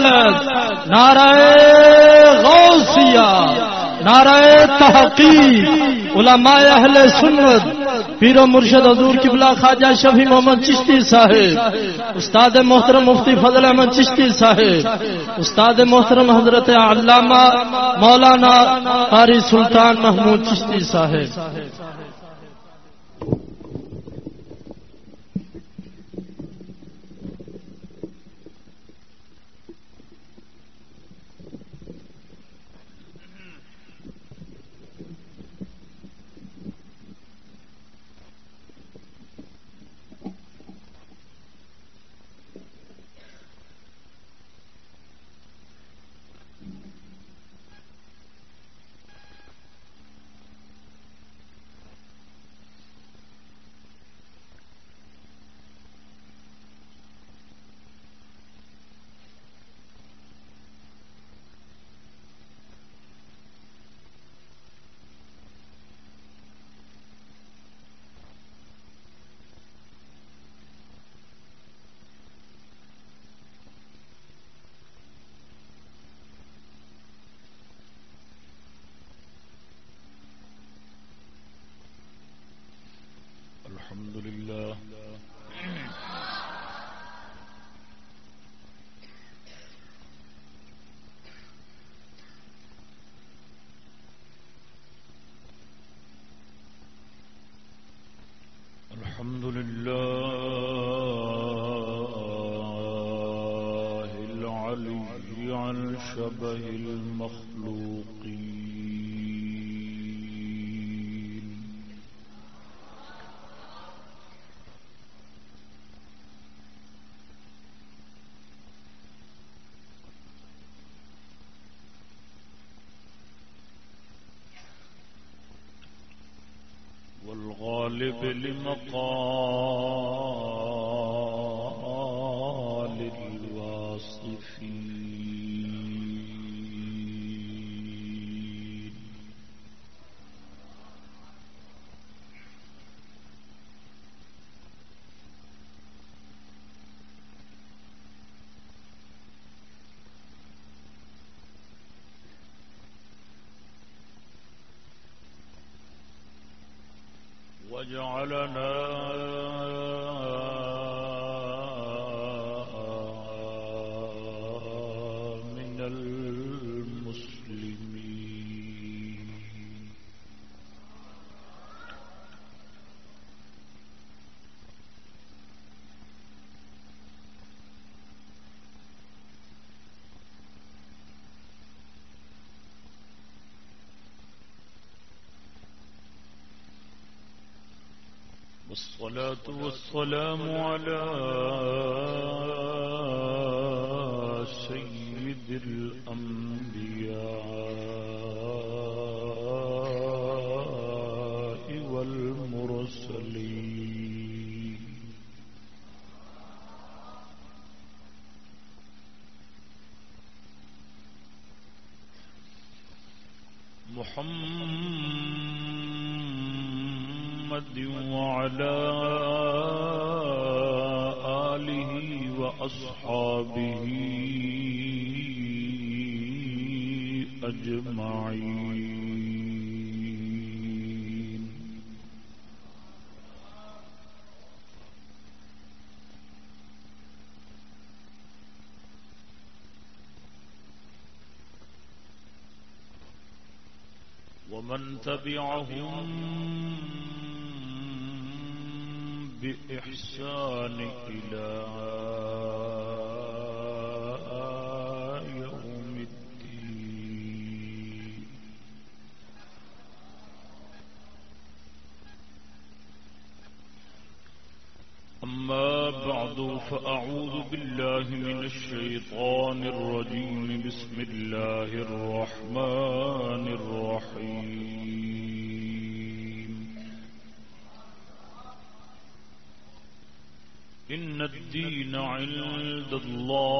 رسالت نعرہ غوثیہ، نعرہ تحقیق، علماء اہل سنت، پیر و مرشد حضور قبلہ خواجہ شفیع محمد چشتی صاحب، استاد محترم مفتی فضل احمد چشتی صاحب، استاد محترم حضرت علامہ مولانا قاری سلطان محمود چشتی صاحب۔ المطلب لمقام وجعلنا والصلاة والسلام على سيد الأنبياء. أجمعين. ومن تبعهم بإحسان إلى يوم الدين أما بعد فأعوذ بالله من الشيطان الرجيم. بسم الله الرحمن الرحيم. إن الدين عند الله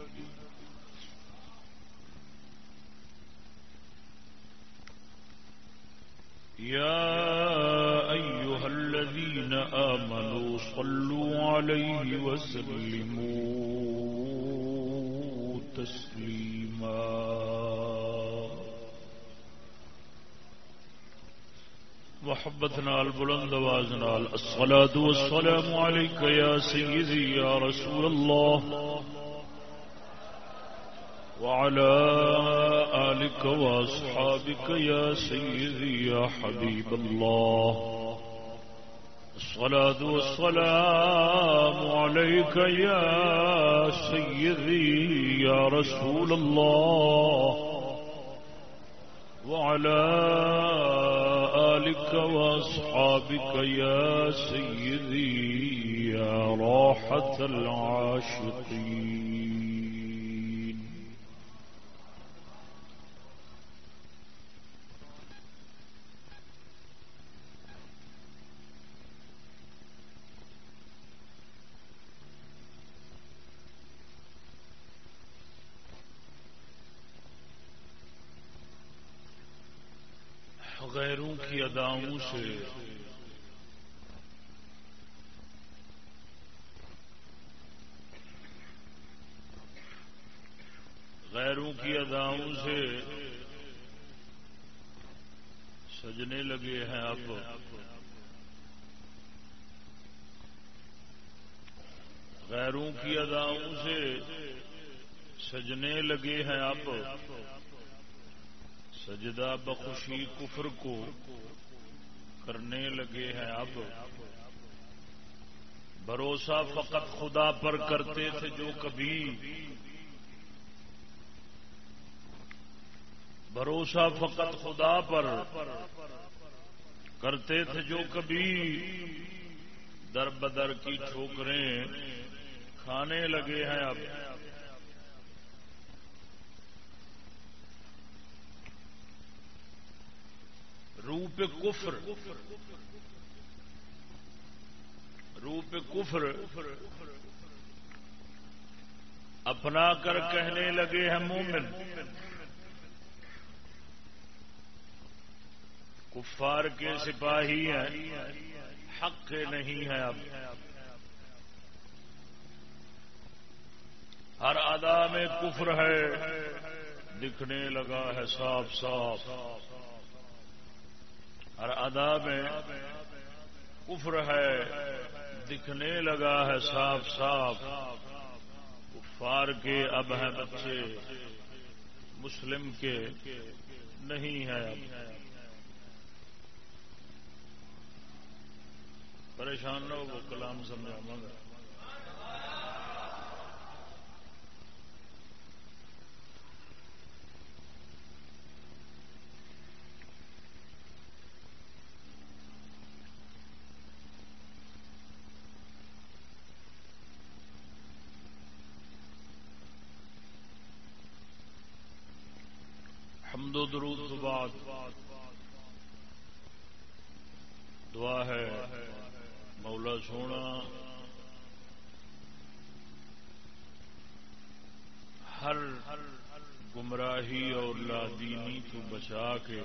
عليه وسلموا تسليما محبتنا البلند وازنا الصلاة والسلام عليك يا سيدي يا رسول الله وعلى آلك وأصحابك يا سيدي يا حبيب الله الصلاة والسلام عليك يا سيدي يا رسول الله وعلى آلك وأصحابك يا سيدي يا راحة العاشقين غیروں کی اداؤں سے۔ غیروں کی اداؤں سے سجنے لگے ہیں اب غیروں کی اداؤں سے سجنے لگے ہیں اب سجدہ بخوشی کفر کو کرنے لگے ہیں اب۔ بھروسہ فقط خدا پر کرتے تھے جو کبھی۔ بھروسہ فقط خدا پر کرتے تھے جو کبھی۔ در بدر کی ٹھوکریں کھانے لگے ہیں اب۔ روپ کفر۔ روپ کفر۔ اپنا کر کہنے لگے ہیں مومن۔ کفار کے سپاہی ہیں۔ حق کے نہیں ہیں اب۔ ہر ادا میں کفر ہے۔ دکھنے لگا ہے صاف صاف۔ ہر آداب میں کفر ہے، دکھنے لگا ہے صاف صاف۔ کفار کے اب ہیں بچے، مسلم کے نہیں ہے اب۔ پریشان نہ ہو کلام سمجھا مگر حمد و درود تو بعد دعا ہے مولا سونا ہر گمراہی اور لادینی تو بچا کے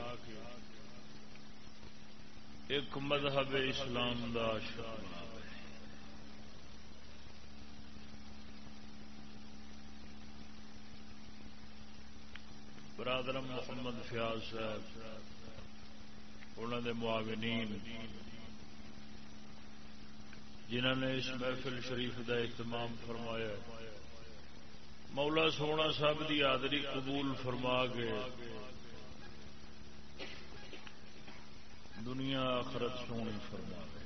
ایک مذہب اسلام دا شان برادر محمد فیاض صاحب انہوں نے معاونین جنہوں نے اس محفل شریف کا اہتمام فرمایا۔ مولا سونا صاحب کی آدری قبول فرما کے دنیا آخرت سونی فرما گئے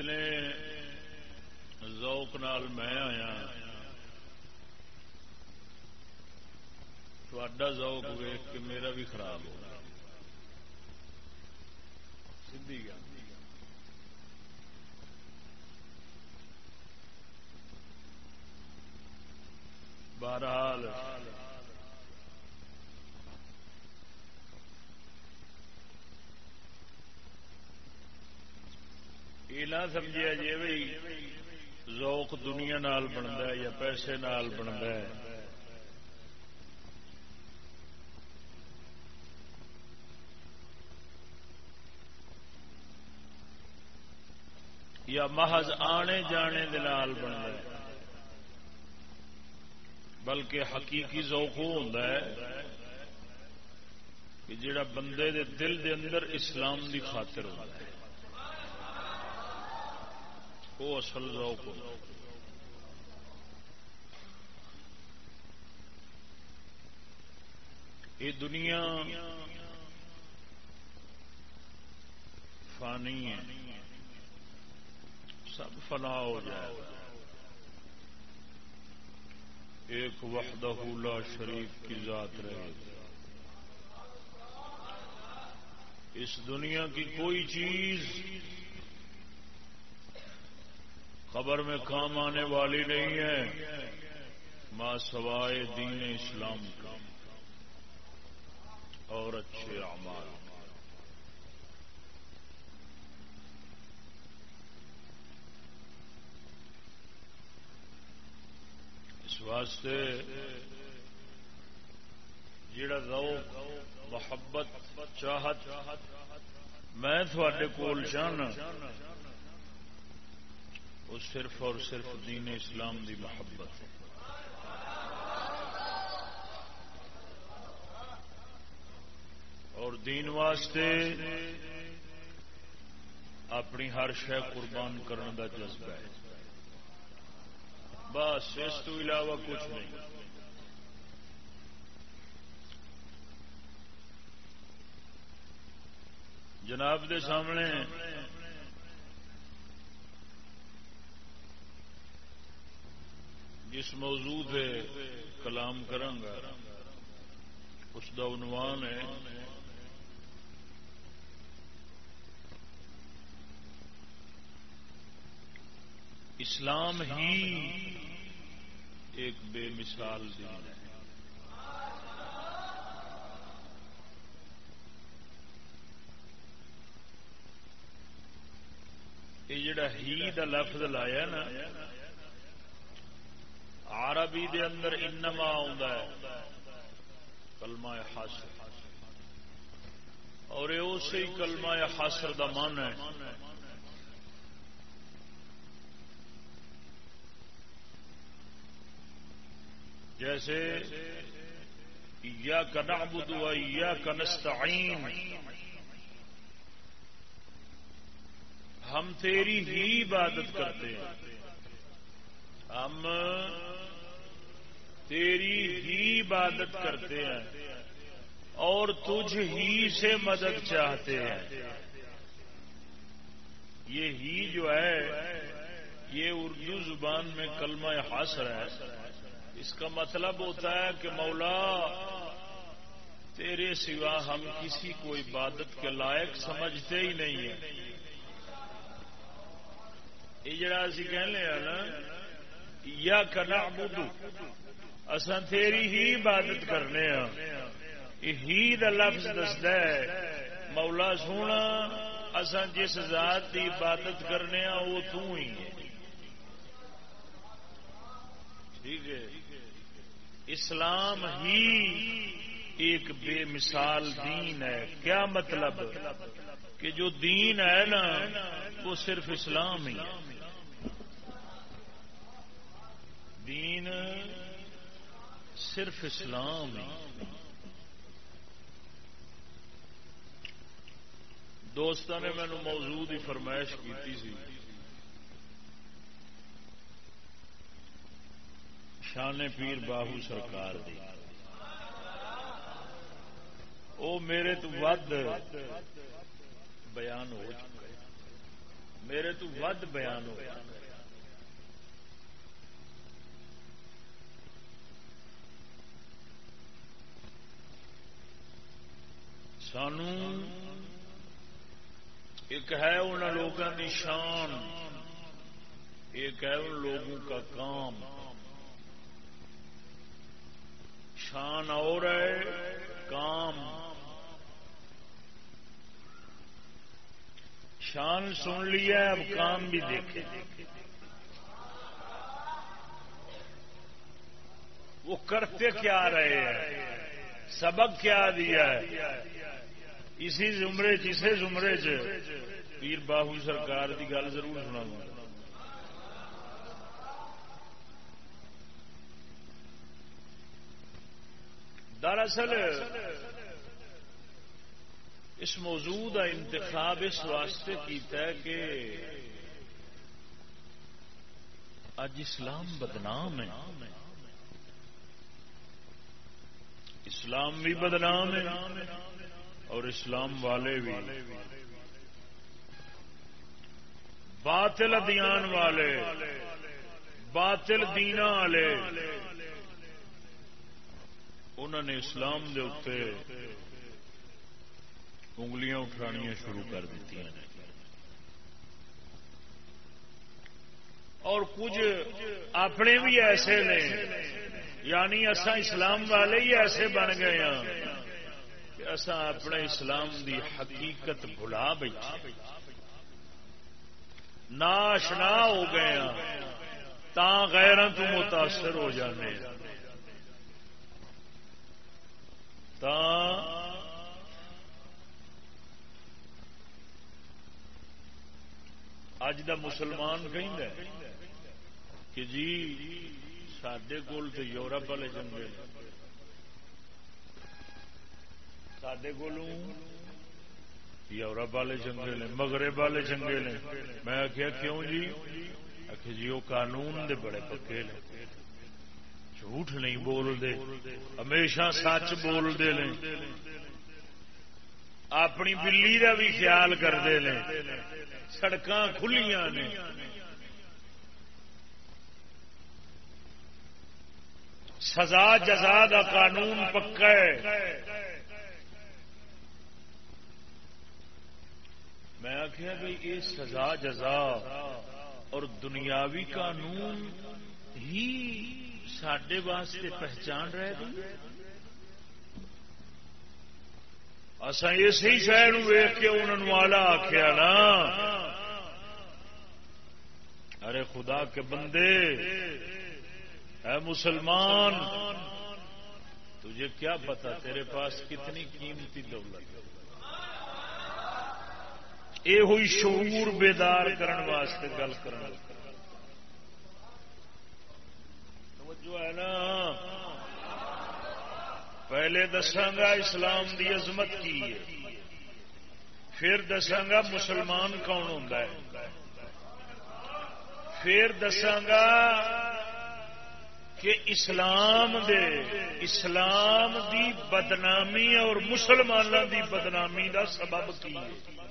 جتنے ذوق نال میں آیا۔ تھوڑا ذوق ویخ کے میرا بھی خراب ہو سی گل۔ بہرحال یہ نہ سمجھا جی بھائی ذوق دنیا نال بنتا ہے یا پیسے نال بنتا ہے۔ یا محض آنے جانے دال بنتا ہے۔ بلکہ حقیقی ذوق ہوں کہ جڑا بندے دے دل دے اندر اسلام دی خاطر ہوتا ہے۔ وہ اصل ذوق یہ دنیا فانی ہے۔ سب فنا ہو جائے۔ ایک وحدہ لا شریف کی ذات رہے۔ اس دنیا کی کوئی چیز خبر میں کام آنے والی نہیں ہے۔ ماں سوائے دین اسلام کا۔ اور اچھے اعمال اس واسطے جڑا ذوق، محبت، چاہت، میں تھوڑے کول چاہنا وہ صرف اور صرف دین اسلام دی محبت ہے۔ اور دین واسطے اپنی ہر شہ قربان کرنے کا جذبہ ہے۔ بس، اس تو علاوہ کچھ نہیں۔ جناب دے سامنے جس موضوع پہ کلام کروں اس کا عنوان ہے، اسلام ہی ایک بے مثال دین ہے۔ یہ جڑا ہی دا لفظ لایا نا عربی دے اندر انما ہے، کلمہ حاصر اور اسی کلمہ حاصر دا من ہے۔ جیسے یا کنعبد و یا کنستعین ہم تیری ہی عبادت کرتے ہیں۔ ہم تیری ہی عبادت کرتے ہیں اور تجھ ہی سے مدد چاہتے ہیں۔ یہ ہی جو ہے، یہ اردو زبان میں کلمہ حاصر ہے۔ اس کا مطلب ہوتا ہے کہ مولا، تیرے سوا ہم کسی کو عبادت کے لائق سمجھتے ہی نہیں ہیں۔ یہ جڑا اسی کہنے نا یا کنا بدو تیری ہی عبادت کرنے ہاں۔ ہی دا لفظ دستا ہے۔ مولا سونا اصا جس ذات کی عبادت کرنے ہاں وہ تو ہی ہے۔ ٹھیک ہے۔ اسلام ہی ایک بے مثال دین ہے۔ کیا مطلب؟ کہ جو دین ہے نا، وہ صرف اسلام ہی دین صرف اسلام دوست نے مینو موجود ہی فرمائش کی سی۔ شان پیر باہو سرکار دی۔ وہ میرے تو ود بیان ہو چکا میرے تو ود بیان ہو چکا سانو ایک ہے ان لوگوں کی شان، ایک ہے ان لوگوں کا کام۔ شان اور ہے کام۔ شان سن لیا اب کام بھی دیکھے۔ وہ کرتے کیا رہے ہیں؟ سبق کیا دیا ہے؟ اسی زمرے چسے زمرے چ۔ پیر باہو سرکار کی گل ضرور سنا دراصل، اس موضوع کا انتخاب اس واسطے کیتا ہے کہ اج اسلام بدنام ہے۔ اسلام بھی بدنام ہے۔ اور اسلام والے بھی۔ باطل دیان والے۔ باطل دینا والے۔ انہوں نے اسلام دے اتنے انگلیاں اٹھانیاں شروع کر دیتی ہیں اور کچھ اپنے بھی ایسے نے یعنی اصا اسلام والے ہی ایسے بن گئے ہیں اصا اپنے اسلام دی حقیقت بھلا بیٹھے ناشنا ہو گئے ہاں، تا غیروں تو متاثر ہو جانے تا اج دا مسلمان کہ جی سڈے کول تو یورپ والے جنگل سڈے کو یورپ والے چنگے نے، مغرب والے چنگے نے۔ میں آخیا کیوں جی؟ آخ جی وہ قانون دے بڑے پکے نے۔ جھوٹ نہیں بولتے ہمیشہ سچ بولتے ہیں اپنی بلی کا بھی خیال کرتے ہیں سڑک کھلیاں نے۔ سزا جزا کا قانون پکا ہے۔ میں آخیا بھائی یہ سزا جزا اور دنیاوی قانون ہی سڈے واسطے پہچان رہے گی اصا اسی شہر ویخ کے انہوں والا آخیا نا، ارے خدا کے بندے، اے مسلمان، تجھے کیا پتا تیرے پاس کتنی قیمتی دولت یہ ہوئی شعور بیدار کرن واسطے گل کر جو ہے نا پہلے دساگا اسلام دی عظمت کی ہے پھر دساگا مسلمان کون ہوں پھر دساگا کہ اسلام دے اسلام دی بدنامی اور مسلمانوں دی بدنامی دا سبب کی ہے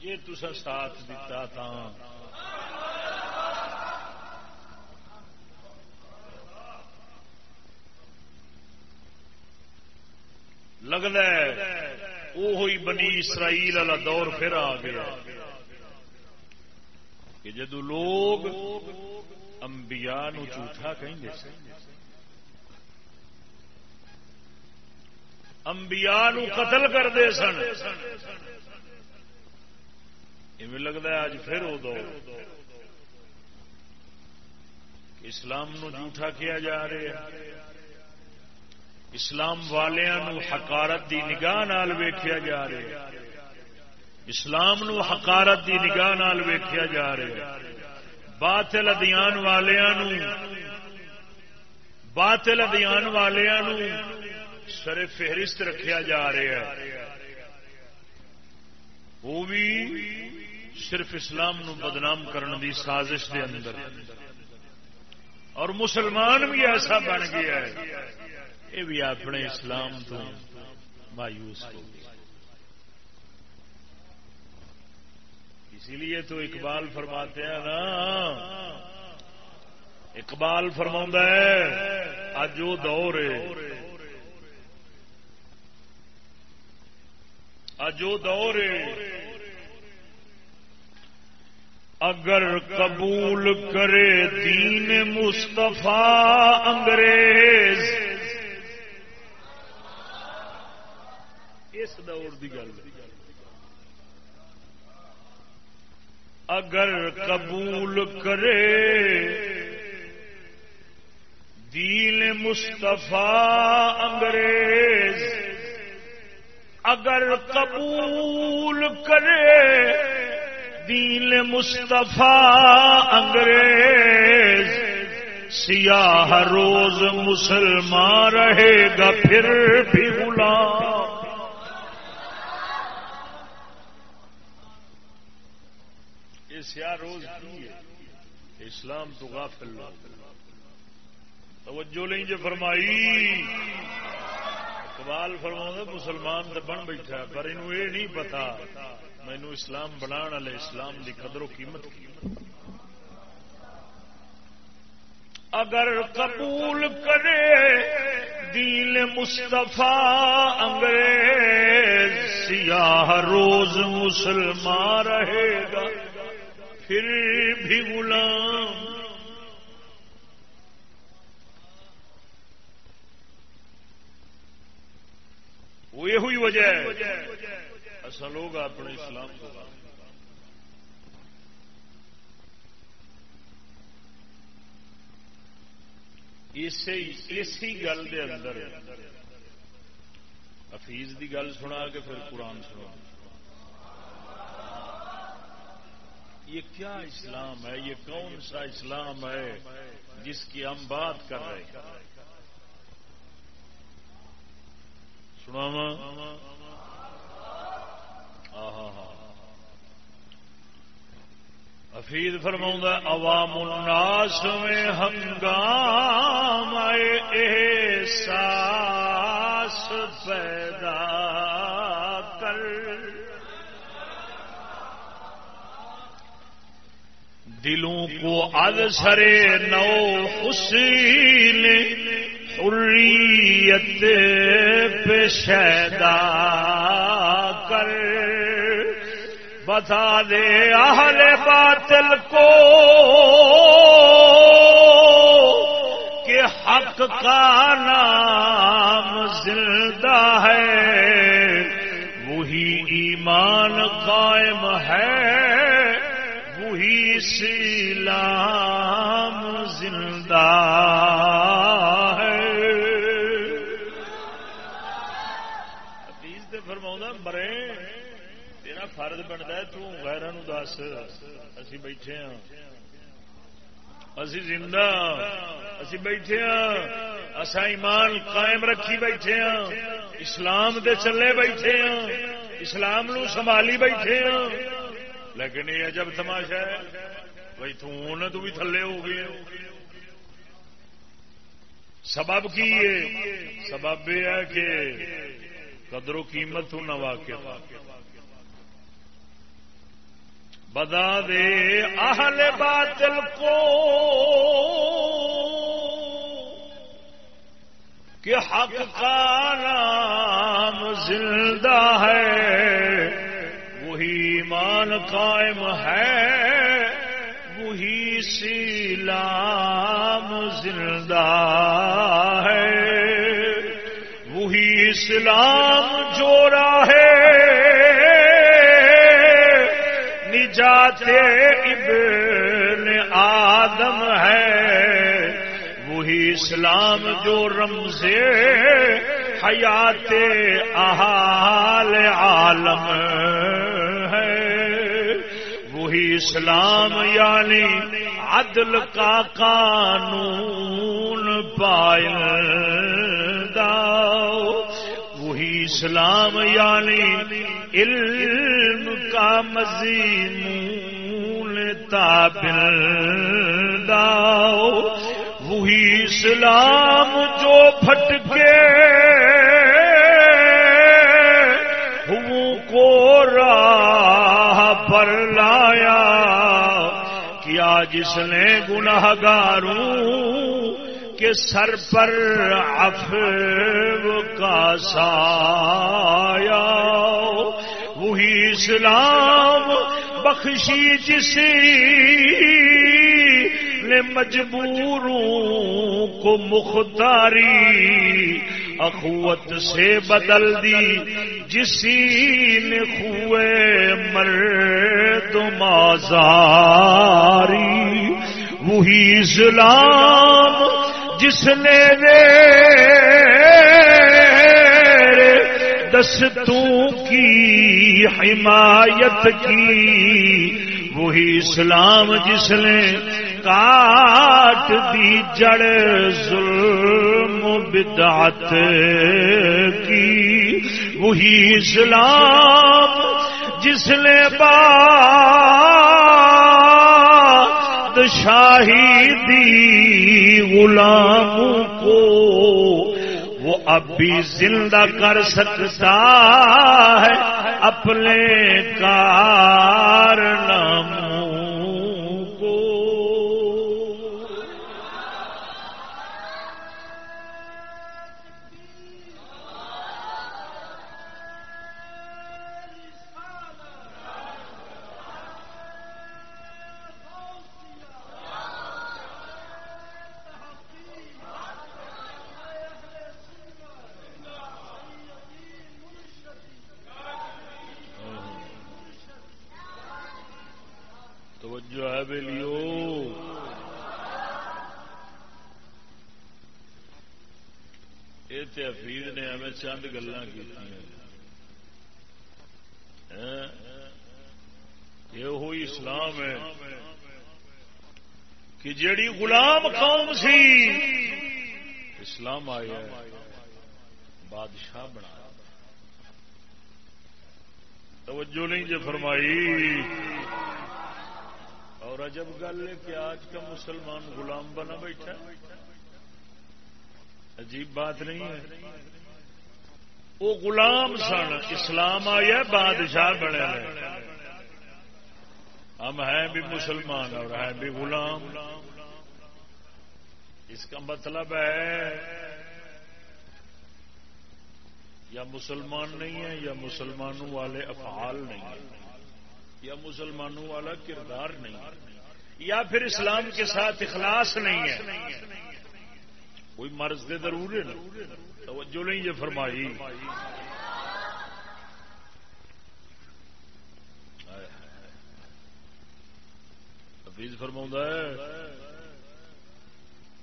جی تسا ساتھ دیتا تا۔ لگتا ہے وہ بنی اسرائیل والا دور پھر آ گیا۔ کہ جدو لوگ انبیاء نو جھوٹا کہیں گے انبیاء نو قتل کرتے سن۔ لگتا ہے اج پھر وہ اسلام نو جھوٹا کیا جا رہا اسلام والوں حکارت دی نگاہ نال ویخیا جا رہا اسلام نو حکارت دی نگاہ نال ویخیا جا رہا باطل ادیان والوں باطل ادیان والوں سر فہرست رکھیا جا رہا ہے۔ وہ بھی صرف اسلام نو بدنام کرنے دی سازش دے اندر۔ اور مسلمان بھی ایسا بن گیا ہے۔ یہ بھی اپنے اسلام تو مایوس ہو گیا۔ اسی لیے تو اقبال فرماتے ہیں نا، اقبال فرما ہے اج وہ دور ہے۔ اج وہ دور ہے۔ اگر قبول کرے دین مستفا انگریز۔ اس دور کی گل اگر قبول کرے دین مصطفیٰ انگریز۔ اگر قبول کرے دین مصطفیٰ انگریز، سیاہ روز مسلمان رہے گا پھر بھی غلام۔ یہ سیاہ روز کی ہے؟ اسلام تو غافل توجہ نہیں جو فرمائی۔ اقبال فرما مسلمان تو بن بیٹھا پر انہوں یہ نہیں پتا۔ مینو اسلام بنا والے اسلام کی قدر و قیمت کی؟ اگر قبول کرے دین مصطفیٰ انگریز، سیاہ روز مسلمان رہے گا، پھر بھی غلام۔ وہ یہ ہوئی وجہ ہے۔ ایسا لوگ اپنے اسلام کو اسی گل دے اندر حفیظ دی گل سنا کے پھر قرآن سنا۔ یہ کیا اسلام ہے؟ یہ کون سا اسلام ہے جس کی ہم بات کر رہے ہیں؟ سنا حفیظ فرما عوام الناس میں ہنگام احساس پیدا کر۔ دلوں کو اد سرے نو حسین، حریت پہ شیدا کر۔ بتا دے اہل باطل کو کہ حق کا نام زندہ ہے، وہی ایمان قائم ہے، وہی سیلام زندہ فرد بنتا ہے تیر دس اسی بیٹھے ہاں اسی زندہ اسی بیٹھے ہاں اصا ایمان قائم رکھی بیٹھے ہاں اسلام دے چلے بیٹھے ہاں اسلام نو سنبھالی بیٹھے ہاں لیکن یہ جب تماشا ہے بھائی تون تو بھی تھلے ہو گئے سبب کی ہے سبب یہ ہے کہ قدر و قیمت نہ واقع بدا دے اہل باطل کو کہ حق کا نام زندہ ہے، وہی ایمان قائم ہے، وہی سیلام زندہ ہے، وہی اسلام جو راہ جاتے ابن آدم ہے، وہی اسلام جو رمز حیات احال عالم ہے۔ وہی اسلام یعنی عدل کا قانون پائل وہی اسلام یعنی علم کا مزید تابل داؤ وہی اسلام جو پھٹ کے کو راہ پر لا جس نے گناہ گاروں کے سر پر عفو کا سایہ، وہی اسلام بخشی جسی نے مجبوروں کو مختاری، اخوت سے بدل دی، جسی نے خوے مرد مازاری۔ وہی اسلام جس نے دستوں کی حمایت کی، وہی اسلام جس نے کاٹ دی جڑ ظلم بدعت کی، وہی اسلام جس نے باد شاہی دی غلاموں کو وہ اب بھی زندہ کر سکتا ہے اپنے کارناموں ویلیو یہ تفیق نے ہمیں چند گلا ہاں؟ یہ اسلام ہے کہ جیڑی غلام قوم سی، اسلام آیا بادشاہ بنا توجہ نہیں جو فرمائی۔ اور عجب گل ہے کہ آج کا مسلمان غلام بنا بیٹھا عجیب بات نہیں ہے۔ وہ غلام سن، اسلام آیا، بادشاہ بنے ہم ہیں بھی مسلمان اور ہیں بھی غلام۔ اس کا مطلب ہے، یا مسلمان نہیں ہے یا مسلمانوں والے افعال نہیں ہے یا مسلمانوں والا کردار نہیں یا پھر اسلام کے ساتھ اخلاص نہیں ہے۔ کوئی مرض دے ضرور ہے توجہ نہیں یہ فرمائی۔ حفیظ فرما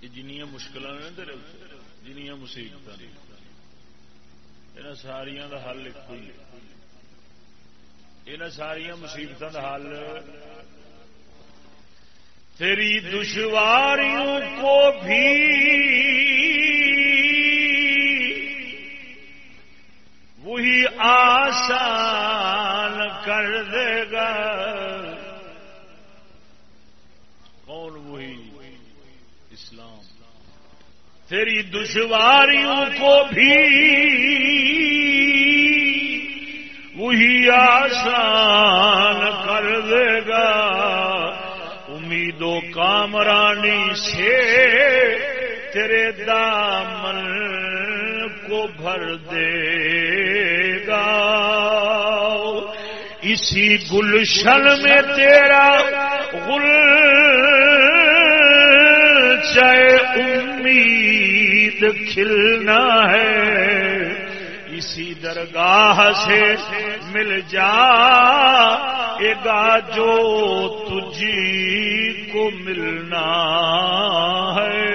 یہ جنیا مشکل جنیا مصیبت یہاں ساریا کا حل ایک ہی ہے۔ یہاں ساریا مصیبتوں کا حل تیری دشواریوں کو بھی وہی آسان کر دے گا کون وہی اسلام تیری دشواریوں کو بھی وہی آسان کر دے گا۔ امید و کامرانی سے تیرے دامن کو بھر دے گا۔ اسی گلشن میں تیرا گل چاہے امید کھلنا ہے۔ اسی درگاہ سے مل جا گا جو تجھی کو ملنا ہے۔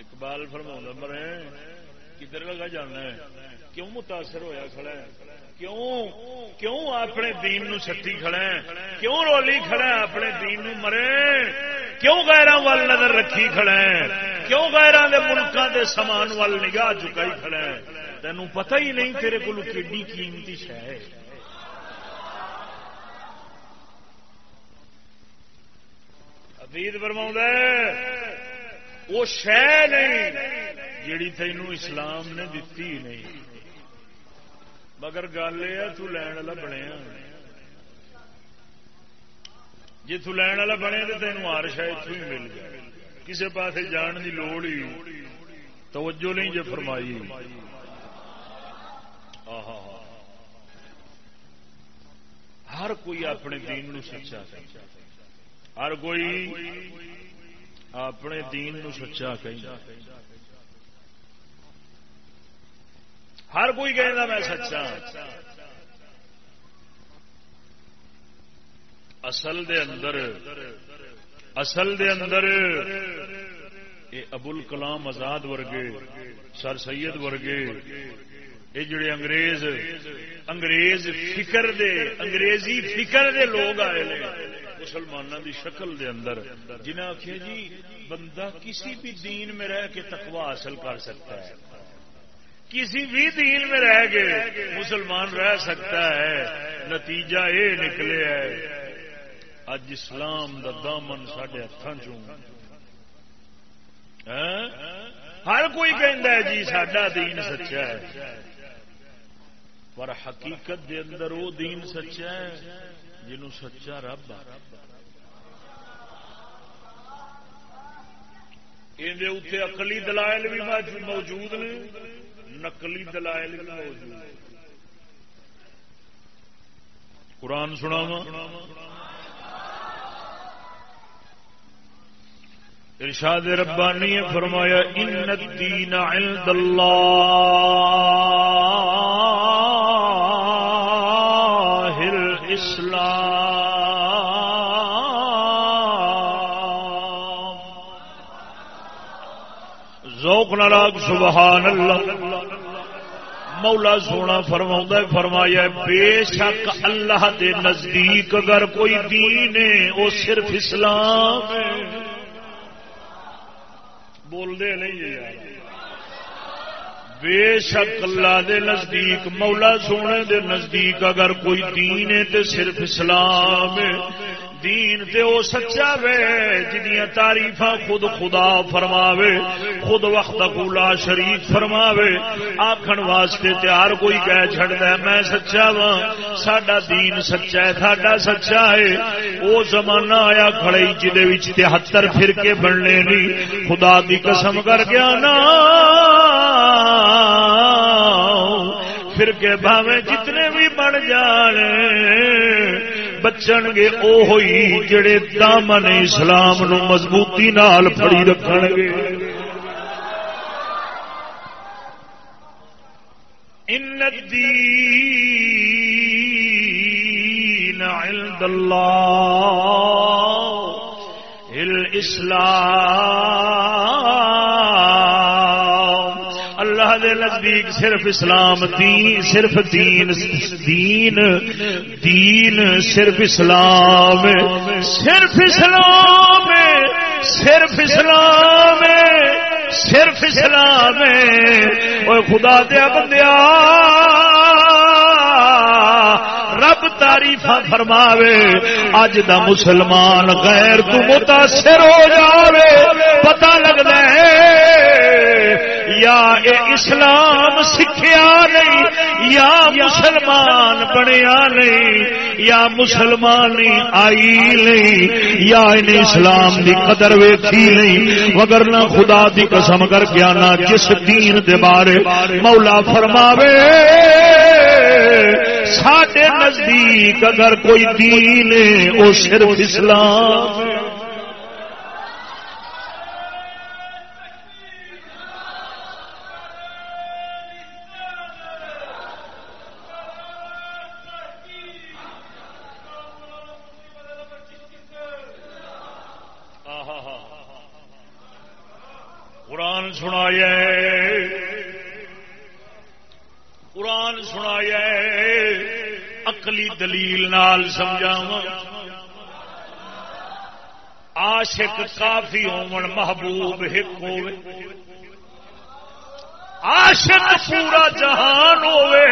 اقبال فرما مرے کدھر لگا جانا ہے؟ کیوں متاثر ہویا کھڑا ہے؟ کیوں؟ کیوں اپنے دین نو چھٹی کھڑا ہے کیوں رولی کھڑا ہے اپنے دین نو مرے؟ کیوں غیران وال نظر رکھی کھڑا ہے کیوں غیران دے ملکاں دے سامان وال نگاہ چکائی کھڑا ہے تینوں پتہ ہی نہیں تیرے کو کیڈی قیمتی شہ ہے۔ فرما وہ شہ نہیں جیڑی تینوں اسلام نے دتی نہیں۔ مگر گل یہ تو لین والا بنیا جی تو لین والا بنے تو تینوں آر شاید اتوں ہی مل جائے کسی پاس جان کی لوڑ ہی توجہ نہیں جو فرمائی ہر کوئی اپنے دین نو سچا ہر کوئی اپنے دین نو سچا کہ ہر کوئی کہنا میں سچا ہاں۔ اصل دے اندر، اصل دے اندر ابل کلام آزاد ورگے، سر سید ورگے یہ جڑے انگریز انگریز فکر دے، انگریزی فکر دے لوگ آئے مسلمانوں دی شکل دے اندر۔ جنہیں آخیا جی بندہ کسی بھی دین میں رہ کے تقوی حاصل کر سکتا ہے۔ کسی بھی دین میں رہ کے مسلمان رہ سکتا ہے، نتیجہ یہ نکلے ہے۔ اج اسلام دا دامن سڈے ہاتھوں چ ہاں؟ ہر کوئی کہہ جی سڈا دین سچا ہے۔ پر حقیقت دے اندر وہ دین سچا ہے جنوں سچا رب یہ اقلی دلائل بھی موجود نے۔ نقلی دلائل بھی موجود قرآن سنا ارشاد ربانی فرمایا، ان الدین عند اللہ الاسلام. ذوق ناراگ سبحان اللہ۔ مولا سونا فرما فرمایا بے شک اللہ دے نزدیک اگر کوئی دین ہے، وہ صرف اسلام ہے۔ بولتے نہیں یار۔ بے شک اللہ دے نزدیک، مولا سونے دے نزدیک اگر کوئی دین ہے تو صرف اسلام دین تے او سچا وے جدیاں تعریفاں خود خدا فرماوے، خود وقت لا شریف فرماوے۔ آکھن واسطے تیار کوئی کہہ چھڑدا ہے، میں سچا وا ساڈا دین سچا ہے، ساڈا سچا ہے۔ او زمانہ آیا کھڑے جدے وچ 73 فرقے بننے نہیں خدا دی قسم کر گیا نا فرقے بھاوے جتنے بھی بن جانے بچن گے او ہوئی جڑے دامن اسلام نو مضبوطی نال پڑی رکھن گے ان الدین عند اللہ، الاسلام اللہ نزدیک صرف اسلام، دین صرف دین دین دین صرف اسلام صرف اسلام صرف اسلام صرف اسلام۔ اور خدا دیا بندیا رب تعریف فرماوے، اج دا مسلمان غیر تو متاثر ہو جاوے، پتہ لگتا ہے یا اے اسلام سکھیا نہیں، یا مسلمان بنیا نہیں، یا مسلمان آئی نہیں، یا ان اسلام دی قدر ویکھی نہیں، مگر نہ خدا دی قسم کر گیا نہ جس دین دے بارے مولا فرماوے. ساڈے نزدیک اگر کوئی دین ہے، وہ صرف اسلام سنایا قرآن سنایا اقلی دلیل نال سمجھاوا عاشق کافی ہومن محبوب ایک ہوے عاشق پورا جہان ہوے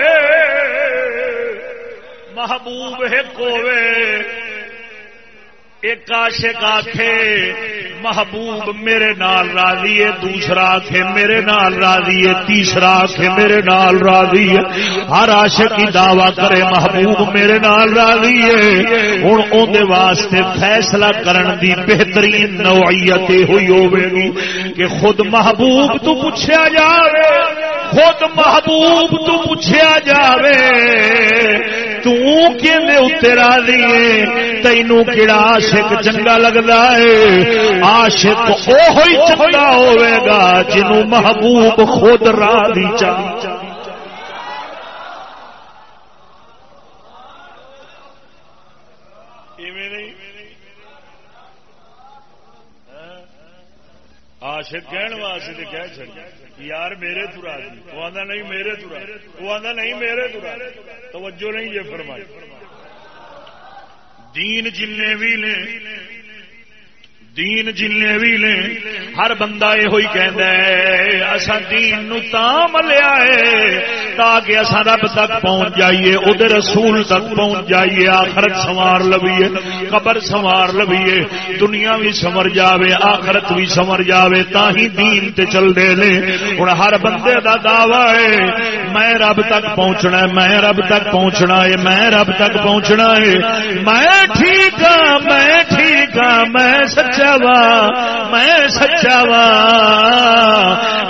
محبوب ایک ہوے ایک عاشق آکھے، محبوب میرے نال راضی ہے، دوسرا آخے میرے نال راضی ہے، تیسرا آخے میرے نال راضی ہے۔ ہر عاشق کی دعوی کرے، محبوب میرے نال راضی ہے۔ ہوں اندر واسطے فیصلہ کرن دی بہترین نوعیت ہوئی ہوے گی کہ خود محبوب تو پوچھا جائے خود محبوب تو پوچھا جائے راضی ہے؟ تینوں کہڑا عاشق چنگا لگتا ہے؟ عاشق اوہی چنگا ہوئے گا جنوں محبوب خود راضی چاہیے عاشق کہن واسطے کہہ چڑ یار میرے تو راضی۔ وہ آدھا نہیں میرے تو راضی۔ وہ آدھا نہیں میرے تو راضی۔ توجہ نہیں یہ فرمائی۔ دین جن بھی نے دین جن بھی نے ہر بندہ یہ اصا دین نو ملیا ہے تاکہ اصا رب تک پہنچ جائیے، ادھر رسول تک پہنچ جائیے، آخرت سوار لویے قبر سوار لویے دنیا بھی سمر جاوے، آخرت بھی سمر جاوے تا ہی دین تے چل دے لے ہوں ہر بندے دا دعوی ہے، میں رب تک پہنچنا ہے، میں رب تک پہنچنا ہے، میں رب تک پہنچنا ہے۔ میں ٹھیک ہاں میں ٹھیک ہاں میں سچا وا، میں سچا وا۔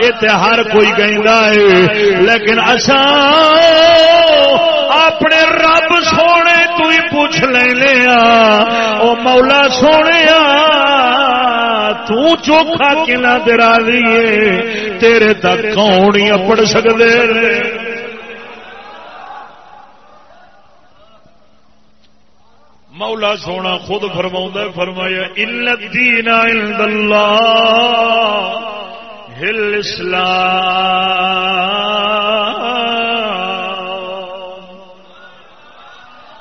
یہ ہر کوئی ہے، لیکن اصا اپنے رب سونے تو ہی پوچھ لیا او مولا سونے توکھا کنا درا لیے تیرے تک کون ہی اپڑ سکتے مولا سونا خود فرما فرمایا الدین عند اللہ ہل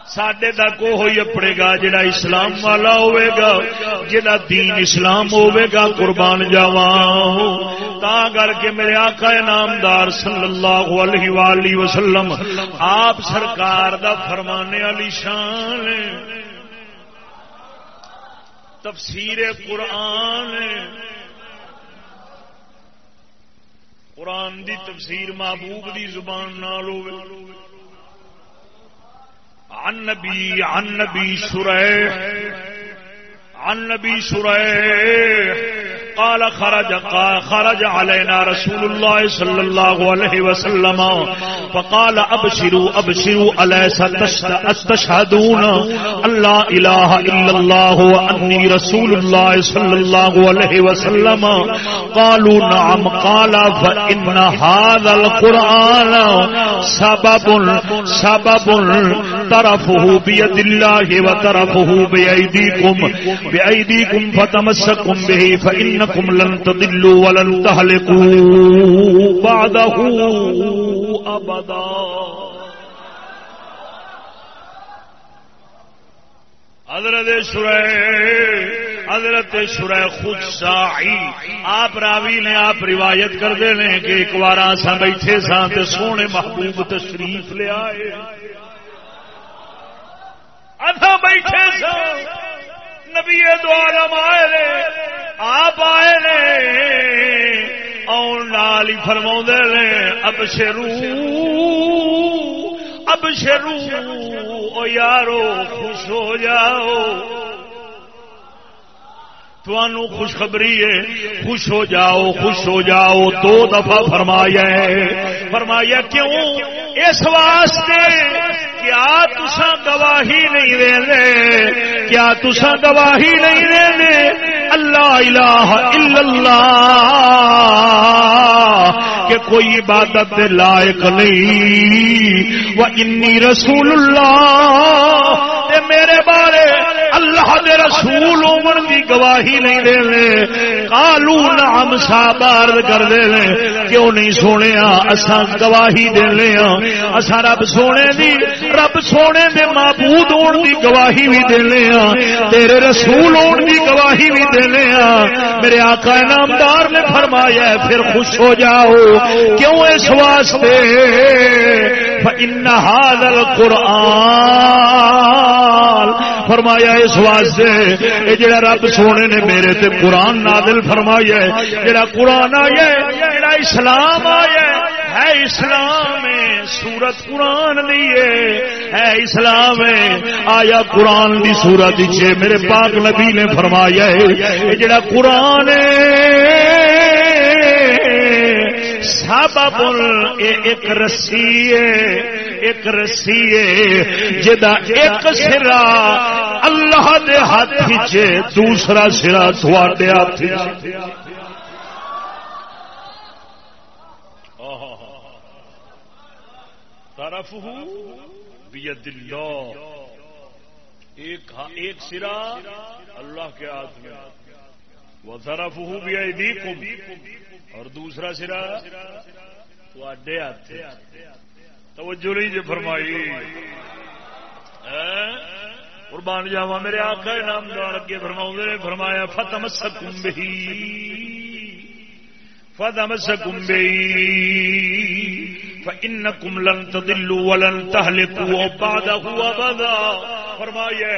سڈے تک وہ اپنے گا، جڑا اسلام والا ہوئے گا، جڑا دین اسلام ہوئے گا، قربان جاوا تا کر کے میرے آقا نامدار صلی اللہ علیہ وآلہ وسلم، آپ سرکار دا فرمانے والی شان تفسیر قرآن قرآن دی تفسیر محبوب دی زبان نال عن نبی عن نبی سرح عن نبی سرح قال خرج قال خرج علينا رسول الله صلى الله عليه وسلم. فقال ابشروا ابشروا الا تستشهدون ان لا اله الا الله واني رسول الله صلى الله عليه وسلم؟ قالوا نعم. قال فان هذا القران سبب سبب طرفه بيد الله وطرفه بايديكم بايديكم فتمسكم به فان انکم لن تضلوا ولن تهلكوا بعده ابدا حضرت سورہ حضرت سورہ خود سائی آپ راوی نے آپ روایت کر دے لیں کہ ایک بار سا بیٹھے سا تے سونے محبوب تشریف لے آئے۔ اتھا بیٹھے سا نبی دو عالم آئے آپ آئے نے، آن نال ہی فرما نے، اب شروع اب شروع او یارو، خوش ہو جاؤ خوشخبری ہے۔ خوش ہو جاؤ، خوش ہو جاؤ۔ دو دفعہ فرمایا فرمایا کیوں؟ اس واسطے کیا تسا گواہی نہیں دے کیا تسا گواہی نہیں دے اللہ الہ الا اللہ۔ کہ کوئی عبادت لائق نہیں۔ وہ انی رسول اللہ۔ میرے بارے، اللہ دے رسول عمر کی گواہی نہیں دے لے کالو نام سابار کر دے لے کیوں نہیں سونے اسا گواہی دے لے اسا رب سونے دی، رب سونے دے معبود ہون دی گواہی بھی دے لے تیرے رسول ہون دی گواہی بھی دے لے میرے آقا نامدار نے فرمایا ہے، پھر خوش ہو جاؤ۔ کیوں اس واسطے؟ فإن هذا القرآن فرمایا اس واسطے یہ جڑا رب سونے نے میرے تے قرآن نادل فرمایا جڑا قرآن آیا جڑا اسلام آیا ہے اسلام سورت قرآن دیے ہے اسلام آیا قرآن دی سورت میرے پاک نبی نے فرمایا ہے جڑا قرآن سبب ایک رسی ایک رسی جدا ایک سرا اللہ دے ہاتھ چ دوسرا سرا تھوڑے ہاتھ طرف بید اللہ۔ ایک ایک سرا اللہ کے ہاتھ میں۔ وہ طرف ہوں بھی اور دوسرا سرا تھے ہاتھ توجہ نہیں جی فرمائی۔ قربان جاوا میرے آقا نام دار اگے فرماؤں نے، فرمایا، فتم سکم بہی فتم سکم بہی فإنكم لن تضلوا ولن تهلكوا بعده ابدا فرمایا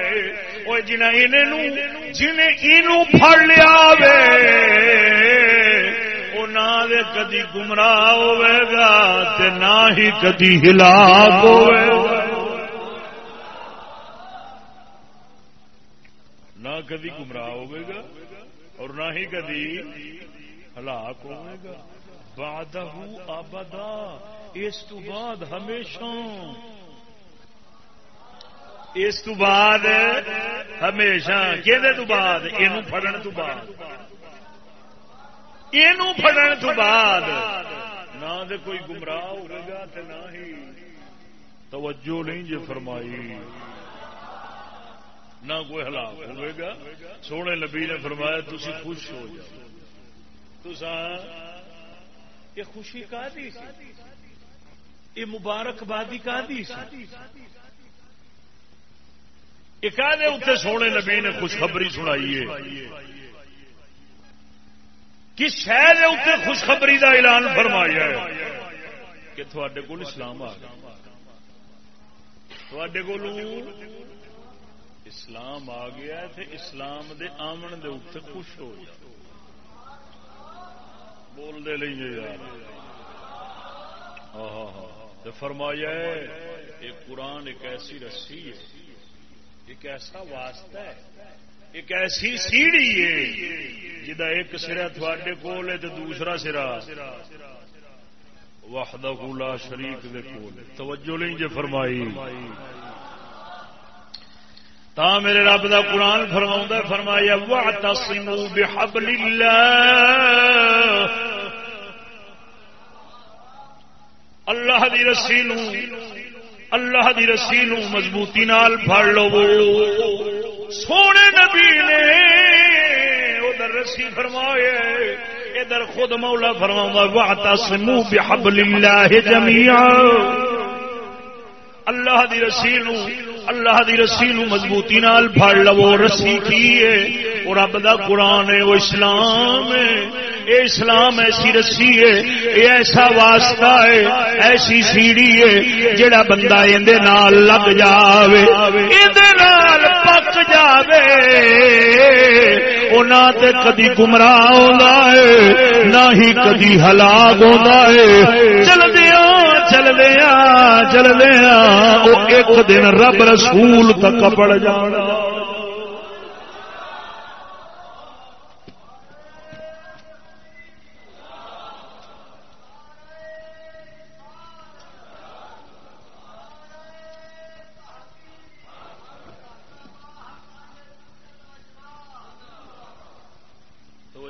او جنہ انہوں جنہ اینو پھڑ لیا وے نہ کدی گمراہ ہوے گا تے نہ ہی کدی ہلاک ہوے گا۔ نہ کدی گمراہ ہوے گا اور نہ ہی کدی ہلاک ہوے گا۔ بعدہ ابدا اس تو بعد ہمیشہ۔ اس تو بعد ہمیشہ۔ کہ بعد؟ یہ فڑن تو بعد۔ یہ فڑن تو بعد نہ دے کوئی گمراہ ہوئے گا نہ ہی توجہ نہیں جی فرمائی۔ نہ کوئی ہلاک ہوئے گا۔ سونے نبی نے فرمایا تھی خوش ہو جاؤ۔ تو یہ خوشی کا دی یہ مبارکبادی کا اتنے سونے نبی نے خوشخبری سنائی ہے۔ کس شہر اتنے خوشخبری کا اعلان فرمایا ہے کہ تھوڑے کول اسلام آ گیا۔ تھوڑے کو اسلام آ گیا تھے اسلام دے آمن دے اتنے خوش ہو جائے بول دے لیں یار۔ ہاں ہاں ہاں یہ قرآن ایک ایسی رسی ہے، ایک ایسا واسطہ ہے ایک ایسی سیڑھی ہے جا ایک سرا تھوڑے کول ہے تو دوسرا سرا وحدہ لا شریک دے کول توجہ نہیں جی فرمائی۔ تا میرے رب دا قرآن فرما فرمایا، وَاعْتَصِمُوا بِحَبْلِ اللَّهِ۔ اللہ دی رسی اللہ دی رسی مضبوطی نال پڑ لو۔ سونے نبی نے ادھر رسی فرمائے، ادھر خود مولا فرما واہتا سمو بحبل اللہ جمیا اللہ دی رسی نو اللہ دی رسی نو مضبوطی نال پھڑ لو رسی کی ہے؟ اور رب دا قرآن ہے، وہ اسلام ہے۔ اے اسلام ایسی رسی ہے یہ ایسا واسطہ ہے، ایسی سیڑھی ہے، جڑا بندہ اندے نال لگ جاوے۔ اندے نال پک جاوے۔ نہ تے کدی گمراہ ہوتا ہے، نہ ہی کدی ہلاک ہوتا ہے۔ چل جی، چل دیا چل دیا وہ ایک دن رب رسول تک پڑ جانا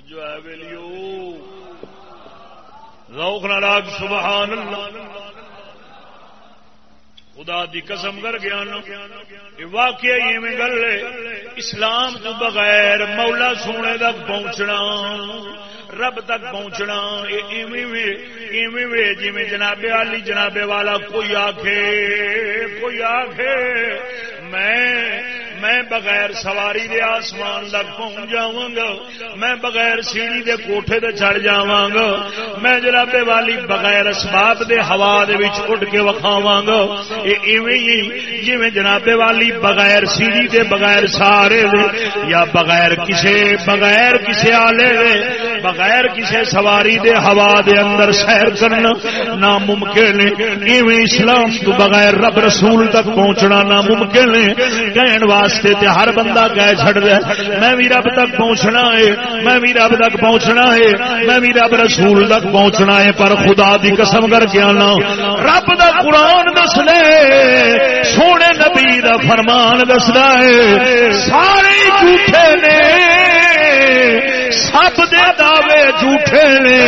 جو ہے ویلیو۔ روک ناراگ سبحان اللہ۔ خدا دی قسم کر گیا واقعی گل اسلام تو بغیر مولا سونے تک پہنچنا، رب تک پہنچنا جی جناب علی جناب والا کوئی آخ کوئی آخ میں میں بغیر سواری دے آسمان تک پہنچ جاواں گا میں بغیر سیڑھی دے کوٹھے تے چڑھ جاواں گا میں جناب والی بغیر اسباب دے ہوا دے وچ اٹھ کے وکھاواں گا اے ایویں ہی جویں جناب والی بغیر سیڑھی دے، بغیر سارے دے، یا بغیر کسے بغیر کسے آلے دے، بغیر کسے سواری دے ہوا دے اندر سیر کرنا ناممکن ہے۔ ایویں اسلام تو بغیر رب رسول تک پہنچنا ناممکن ہے۔ کہن واسطے واسطے تے ہر بندہ کہہ چھڑ دے میں بھی رب تک پہنچنا ہے، میں بھی رب تک پہنچنا ہے، میں بھی رب رسول تک پہنچنا ہے، پر خدا دی قسم کر کے آنا۔ رب دا قرآن دس دے سونے نبی دا فرمان دسدا ہے۔ سارے جھوٹے نے، سب دے دعوے جھوٹے نے۔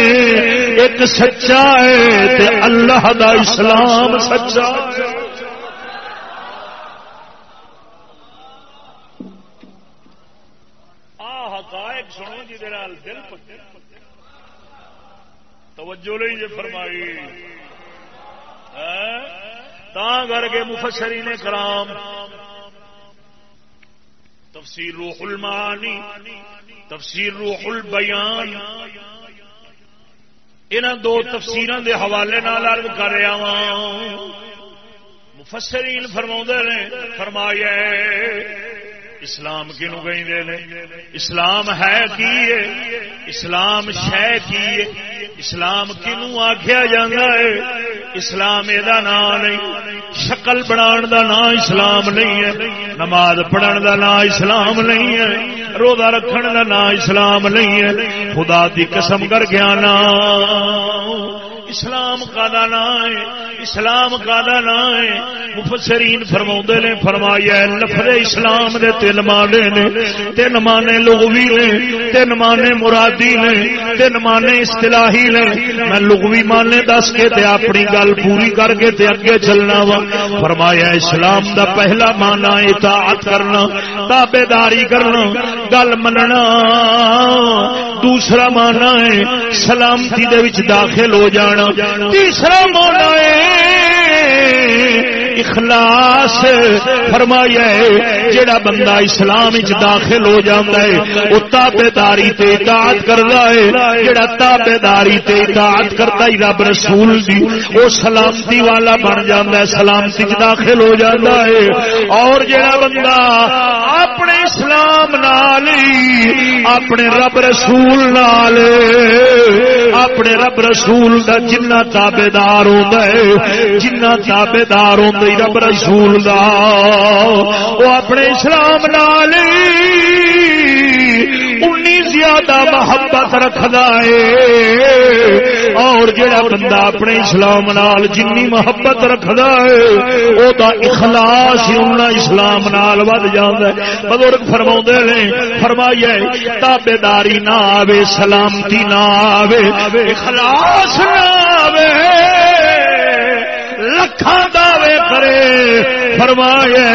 ایک سچا ہے تے اللہ دا اسلام سچا ہے۔ توجہ نہیں جی فرمائی۔ ہاں؟ تا کر کے مفسری نے کرام۔ تفسیر روح المعانی، تفسیر روح البیان۔ ان دو تفسیر دے حوالے نال عرض کر رہا وا مفسرین فرما نے، فرمایا اسلام کنو کہ اسلام ہے کی اسلام شہ کی اسلام کنو آخیا جا اسلام یہ نام نہیں، شکل بنا دا نام اسلام نہیں ہے، نماز پڑھن دا نام اسلام نہیں ہے، روزہ رکھن دا نام اسلام نہیں ہے، خدا دی قسم کر گیا نا۔ اسلام کا نام ہے، اسلام کا نام ہے۔ مفسرین فرما نے، فرمایا لفظ اسلام دے تین مانے نے۔ تین مانے لغوی نے، تین مانے مرادی نے، تین مانے اصطلاحی نے۔ میں لغوی مانے دس کے تے اپنی گل پوری کر کے تے اگے چلنا وا۔ فرمایا اسلام دا پہلا مانا اطاعت کرنا تابے داری کرنا، گل مننا۔ دوسرا مانا ہے، سلامتی دے وچ داخل ہو جانا۔ تیسرا مونا اخلاص فرمایا ہے جڑا بندہ اسلام وچ داخل ہو جاتا ہے، وہ تابے داری اطاعت کرتا ہے۔ جڑا تابے داری اطاعت کرتا ہی رب رسول دی، وہ سلامتی والا بن جاتا ہے، سلامتی وچ داخل ہو جاتا ہے۔ اور جڑا بندہ اسلام نال اپنے رب رسول نال اپنے رب رسول دا جنہ تابے دار ہوتا ہے، جنہ تابے دار ہوتا رب رسول دا۔ وہ اپنے اسلام نال انی زیادہ محبت رکھدا ہے اور جڑا بندہ اپنے اسلام نال جنی محبت رکھدا ہے او دا اخلاص ہی انہاں اسلام نال ود جاندا ہے بزرگ فرماوندے نے فرمایا تابے داری نہ آوے، سلامتی نہ آوے، اخلاص نہ آوے۔ لکھاں دعوے کرے۔ فرمایا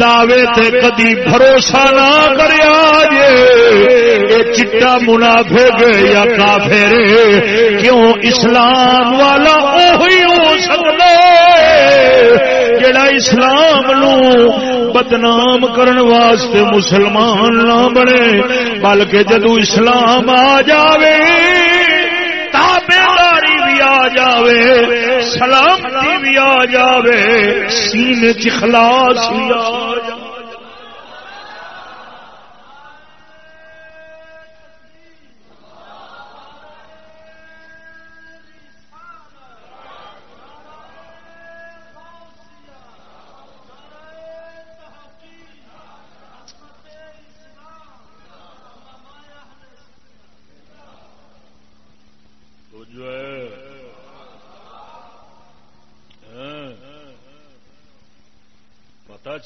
دعوے تے کدی بھروسہ نہ کریا جے چٹا منافق یا کافر؟ کیوں اسلام والا وہی ہو سکتا جڑا اسلام نو بدنام کرن واسطے مسلمان نہ بنے، بلکہ جدو اسلام آ جاوے جاوے سلامتی بھی آ جاوے سینے چخلاس بھی آ جاوے۔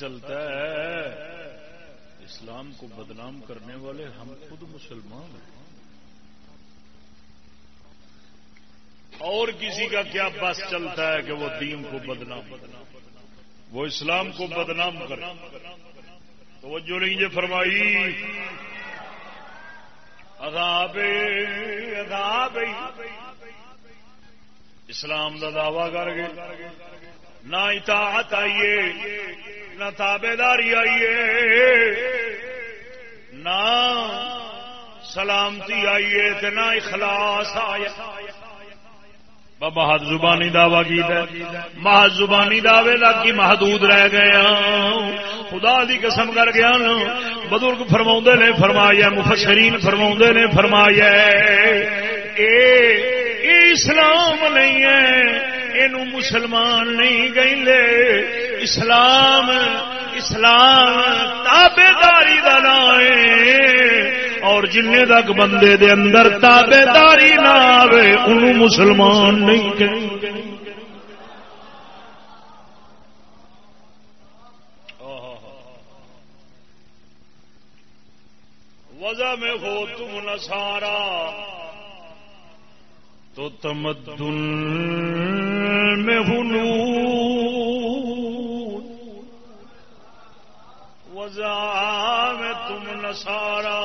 چلتا ہے۔ اسلام کو بدنام کرنے والے ہم خود مسلمان ہیں۔ اور کسی کا کیا بس چلتا ہے کہ وہ دین کو بدنام وہ اسلام کو بدنام کرے۔ تو وہ جو نہیں یہ فرمائی عذاب عذاب اسلام کا دعوی کر گئے۔ نہ اطاعت آئیے۔ نہ تابے داری آئیے نہ سلامتی آئیے نہ اخلاص آیا۔ بہت زبانی دعوی کی محض زبانی دعوے کا کی محدود رہ گئے خدا دی قسم کر گیا نا بزرگ فرما نے فرمایا، مفسرین فرما نے فرمایا اے اسلام نہیں ہے۔ یہ مسلمان نہیں گئی اسلام اسلام تابے داری کا نام ہے۔ اور جن تک بندے دے اندر تابے داری نہ آئے ان مسلمان نہیں کہ وجہ میں ہو تم نسارا تو تمدن میں ہنو وجہ میں تم نسارا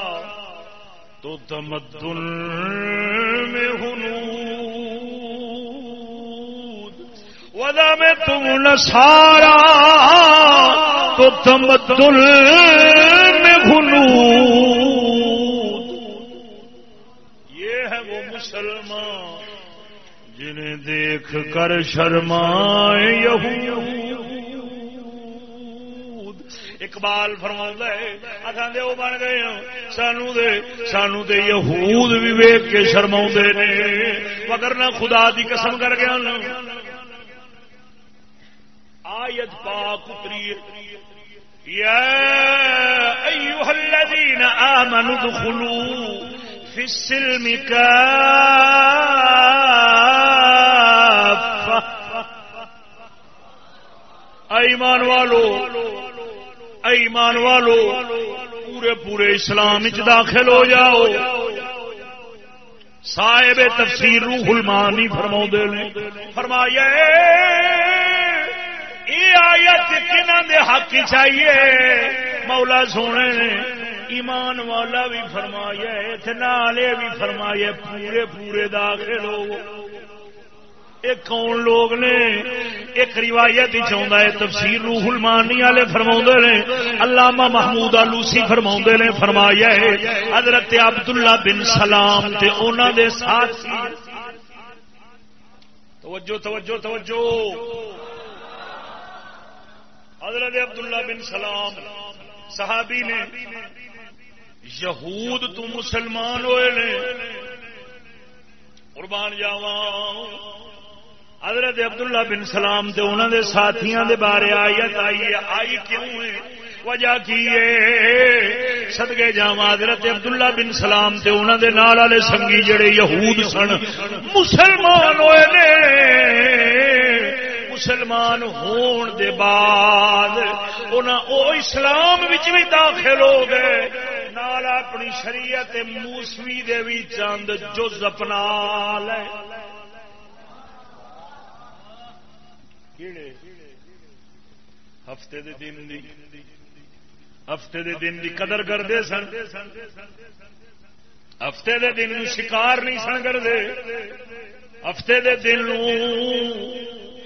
تو تمدن میں ہنود ودا میں تم نسارا تو تمدن دیکھ کر شرمائے یہود۔ اقبال فرما اصل دے وہ بن گئے ہاں۔ سانو دے سانو دے یہود بھی ویگ کے شرما نے۔ مگر نہ خدا دی قسم کر گیا آیت پاک اتری۔ یا ایوہ الذین آمنوا دخلوا فی السلم کافہ ایمان والو ایمان والو، پورے پورے اسلام داخل ہو جاؤ۔ صاحب تفسیر روح المانی فرما نے۔ فرمایا یہ آیت کنہ دے حق چاہیے مولا سونے نے ایمان والا بھی فرمایا اتنا بھی فرمایا، پورے پورے داخل ہو۔ ایک کون لوگ نے؟ ایک روایت ہی چاہتا ہے، تفسیر روح المانی والے فرما نے، علامہ محمود آلوسی فرما نے، فرمایا ہے، حضرت عبداللہ بن سلام تے انہوں دے ساتھ توجہ توجہ توجہ۔ حضرت عبداللہ بن سلام، صحابی نے، یہود تو مسلمان ہوئے نے۔ قربان جاواں۔ حضرت عبداللہ بن سلام تے انہوں دے ساتھیاں دے بارے آیت آئی ہے۔ آئی کیوں ہے؟ وجہ کی ہے؟ صدقے جاواں حضرت عبداللہ بن سلام تے انہوں دے نال والے سنگی جڑے یہود سن۔ مسلمان ہوئے نے۔ مسلمان ہون دے بعد او اسلام وچ بھی داخل ہو گئے۔ نال اپنی شریعت موسوی دے بھی چند جز اپنا لے۔ ہفتے دے دن دی، ہفتے دے دن دی قدر کرتے سن۔ ہفتے دے دن شکار نہیں سن کرتے ہفتے دے دن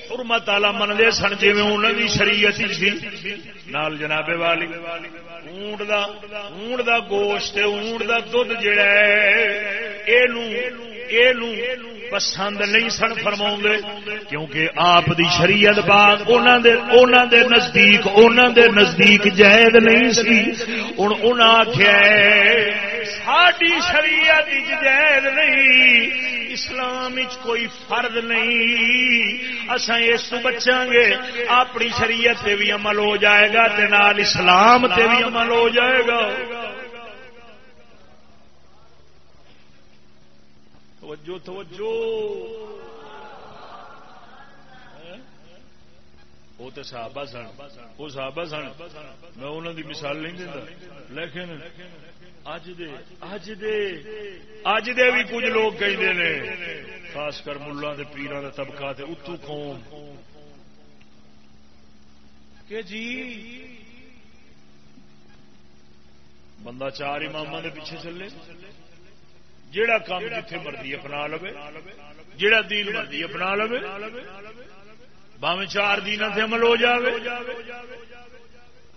حرمت والا منگے سن جی انہوں کی شریعت سی نال جنابے والی، اونٹ دا اونٹ دا گوشت اونٹ دا دھد جڑا ہے پسند نہیں سن فرما کیونکہ آپ دی شریعت باغ دے نزدیک انہوں دے نزدیک جائد نہیں سی۔ ہوں ان آخیا ساری شریعت جائد نہیں، اسلام کوئی فرد نہیں۔ اصا اس بچا گے، اپنی شریعت بھی عمل ہو جائے گا اسلام تے بھی عمل ہو جائے گا۔ توجہ توجہ۔ وہ تو صحابہ سن، وہ صحابہ سن۔ میں انہوں کی مثال نہیں دیتا لیکن اج دے اج دے اج دے بھی کچھ لوگ کہتے ہیں خاص کر ملا دے پیران کا طبقہ تے اتو قوم۔ کہ جی بندہ چار امام دے پیچھے چلے، جیڑا کام جتھے مرضی اپنا لو جیڑا دین مرضی اپنا لو باویں چار دن سے عمل ہو جاوے۔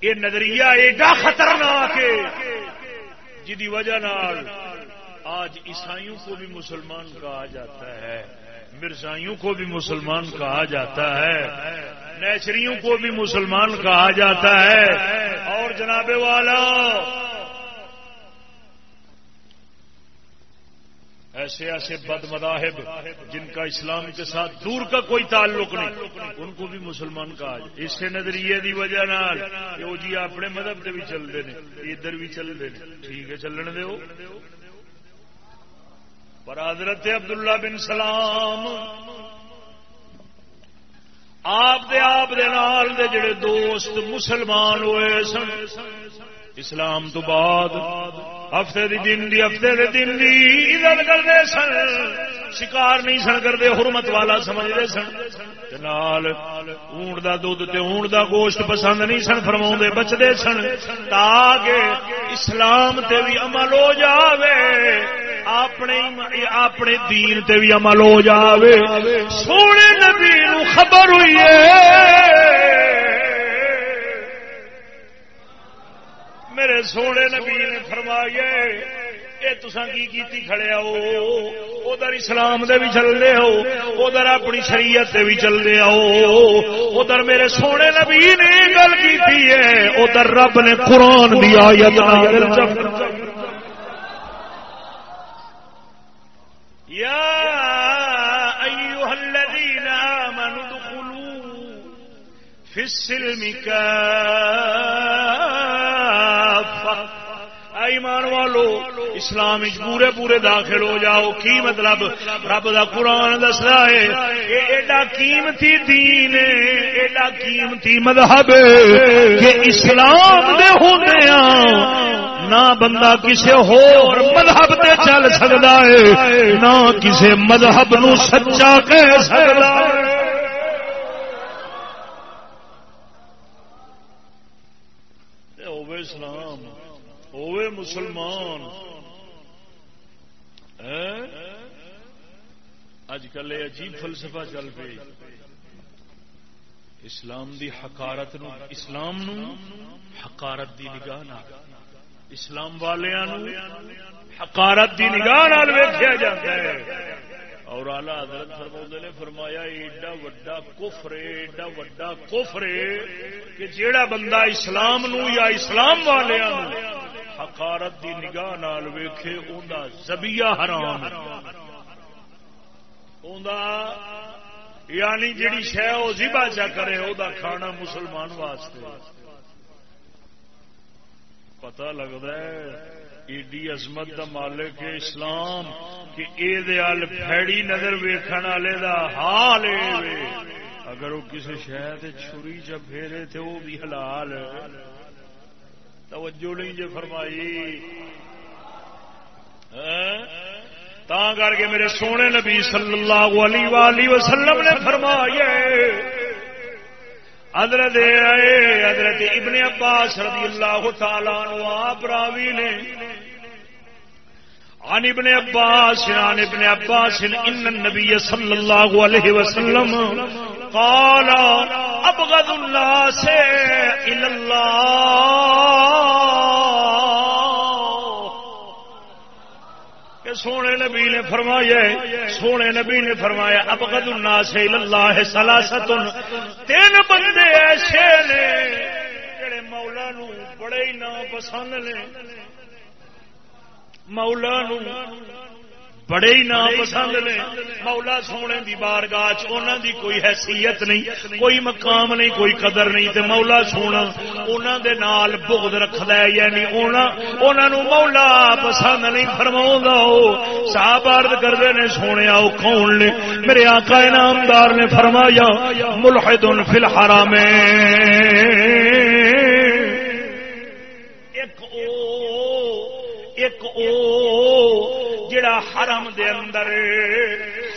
یہ نظریہ ایڈا خطرناک ہے جی وجہ نال آج عیسائیوں کو بھی مسلمان کہا جاتا ہے، مرزائیوں کو بھی مسلمان کہا جاتا ہے۔ نیچریوں کو بھی مسلمان کہا جاتا ہے۔ اور جناب والا، ایسے ایسے بد مذاہب جن کا اسلام کے ساتھ دور کا کوئی تعلق نہیں، ان کو بھی مسلمان کہا جائے اس سے نظریے کی وجہ جی اپنے مذہب سے بھی چلتے ہیں ادھر بھی چلتے ہیں ٹھیک ہے، چلن دو پر حضرت عبداللہ بن سلام آپ دے آپ دے نال دے جڑے دوست مسلمان ہوئے سن اسلام تو بعد ہفتے دی دن دی، ہفتے دے دن دی عزت کرتے سن۔ شکار نہیں سن، کرتے حرمت والا سمجھتے سن۔ نال اونٹ دا دودھ تے اونٹ دا گوشت پسند نہیں سن فرما بچتے سن۔ تاکہ اسلام تے بھی عمل ہو جاوے، اپنے اپنے دین تے بھی عمل ہو جاوے۔ سونے نبی نو خبر ہوئی ہے۔ میرے سونے نبی نے فرمایا یہ تسا کی کیتی کھڑے ہو؟ ادھر اسلام دے بھی چل رہے ہو، ادھر اپنی شریعت دے بھی چل رہے ہو۔ ادھر میرے سونے نبی نے گل کی ہے، ادھر رب نے قرآن دی آیت یا ایوہ الذین آمنوا دخلوا فی السلم کا ایمان والو، اسلام پورے پورے داخل ہو جاؤ۔ کی مطلب؟ رب دا قرآن دس رہا ہے ایڈا قیمتی دین ایڈا قیمتی مذہب کہ اسلام دے ہوتے نہ بندہ کسی ہور مذہب تے چل سکتا ہے، نہ کسی مذہب نو سچا کہہ سکتا ہے۔ اسلام۔ ہوئے مسلمان۔ اج کل یہ عجیب فلسفہ چل پی۔ اسلام دی حکارت نو، اسلام نو حکارت دی نگاہ نہ اسلام والوں حکارت دی نگاہ ویکیا جاتا ہے۔ اور آلہ حضرت فرما نے فرمایا، ایڈا وڈا کفرے ایڈا وڈا کفرے کہ جیڑا بندہ اسلام نو یا اسلام والے حکارت دی نگاہ نال ویکھے، اوندا زبیا حرام اوندا یعنی جیڑی شہ وہ زبا چا کرے، او دا کھانا مسلمان واسطے۔ پتہ لگتا ہے، ایڈی عظمت دا مالک اسلام کہ ال پھیڑی نظر ویکھن والے دا حال اگر وہ کسی شہر چھری چ پھیرے تو وہ بھی حلال۔ ہے توجہ نہیں جی فرمائی۔ ہاں؟ تا کر کے میرے سونے نبی صلی اللہ علیہ وآلہ وسلم نے فرمایا حضرت حضرت ابن عباس رضی اللہ تعالیٰ آپ راوی نے عن ابن عباس، عن ابن عباس ان النبي صلى الله عليه وسلم قال ابغض الناس الى الله. کہ سونے نبی نے فرمایا، سونے نبی نے فرمایا اب قد الناس اللہ سلاست تین بندے ایسے نے جڑے مولا نو بڑے ہی نا پسند نے۔ مولا نو بڑے ہی نام پسند نے مولا سونے دی بارگاہ انہوں دی کوئی حیثیت نہیں کوئی مقام نہیں کوئی قدر نہیں تے مولا سونا انہوں دے نال بغد رکھد ہے یعنی انہوں نو مولا پسند نہیں فرما صاحب عرض کرتے نے سونے آؤ کون نے میرے آقا انعامدار نے فرمایا ملحد فی الحرام ایک او ایک او جڑا حرم دے اندر،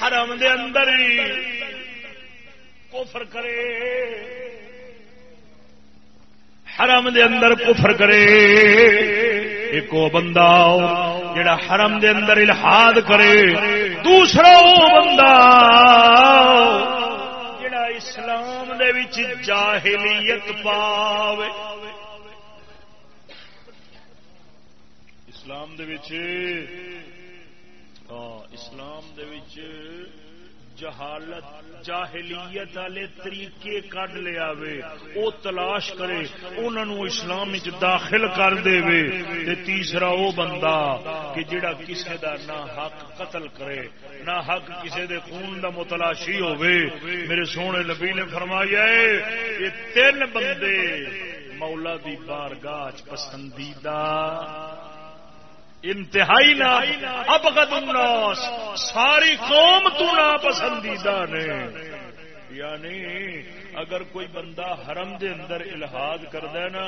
حرم دے اندر کفر کرے۔ حرم دے اندر کفر کرے۔ ایک وہ بندہ جڑا حرم دے اندر الحاد کرے۔ دوسرا وہ بندہ جڑا اسلام دے وچ جاہلیت پاوے۔ ہاں اسلام جہالت، جاہلیت والے طریقے کڈ لیا او تلاش کرے انہوں اسلام داخل کر دے تے تیسرا او بندہ کہ جڑا کسے دا نہ حق قتل کرے، نہ حق کسے دے خون دا متلاشی ہوئے میرے سونے نبی نے فرمایا یہ تین بندے مولا دی بارگاہ پسندیدہ انتہائی نہ ابغد الناس۔ ساری قوم تو نا پسندیدہ نے۔ یعنی اگر کوئی بندہ حرم دے اندر الہاد کرد نا،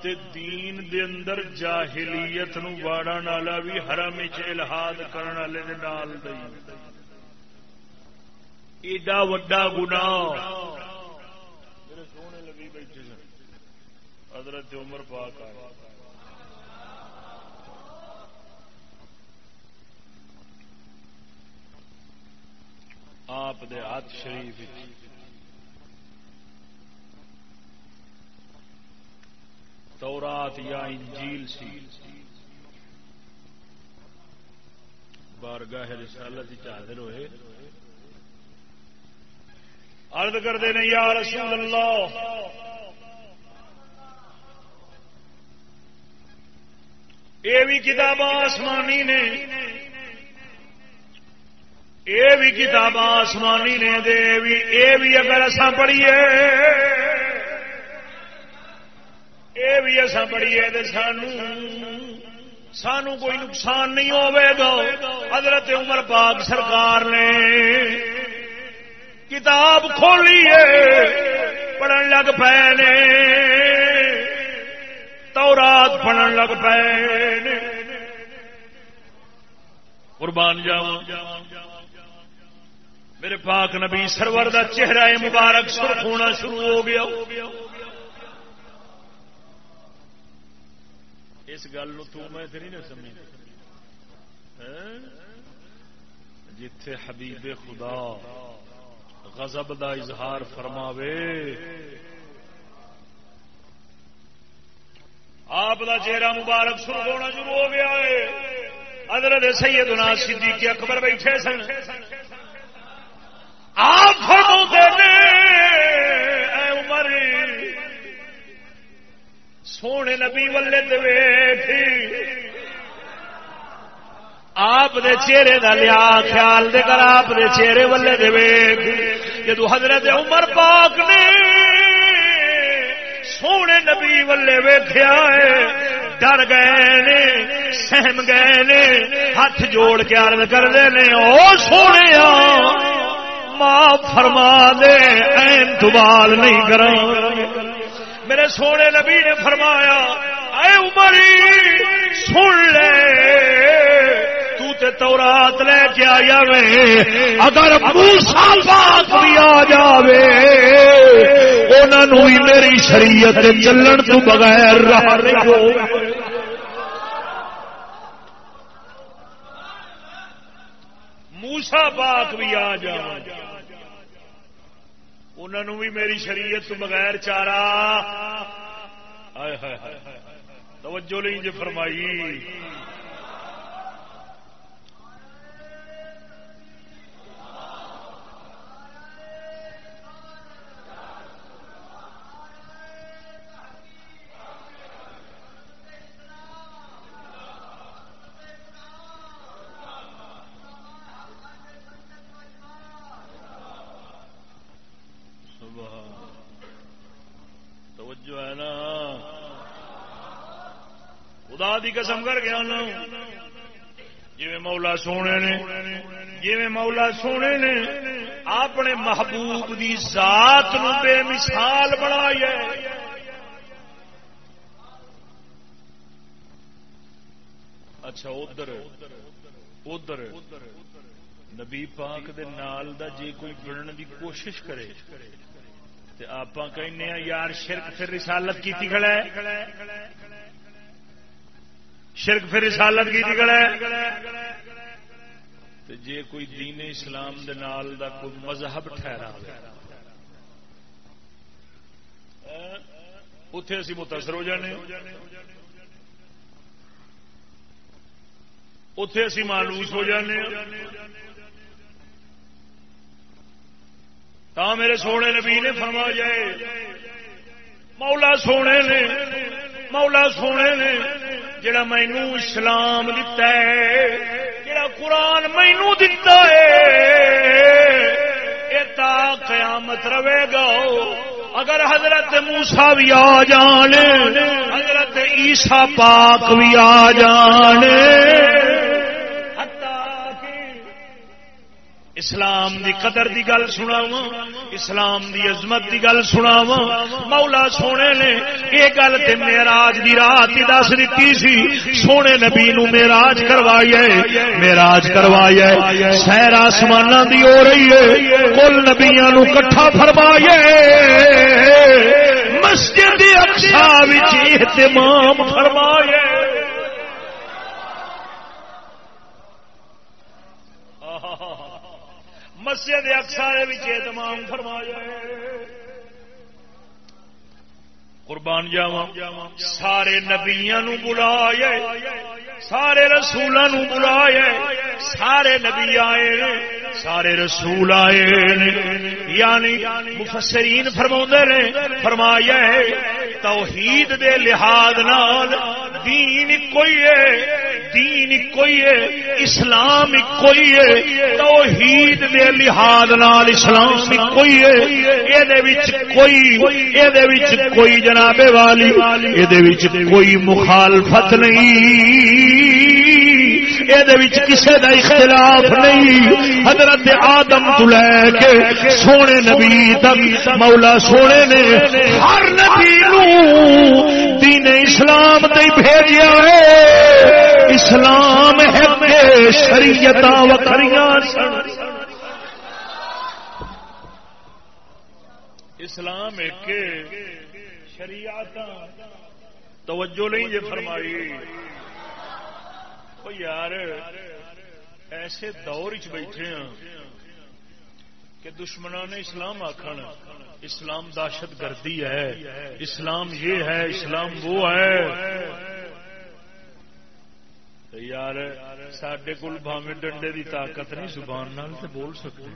تے دین دے اندر جاہلیت نو واڑا نالا بھی حرم الہاد کرنے والے دے نال دئی ایڈا وڈا گنا سونے لگی بیٹھے حضرت عمر پاک آئے۔ آپ دے ہاتھ شریف تورات یا انجیل سی۔ بارگاہ رسالت حاضر ہوئے۔ عرض کرتے نہیں یا رسول اللہ۔ یہ بھی کتاب آسمانی نے۔ یہ بھی کتاب آسمانی نے دے بھی یہ بھی اگر اصا پڑھیے یہ بھی اصا پڑھیے تو سانو سانو کوئی نقصان نہیں ہوے گا۔ حضرت عمر پاک سرکار نے کتاب کھولی ہے، پڑھن لگ پے نے۔ تورات پڑھن لگ پے قربان جاؤ میرے پاک نبی سرور دا چہرہ مبارک سرخ ہونا شروع ہو گیا۔ اس گل میں نہیں سمجھ ہاں؟ جتھے حبیب خدا غضب دا اظہار فرماوے۔ آپ دا چہرہ مبارک سرخ ہونا شروع ہو گیا ہے۔ ادر سیدنا صدیق اکبر بیٹھے سن۔ آپ عمر۔ سونے نبی ولے آپ دے چہرے کا لیا خیال دے کر آپ دے چہرے ولے دے جدو حضرت عمر پاک نے سونے نبی ولے ویخیا ڈر گئے نے، سہم گئے نے، ہاتھ جوڑ کے عرض کرتے ہیں او سونے معاف فرما دے، این دوبال نہیں کر میرے سونے نبی نے فرمایا، اے عمری، سن لے۔ تے تورات لے کے آیا وے۔ اگر موسا بات بھی آ جاوے انہوں میری شریعت چلن تو بغیر رہا رہو موسا پاک بھی آ جا انہوں بھی میری شریعت بغیر چارا توجہ نہیں جی فرمائی۔ جو ہے نا۔ خدا دی قسم کر گیا جی مولا سونے نے جی مولا سونے نے اپنے محبوب دی ذات نو بے مثال بنائی ہے۔ اچھا ادھر ادھر۔ نبی پاک دے نال دا جے کوئی بڑھنے دی کوشش کرے۔ آپ کہنے ہاں، یار، شرک پھر رسالت کی کھڑا ہے۔ شرک پھر رسالت کی جی کوئی دین اسلام دے نال دا کوئی مذہب ٹھہرا اتے اسی متاثر ہو جانے۔ اتے اسی مانوس ہو جانے۔ تا میرے سونے نبی نے فرما جائے۔ مولا سونے نے، مولا سونے نے جڑا مینو اسلام دتا ہے، جڑا قرآن مینو دتا ہے تا قیامت رہے گا۔ اگر حضرت موسا بھی آ جان حضرت عیسا پاک بھی آ جان اسلام دی قدر دی گل سناوا اسلام دی عظمت دی گل سناوا مولا سونے نے یہ گل تے میراج دی رات ہی دس دیتی سی۔ سونے نبی نو میراج کروائی ہے میراج کروائی ہے۔ سیر آسمان دی ہو رہی ہے، کل نبیا نو کٹھا فرمائی مسجد اقصا وچ اہتمام فرمایا مسجد اکثر اہتمام فرمایا قربان جاوا سارے نبیا بلایا سارے رسولوں بلایا سارے نبی آئے سارے رسول آئے یعنی مفسرین فرما نے، فرمایا توحید دے لحاظ نال دین کوئی ہے، دین کوئی ہے، اسلام کوئی ہے، توحید دے لحاظ نال اسلام کوئی ہے۔ یہ کوئی یہ کوئی جناب والی یہ کوئی مخالفت نہیں۔ کسی کا اختلاف نہیں۔ حضرت آدم تو لے کے سونے نبی تک مولا سونے نے ہر نبی نو دین اسلام تے بھیجیا ہے۔ اسلام ہے شریعت وکھریاں اسلام ایک شریعت توجہ نہیں جی فرمائی. یار، ایسے دور چ بیٹھے ہیں کہ دشمنوں نے اسلام آخر اسلام دہشت گردی ہے، اسلام یہ ہے، اسلام وہ ہے۔ یار سڈے کول بھاوے ڈنڈے دی طاقت نہیں زبان نال تے بول سکتے۔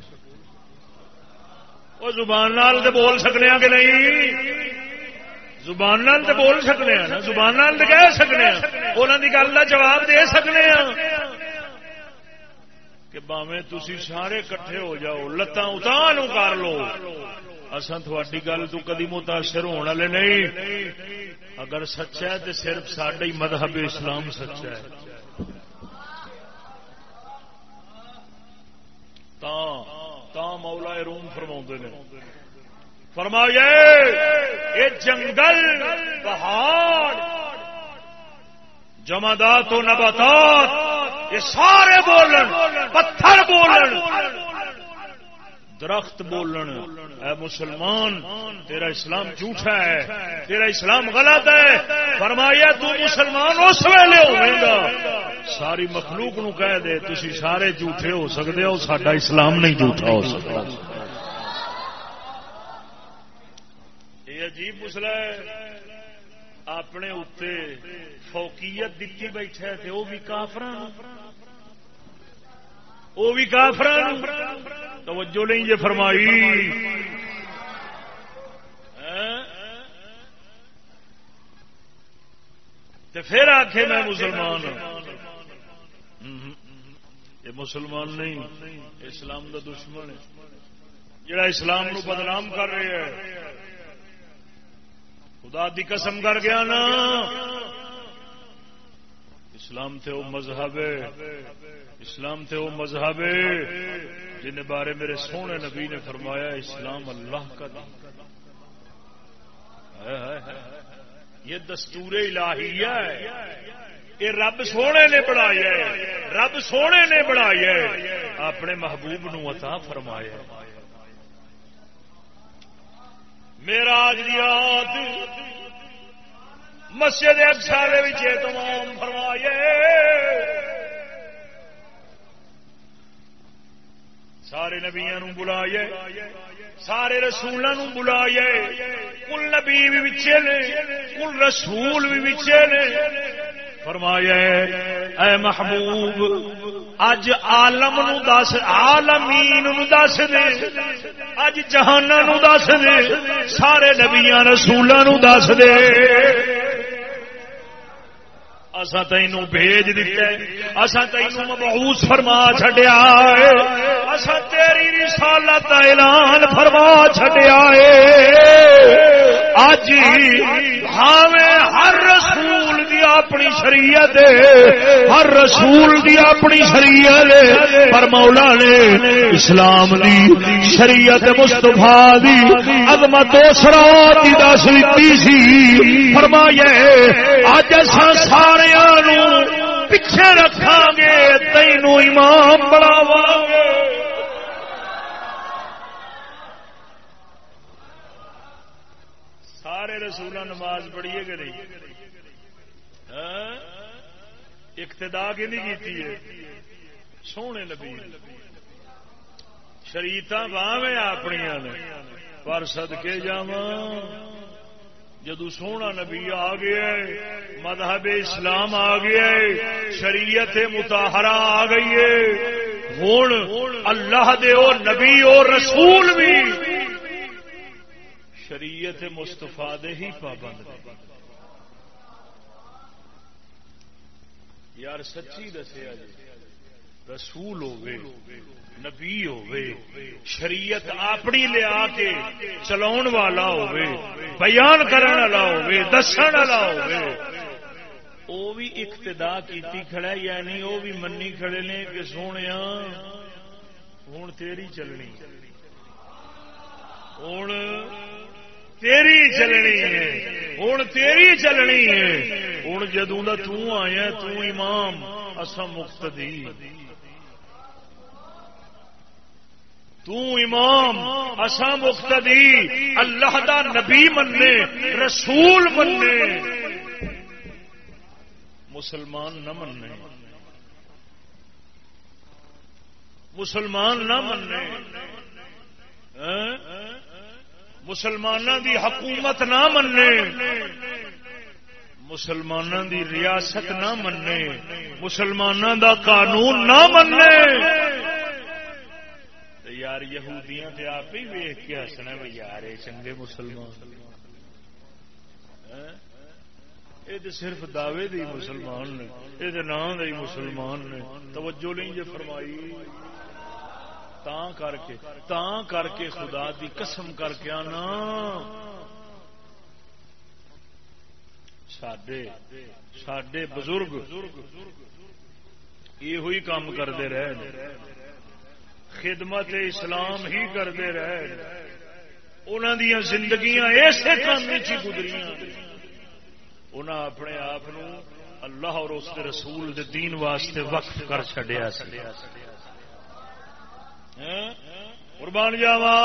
وہ زبان نال تے بول سکنے ہاں کہ نہیں؟ زبان نال تے بول سکنے ہیں زبان نال تے کہہ سکنے ہیں انہوں کی گل کا جواب دے سکنے ہیں کہ باویں تھی سارے کٹھے ہو جاؤ، لتاں اتان کر لو۔ اصا تھوڑی گل تو کدی متاثر ہونے والے نہیں۔ اگر سچا ہے تو صرف سڈا ہی مذہب اسلام سچا ہے۔ تا تا مولا روم فرما نے۔ فرمایا یہ جنگل، پہاڑ، جمادات و نباتات، یہ سارے بولن، پتھر بولن، درخت بولن، اے مسلمان، تیرا اسلام جھوٹا ہے، تیرا اسلام غلط ہے فرمایا تو مسلمان اس ویلے ہوئے گا۔ ساری مخلوق نو کہہ دے تھی سارے جھوٹے ہو سکتے ہو سڈا اسلام نہیں جھوٹا ہو سکتا یہ عجیب مسئلہ ہے۔ اپنے اتنے فوکیت دیتی بیٹھے تھے وہ بھی کافران وہ بھی کافر توجہ نہیں یہ فرمائی۔ ہاں؟ پھر آخے میں مسلمان ہاں۔ یہ مسلمان نہیں، اسلام کا دشمن ہے۔ جڑا اسلام نو بدنام کر رہے ہیں خدا دی قسم کر گیا نا۔ اسلام تھے وہ مذہب اسلام تھے وہ مذہب جن بارے میرے سونے نبی نے فرمایا، اسلام اللہ کا دین۔ یہ دستور الہیہ ہے۔ یہ رب سونے نے بنایا رب سونے نے بنایا اپنے محبوب نو عطا فرمایا میراج دی رات مسجد اکسا دے تمام فرمائے سارے نبیا بلائے، سارے رسولوں بلائے۔ کل نبی بھی بچے نے، کل رسول بھی بچے نے۔ فرمایا اے محبوب، اج عالم نو دس، عالمین نو دس دے اج جہانا نو دس دے سارے نبیاں رسولاں نو دس دے اسا تینو بھیج دیتا ہے۔ اسا تینو مبعوث فرما چھڈیا ہے۔ اسا تیری رسالت دا اعلان فرما چھڈیا ہے۔ اج ہاویں ہر رسول دی اپنی شریعت ہر رسول دی اپنی شریعت پر مولا نے اسلام دی شریعت مصطفیٰ دی عظمت و سرات دی دس دیتی سی۔ فرمایا اج اساں سارے نو پیچھے رکھا گے تینو امام بڑھاوا گے سارے رسول نماز پڑھیے کہ نہیں؟ ہاں؟ اقتدا کی نہیں کی سونے نبی۔ شریت باہ اپنی پر سد کے جاواں۔ جدو سونا نبی آ گیا مذہب اسلام آ گیا شریعت متحرہ آ گئی ہے۔ ہوں اللہ دے او نبی اور رسول بھی شریعت مستفا دے ہی پابند یار سچی دسیا جی رسول ہوگی نبی شریعت اپنی لیا کے چلاؤ والا بیان کرنے والا دسن والا وہ بھی اقتدا کیتی کھڑا یعنی وہ بھی منی کھڑے نے کہ سونے ہوں تیری چلنی ہوں تیری چلنی ہے۔ ہوں تیری چلنی ہے۔ ہوں جدوں تیا تمام اصا مقتدی۔ امام اسا مقتدی، اللہ دا نبی مننے، رسول مننے۔ مسلمان نہ مننے۔ مسلمان نہ مننے۔ ہاں؟ مسلمانوں دی حکومت نہ مننے۔ مسلمانوں دی ریاست نہ مننے۔ مسلمانوں دا قانون نہ مننے۔ یار یہودیاں تے آپ ہی ویخ کے ہسنا بھی یار یہ چنگے مسلمان۔ ہاں؟ یہ تو صرف دعوے دی مسلمان نے یہ تو نام دے مسلمان نے۔ توجہ نہیں جی فرمائی۔ تا کر کے تا کر کے خدا دی قسم کر کے آنا۔ سڈے سڈے بزرگ یہ ہوئی کام کرتے رہے۔ خدمت اسلام ہی کرتے رہے۔ انہوں دیا زندگیاں ایسے کام ہی گزری انہیں اپنے آپ اللہ اور اس رسول دے دین واسطے وقف کر چڈیا ہاں؟ قربان جاوا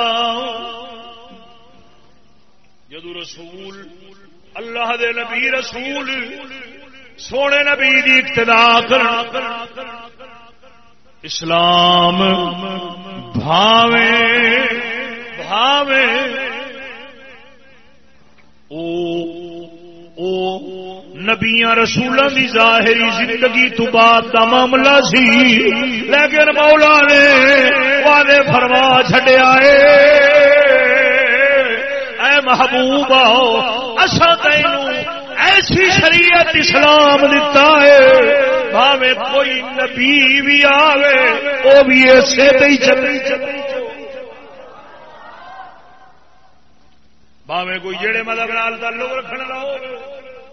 جدو رسول اللہ دے نبی رسول سونے نبی دی ابتدا کر اسلام بھاوے بھاوے۔ او او، نبیاں رسولوں کی ظاہری زندگی تو بعد کا معاملہ سی۔ لیکن مولا نے والے فرما چڈیا اے محبوب آؤ اصا تینوں ایسی شریعت اسلام دیتا ہے۔ بھاوے کوئی نبی بھی آوے وہ بھی ایسے ہی چلی بھاوے کوئی جڑے مطلب لال تعلق رکھنے والا ہو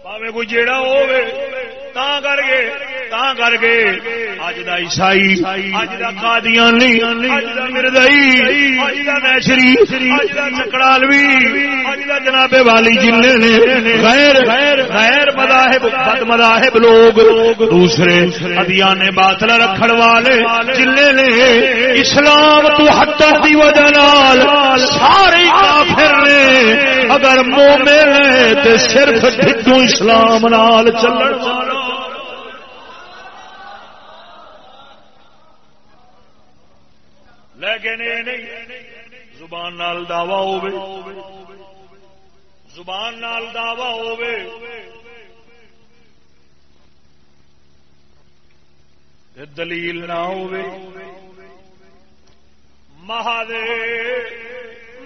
بھاوے کوئی جیڑا ہوے تا کر کے تا کر کے اج دا عیسائی اج دا قادیانی اج دا مردئی اج دا نیشری اج دا چکڑالوی اج دا جناب والی جن نے غیر غیر مذاہب بد مذاہب لوگ دوسرے ادیان باطل رکھن والے جن نے اسلام تو ہٹن دی وجہ نال سارے کافر نے اگر مومن ہے تے صرف ڈھڈو اسلام نال چلن والا لیکن یہ نہیں زبان نال دعوی ہو زبان نال دعوی ہو دلیل نہ ہوے مہادے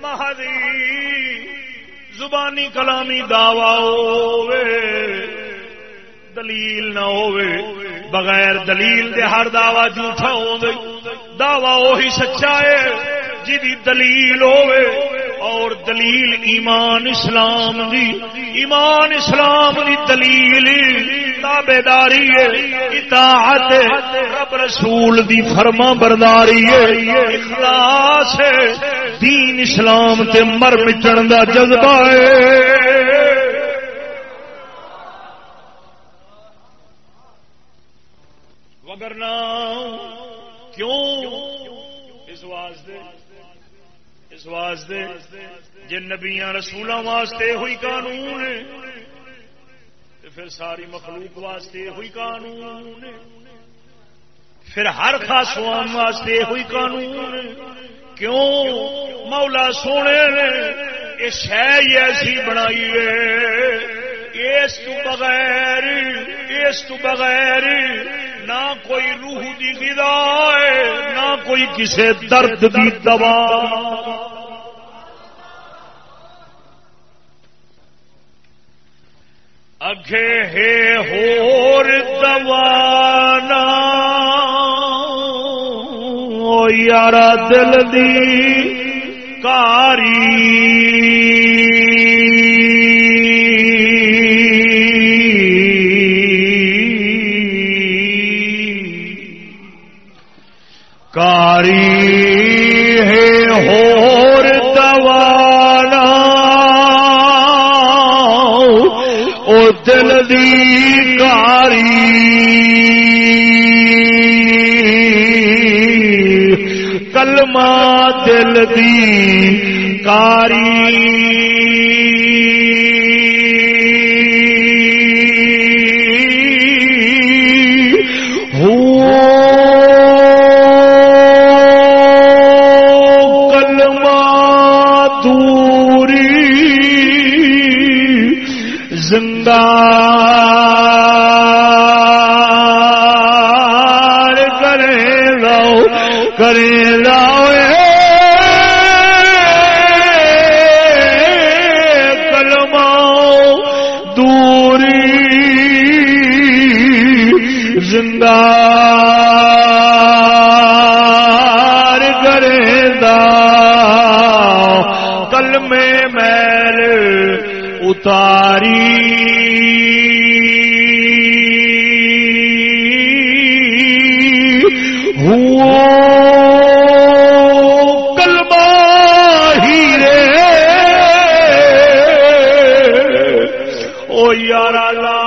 مہادی زبانی کلامی دعوی دلیل نہ ہوے بغیر دلیل دے ہر دعوی جھوٹا ہو دعوی وہی سچا ہے جی دلیل ہوے اور دلیل ایمان اسلام دی۔ ایمان اسلام دی دلیل تابے داری اطاعت رب رسول دی فرما برداری اخلاص دین اسلام تے مر مٹن دا جذبہ ہے۔ وگرنا کیوں؟ اس واسطے اس واسطے جن نبیا رسولوں واسطے ہوئی قانون پھر ساری مخلوق واسطے ہوئی قانون پھر ہر خاصوان واسطے ہوئی قانون کیوں؟ مولا سونے نے، یہ شہ ایسی بنائی ہے۔ اس تو بغیر، اس تو بغیر نہ کوئی روح دی غذا ہے، نہ کوئی کسی درد دی دوا. اگے ہے ہور دوانا. یار دل دی کاری. کاری ہے ہور دوانا او دل دی کاری کلمہ دل دی کاری اتاری ہوں کلمہ ہی رے۔ او یار لال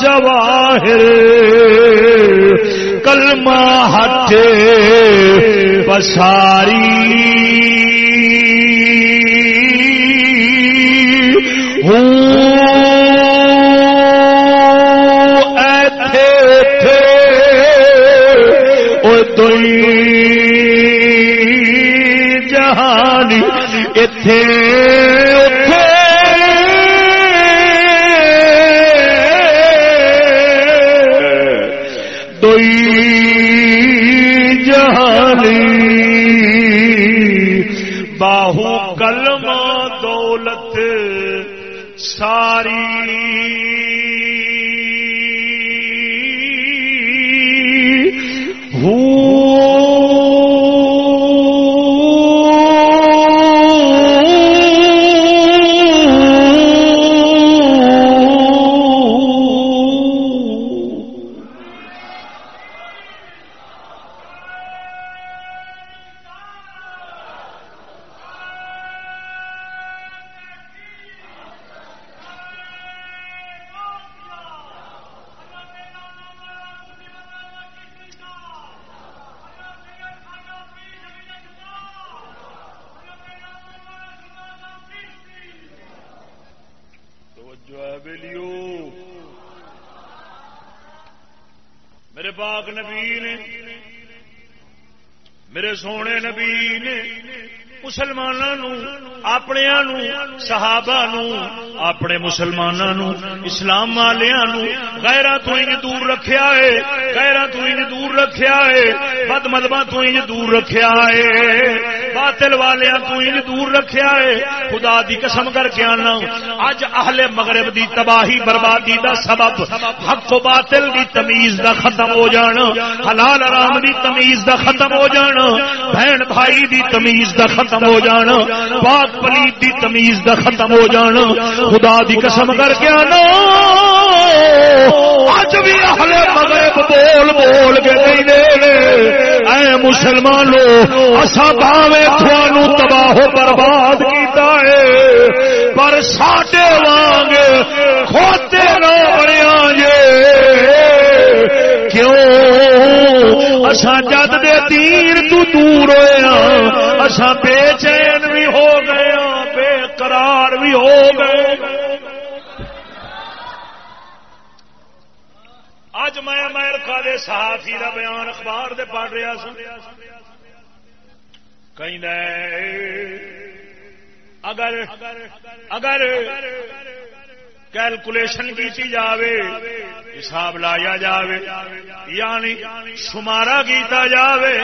جواہر کلمہ ہٹے پساری۔ او دوئی مسلمانوں اپنے صحابہ نو اپنے مسلمانوں اسلام والوں گہرا تو انج دور رکھیا ہے گہرا تو انج دور رکھیا ہے، بد مدبا تو انج دور رکھیا ہے۔ باطل والیاں تو دور رکھیا ہے۔ خدا دی قسم کر کے آنا۔ اج اہل مغرب دی تباہی بربادی دا سبب، حق و باطل دی تمیز دا ختم ہو جانا۔ حلال آرام دی تمیز دا ختم ہو جانا۔ بہن بھائی دی تمیز دا ختم ہو جانا۔ پاک پلیت دی تمیز دا ختم ہو جانا۔ خدا دی قسم کر کے آنا۔ اج بھی اہل مغرب بول بول کے نہیں دے اے مسلمانوں اسا باوے تھانو تباہ برباد کیتا ہے۔ پر ساڈے وانگ کھوتے نہ بنیا جے۔ کیوں؟ اصا جد دے تیر تو دور ہویا ہاں، اصا بے چین بھی ہو گیا ہاں، بے قرار بھی ہو گئے۔ اج میں امریکہ دے صحافی دا بیان اخبار دے پڑھ رہا سا کہیں اگر اگر کیلکولیشن کی جاوے، حساب لایا جاوے یعنی شمارا کیتا جاوے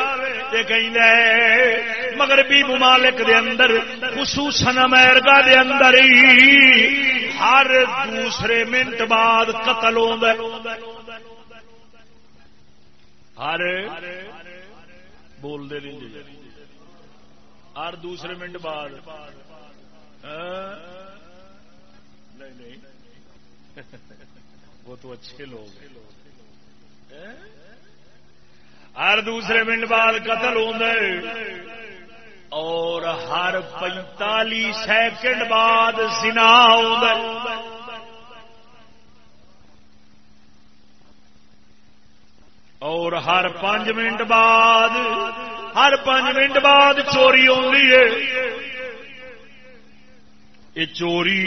تے کہیں مغربی ممالک دے اندر، خصوصاً امریکہ دے اندر ہی ہر دوسرے منٹ بعد قتل ہوتا ہر بول دے جی۔ ہر دوسرے منٹ بعد۔ ہاں؟ نہیں نہیں۔ وہ تو اچھے لوگ ہیں۔ ہر دوسرے منٹ بعد قتل ہوتا اور ہر پینتالیس سیکنڈ بعد سنا ہوتا اور ہر پانچ منٹ بعد، ہر پانچ منٹ بعد چوری ہوتی ہے۔ یہ چوری،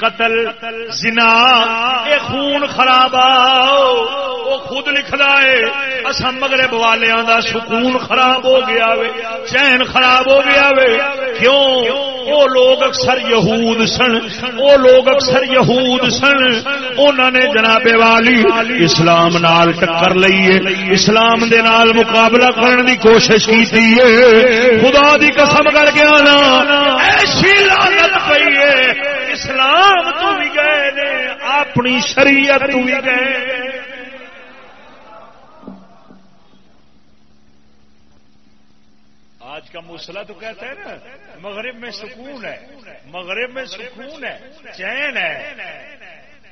قتل، زنا یہ خون خراب وہ خود لکھتا ہے اصل مغرب والوں کا سکون خراب ہو گیا وے، چین خراب ہو گیا وے، کیوں؟ وہ لوگ اکثر یہود سن وہ لوگ اکثر یہود سن انہوں نے جناب والی اسلام نال ٹکر لئیے اسلام دے نال مقابلہ کرنے دی کوشش کی خدا دی قسم کر کے آنا، ایسی لعنت پئی اسلام تو بھی گئے نے، اپنی شریعت تو بھی گئے۔ آج کا مسئلہ تو کہتا ہے نا، مغرب میں سکون ہے، مغرب میں سکون ہے، چین ہے۔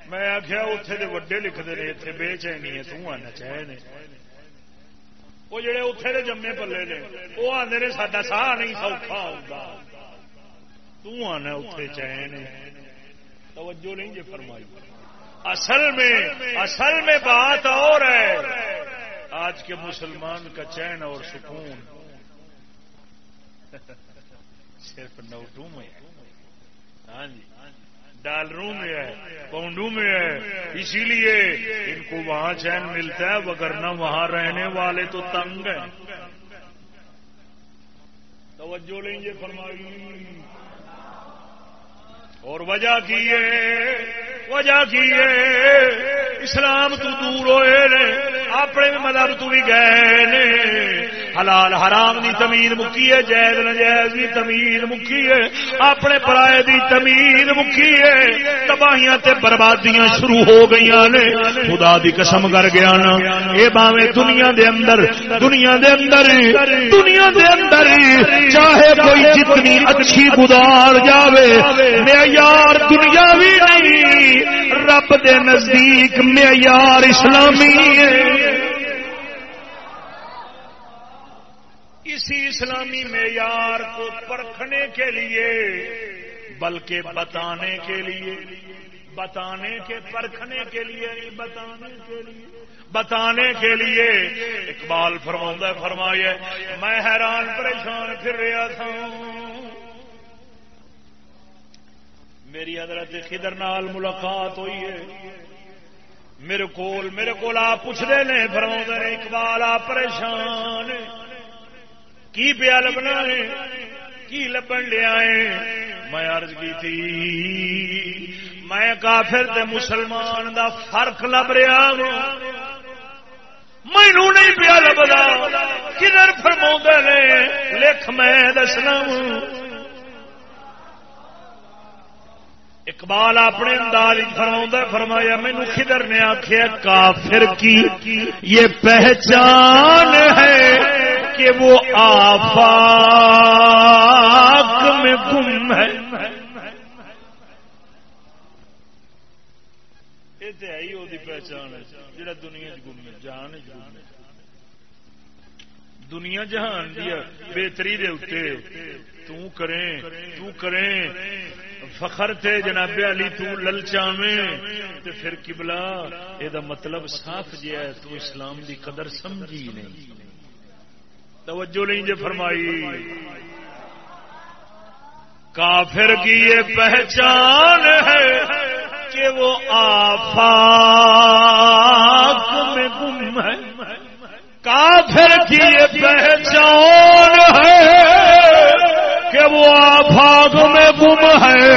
میں آخیا اتنے دے وڈے لکھتے رہے اتنے بے چینی ہے، توں آنا چین ہے۔ وہ جڑے اتنے دے جمے پلے نے، وہ آدھے نے سا ساہ نہیں سوکھا ہوگا تنا اتے چین۔ توجہ نہیں جی فرمائی۔ اصل میں اصل میں بات اور ہے۔ آج کے مسلمان کا چین اور سکون۔ صرف نوٹوں میں ہاں جی۔ ڈالروں میں ہے، پاؤنڈوں میں ہے۔ اسی لیے ان کو وہاں چین ملتا ہے وگرنہ وہاں رہنے والے تو تنگ ہیں۔ توجہ لیں گے جی فرمائی۔ اور وجہ کی ہے؟ وجہ کی ہے؟ اسلام تو دور ہوئے نے، اپنے مذہب تو بھی گئے نے۔ حلال حرام دی تمیز مکی ہے، جائز نجائز دی تمیز مکی ہے۔ اپنے پرائے دی تمیز مکی ہے۔ تباہیاں تے بربادیاں شروع ہو گئی نے۔ خدا دی قسم کر گیا نا۔ یہ باوے دنیا دے اندر، دنیا دے اندر، دنیا دے اندر چاہے کوئی جتنی اچھی گزار جاوے، معیار دنیا بھی نہیں۔ رب دے نزدیک معیار اسلامی ہے۔ اسی اسلامی معیار کو پرکھنے کے لیے، بلکہ بتانے کے لیے، بتانے کے، پرکھنے کے لیے یعنی بتانے کے لیے، بتانے کے لیے۔ اقبال فرما فرمایا میں حیران پریشان پھر رہا تھا۔ میری حضرت خدر نال ملاقات ہوئی ہے۔ میرے کول میرے کول آپ پوچھتے ہیں فرما اقبال آپ پریشان کی پیا لبنا ہے کی لبن لیا ہے میں عرض کی تھی، میں کافر تے مسلمان دا فرق لب رہا ہوں۔ مینو نہیں پیا لبدا کدھر فرما نے؟ لکھ میں دسنا اقبال اپنے انداز فرما فرمایا مینو خدر نے آخیا کافر کی یہ پہچان ہے۔ کہ وہ آفاق میں گم ہے۔ یہ پہچان ہے جڑا دنیا گم ہے جہان گم ہے دنیا جہان دیا بہتری دے اتنے تو کریں تو کریں فخر تھے جناب علی تو للچاویں تے پھر قبلہ اے دا مطلب صاف جیا ہے تو اسلام دی قدر سمجھی نہیں توجہ نہیں جے فرمائی۔ کافر کی یہ پہچان ہے کہ وہ آفاق میں گم ہے۔ کافر کی یہ پہچان ہے کہ وہ آفاق میں گم ہے۔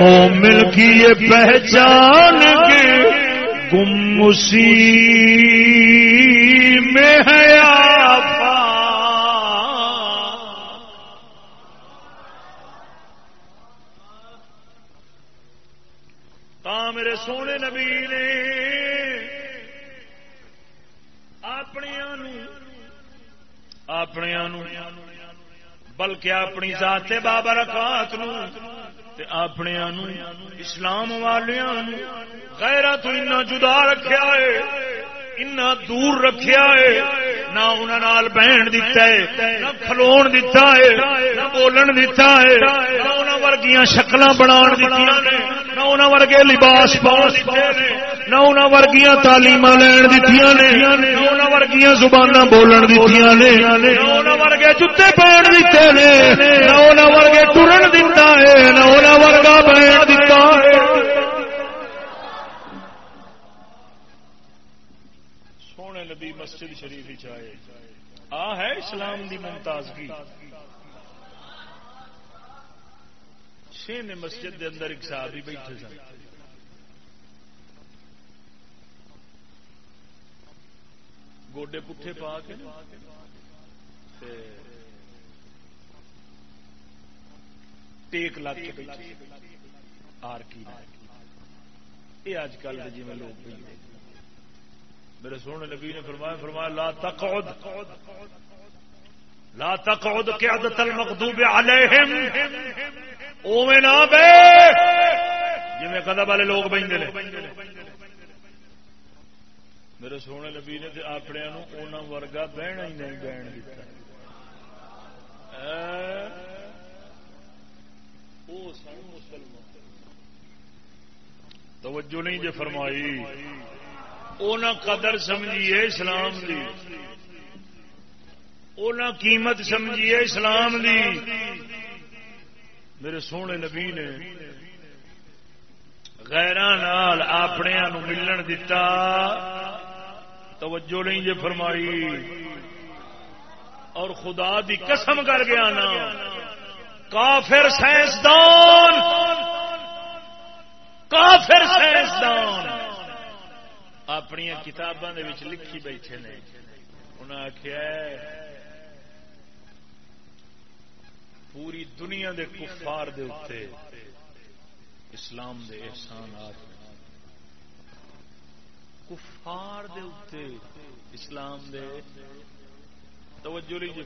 مومن کی یہ پہچان کے گم اسی میں ہے آفا تا میرے سونے نبی نے اپنی اپنے بلکہ اپنی ذات بابا رکھات اپنے اسلام والوں غیرت تو جدا رکھا ہے۔ اتنا دور رکھا ہے، نہ انہوں بہن دتا ہے، نہ کھلو دتا ہے، نہ بولن دتا ہے، نہ انہوں ورگیاں شکل بنا دیتی نہ انہوں ورگے لباس پاؤ نہ انہوں ورگیاں تعلیم لین دیتی نے، نہ انہوں ورگیاں زبان بولن دیتی نے، نہ انہوں ورگے جتے پہن دیتے نے، نہ انہوں ورگے ٹرن دتا ہے، نہ انہوں ورگا بہن دتا ہے سونے نبی مسجد شریف چاہے۔ آ ہے اسلام دی ممتازگی۔ چھ مسجد دے اندر ایک صحابی بیٹھے سن۔ گوڈے پٹھے پا کے ٹیک لا کے بیٹھے۔ آر کی یہ اج کل جی میں لوگ بھی میرے سونے نبی نے فرمایا فرمایا، لا تقعد لا تقعد قعدت المغضوب علیہم۔ اوے نہ بے۔ جی میں والے لوگ بہندے نے۔ میرے سونے نبی نے تے اپنے انہاں ورگا بہنا ہی نہیں بہن دیتا۔ او سن مسلمان۔ توجہ نہیں جے فرمائی۔ اونا قدر سمجھیے اسلام دی۔ اونا قیمت سمجھیے اسلام دی۔ میرے سونے نبی نے غیران اپنے ملن دتا۔ توجہ نہیں جے فرمائی۔ اور خدا دی قسم کر گیا نا۔ کافر سائنسدان۔ کافر سائنسدان۔ اپنی کتاباں لکھی بیٹھے نے۔ انہیں آخیا پوری دنیا دے کفار دے اتے اسلام دے احسانات کفار دے اتے اسلام دے۔ توجہ نہیں جی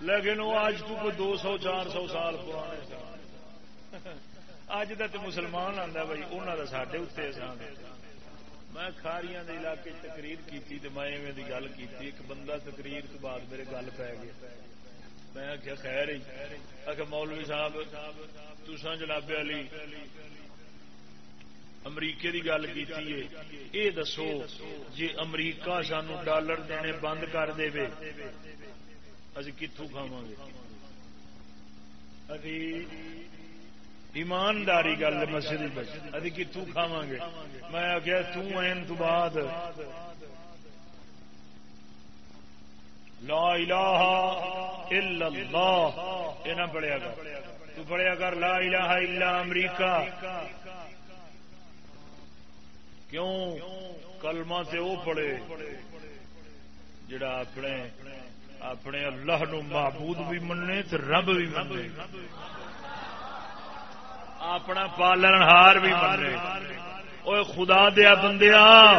لیکن وہ آج تو دو سو، چار سو سال پرانے اج تو مسلمان آتا بھائی انہوں کا سڈے اتنے احسان میں کھاریاں دے علاقے تقریر کی میں ایویں دی گل کی ایک بندہ تقریر تو بعد میرے گل پی گیا میں آخیا خیر ہی آخر مولوی صاحب تسا جناب علی امریکے کی گل کی یہ دسو جی امریکہ سانو ڈالر دینے بند کر دے ابھی کتوں کھاوا گے۔ ابھی ایمانداری گل مسجد ابھی کتوں کھاوا گے میں آخیا تین تو بعد۔ لا الہ الا اللہ۔ یہ نہ پڑھیا کر۔ تو پڑھیا کر، لا الہ الا امریکہ۔ کیوں؟ کلمہ تے وہ پڑھے جڑا اپنے اپنے اللہ نو معبود بھی مننے تے رب بھی مننے۔ اپنا پالن ہار بھی منے۔ اوے خدا دیا بندیا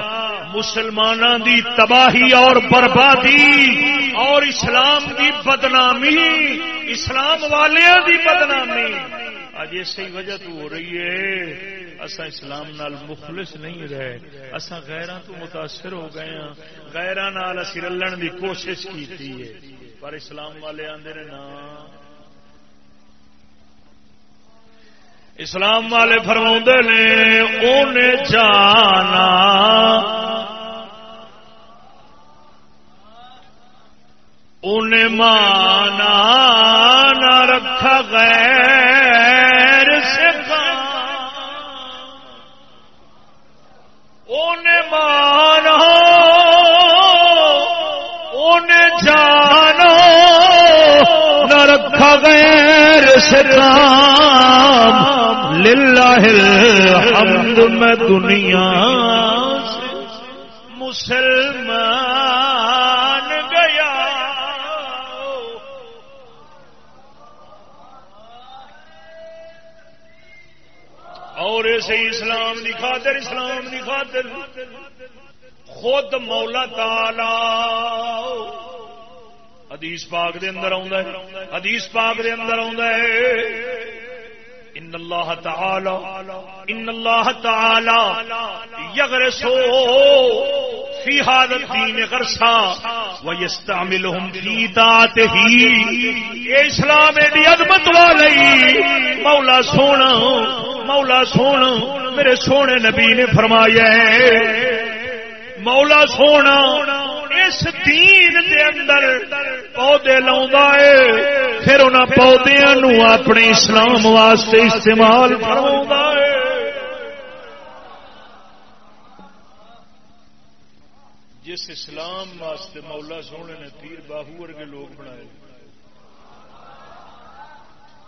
مسلمان دی تباہی اور بربادی اور اسلام دی بدنامی، اسلام والیاں دی بدنامی۔ اج اسی وجہ تو ہو رہی ہے اسا اسلام نال مخلص نہیں رہے۔ اسا غیراں تو متاثر ہو گئے ہاں۔ غیراں نال اسی رلن دی کوشش کیتی ہے۔ پر اسلام والے آندے نے نا اسلام والے فرما نے انہیں جانا۔ انہیں مانا نہ رکھا غیر رکھا غیر سے کام للہ الحمد میں دنیا سے مسلمان گیا۔ اور ایسے اسلام کی خاطر، اسلام کی خاطر۔ خود مولا تالا۔ حدیث پاک دے اندر آ حدیث پاک دے اندر آ ان اللہ تعالی، ان اللہ تعالی یغرسو فی هذا الدین غرسا ويستعملهم فی ذاته۔ اے اسلام دی عظمت والی۔ مولا سونا مولا سونا، میرے سونے نبی نے فرمایا ہے۔ مولا سونا اس دین دے اندر پودے لا پھر ان پودیا اپنے اسلام واسطے استعمال فرما جس اسلام واسطے مولا سونے نے تیر باہو ورگے لوگ بنائے۔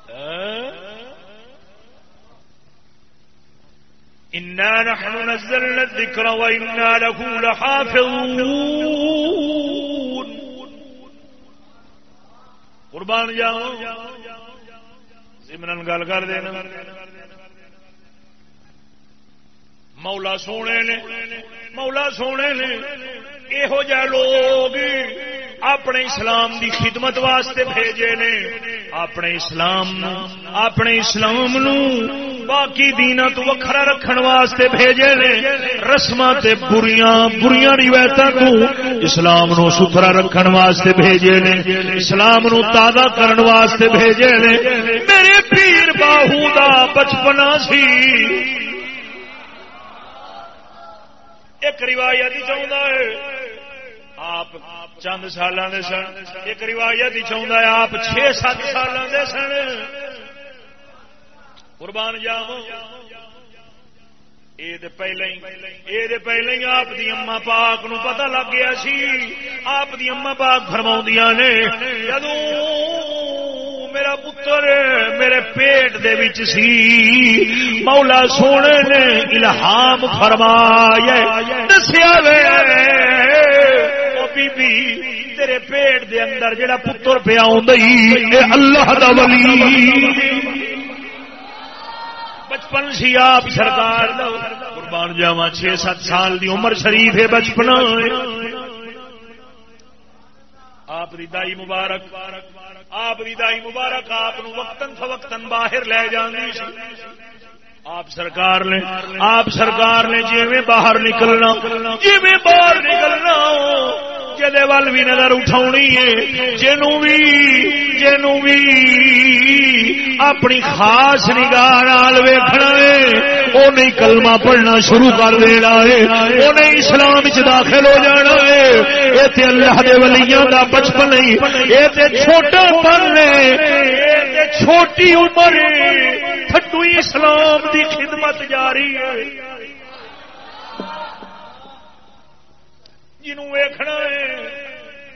ہاں؟ إنا نحن نزلنا الذكر وإنا له لحافظون قربان جاؤ۔ زمنا گل کر دینا۔ مولا سونے نے، مولا سونے نے یہو جہ لوگ اپنے اسلام دی خدمت واسطے بھیجے نے، اپنے اسلام اپنے اسلام نو باقی دینا تو وکھرا رکھن واسطے بھیجے نے رسم بریاں بریاں روایت کو اسلام نو ستھرا رکھن واسطے بھیجے نے، اسلام نو تازہ کرن واسطے بھیجے نے۔ میرے پیر باہو دا بچپنا سی ایک روایت چاہتا ہے۔ آپ چند سال سن۔ ایک روایت چاہتا ہے۔ آپ چھ سات سال سن۔ قربان جاو پہلے پہلے ہی آپ دی اما پاک نو پتہ لگ گیا سی۔ آپ دی اما پاک فرما نے۔ جدو میرا پتر میرے پیٹ دے وچ سی۔ مولا سونے نے الہام فرمایا دسیا وے۔ بی بی تیرے پیٹ دے اندر جڑا پتر پیا اللہ دا ولی۔ بچپن سی آپ سرکار قربان جاوا چھ سات سال دی عمر شریف ہے بچپن آپ دی دائی مبارک۔ آپ ردائی مبارک آپ وقتاً فوقتاً باہر لے جانی آپ سرکار نے، آپ سرکار نے جی باہر نکلنا جی باہر نکلنا وال بھی نظر اٹھاونی ہے جنو بھی جنو بھی اپنی خاص نگاہ ویخنا ہے نہیں کلمہ پڑھنا شروع کر دینا ہے نہیں اسلام چ داخل ہو جانا ہے۔ یہ اللہ دے ولیاں دا بچپن نہیں یہ چھوٹا پن ہے چھوٹی عمر ہے۔ تھڈو اسلام دی خدمت جاری ہے۔ جنوں ویکھنا ہے،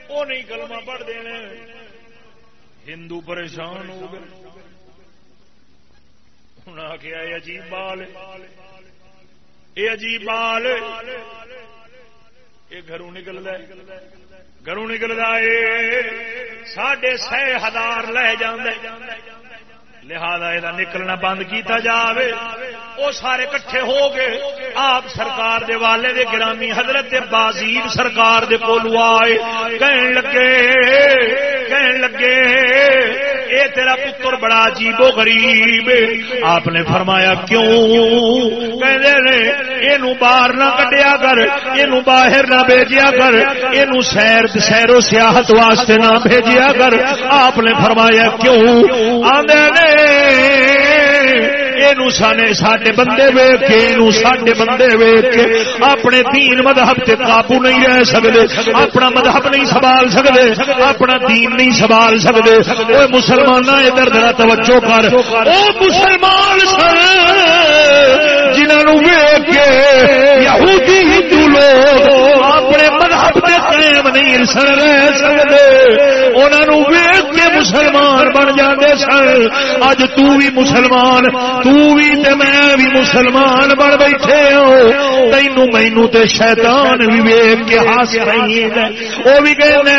وہ نہیں کلمہ پڑھ دینا ہندو پریشان ہو گئے۔ ہوں آ کے آئے عجیب بال یہ عجیب بال یہ گھروں نکلتا گھروں نکلتا ہے۔ ساڈے سہ ہزار لے جاندے لہذا یہ نکلنا بند کیتا جاوے۔ وہ سارے کٹھے ہو گئے۔ آپ سرکار دے والے دے گرامی حضرت بازیر سرکار دے کولو آئے۔ کہن لگے کہن لگے، اے تیرا پتر بڑا عجیب و غریب۔ آپ نے فرمایا، کیوں؟ کہندے نے، اینو باہر نہ کڈیا کر، اینو باہر نہ بھیجیا کر، اینو سیر سیر و سیاحت واسطے نہ بھیجیا کر۔ آپ نے فرمایا، کیوں؟ آندے نے سڈے بندے ویگ کے سڈے بندے ویگ کے اپنے تین مذہب سے قابو نہیں رہ سکتے اپنا مذہب نہیں سنبھال سکتے اپنا دین نہیں سنبھال سکتے وہ مسلمان ادھر ذرا توجہ کر وہ مسلمان سن جنہوں ویگ کے یہودی ہندو لوگ اپنے مذہب کے قائم نہیں سن رہ سکتے۔ انہوں ویگ کے مسلمان بن جاتے سن۔ اج بھی مسلمان بھی تے میں بھی مسلمان بن بیٹھے ہاں۔ ہو تینو مینو تے شیطان بھی ویگ کے ہاس رہی ہے وہ بھی کہنا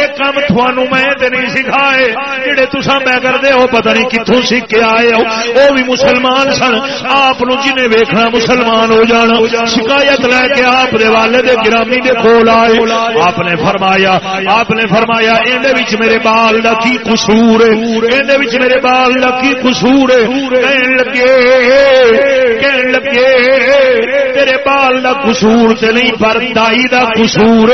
یہ کام تھانو میں تے نہیں سکھائے۔ جڑے تسا میں کرتے ہو، پتہ نہیں کتوں سیکھ کے آئے ہو۔ وہ بھی مسلمان سن۔ آپ جنہیں ویکھنا مسلمان ہو جانا، شکایت لے کے آپ دے والے دے گرامی دے کول آ آئے آپ نے فرمایا، آپ نے فرمایا اندر میرے بال کا کی قصور ہے? اندر میرے بال کا کی قصور ہے? لگے، کہن لگے، تیرے بال کا قصور تے نہیں، پر دائی دا قصور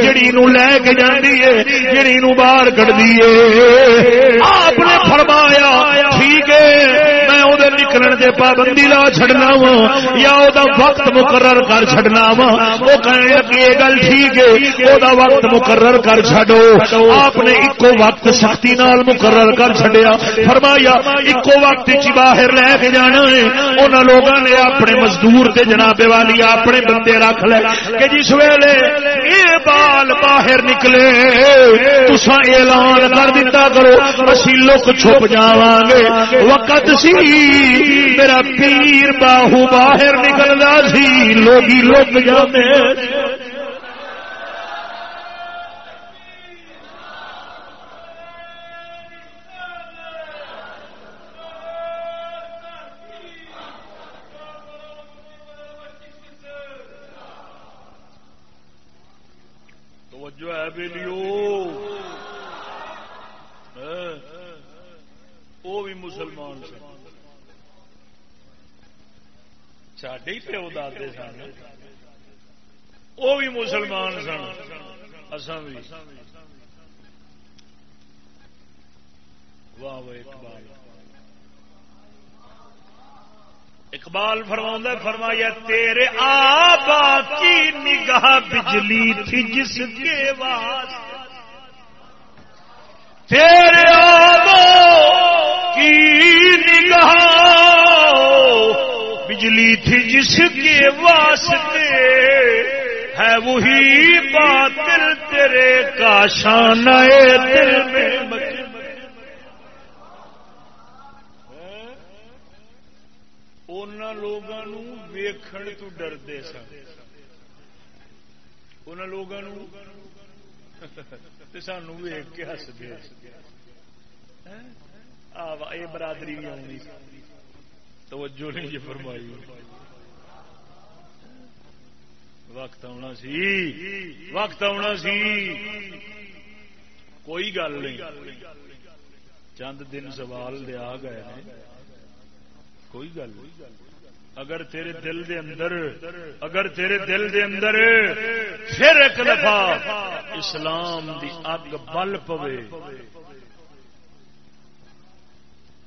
جڑی نو لے کے جاندی ہے، جڑی نو باہر کڈدی ہے۔ آپ نے فرمایا، ٹھیک ہے میں نکلن دے پابندی لا چڈنا وا، یا او دا وقت مقرر کر چڈنا وا۔ وہ کہنے لگی یہ گل ٹھیک ہے وہ وقت مقرر کر چڈو آپ نے ایکو وقت سختی نال مقرر کر چڈیا فرمایا ایکو وقت چ باہر لے کے جانا ہے۔ انہوں لوگوں نے اپنے مزدور تے جناب والی اپنے بندے رکھ لے کہ جس ویلے یہ بال باہر نکلے تسا اعلان کر دیتا کرو، اسی لک چھپ جاواں گے۔ وقت سی میرا پیر باہو باہر نکلنا سی لوگ لوگ جاتے جو ہے ہاں۔ وہ بھی مسلمان سے سڈے پیو دے سن۔ وہ بھی مسلمان سن۔ اصل بھی واہ اقبال۔ اقبال فرما فرمایا، تیرے آبا کی نگاہ بجلی تھی جس کے بعد تیرے آبا کی نگاہ بجلی تھی جس کے واسطے ہے وہی باطل تیرے کا شان دل میں لوگوں ویکھن تو ڈردے سن۔ ان لوگوں سانو ویگ کے ہستے یہ ہاں؟ برادری بھی آئی توجہ نہیں یہ فرمائی۔ وقت آنا سی۔ وقت آنا سی۔ کوئی گل نہیں۔ چند دن سوال دیا گئے کوئی گل اگر تیرے دل دے اندر اگر تیرے دل دے اندر پھر ایک دفعہ اسلام دی اگ بل پوے۔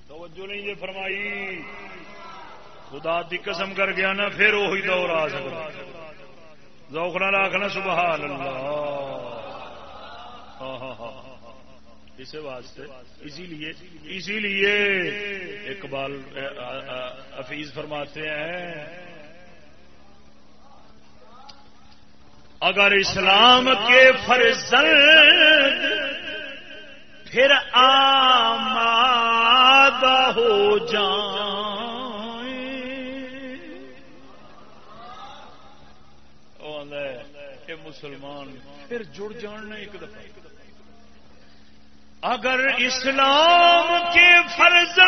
توجہ نہیں یہ فرمائی۔ خدا دی قسم کر گیا نا، پھر وہی دور آ سکتا۔ ذوقنا راکھنا سبحان اللہ۔ ہاں، ہاں، ہاں، واسطے، اسی لیے اسی لیے اقبال حفیظ فرماتے ہیں، اگر اسلام کے فرزند پھر آمادہ ہو جائیں مسلمان، پھر جڑ جان ایک دفعہ۔ اگر اسلام کے فرض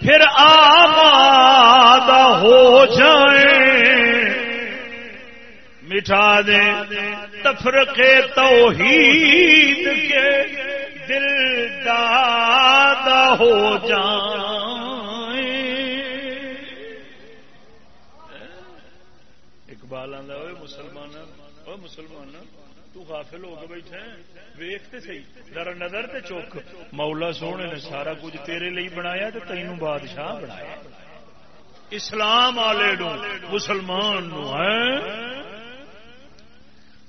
پھر آمادہ ہو جائیں مٹھا دیں تفرقے توحید کے دل داد ہو جائیں اقبال آدھا ہوئے مسلمان وہ مسلمان تو غافل ہو کے بیٹھے ویخ ویختے سی ذرا نظر تے چوک مولا سونے نے سارا کچھ تیرے لیے بنایا تو تینوں بادشاہ بنایا۔ اسلام والے مسلمان نو ہے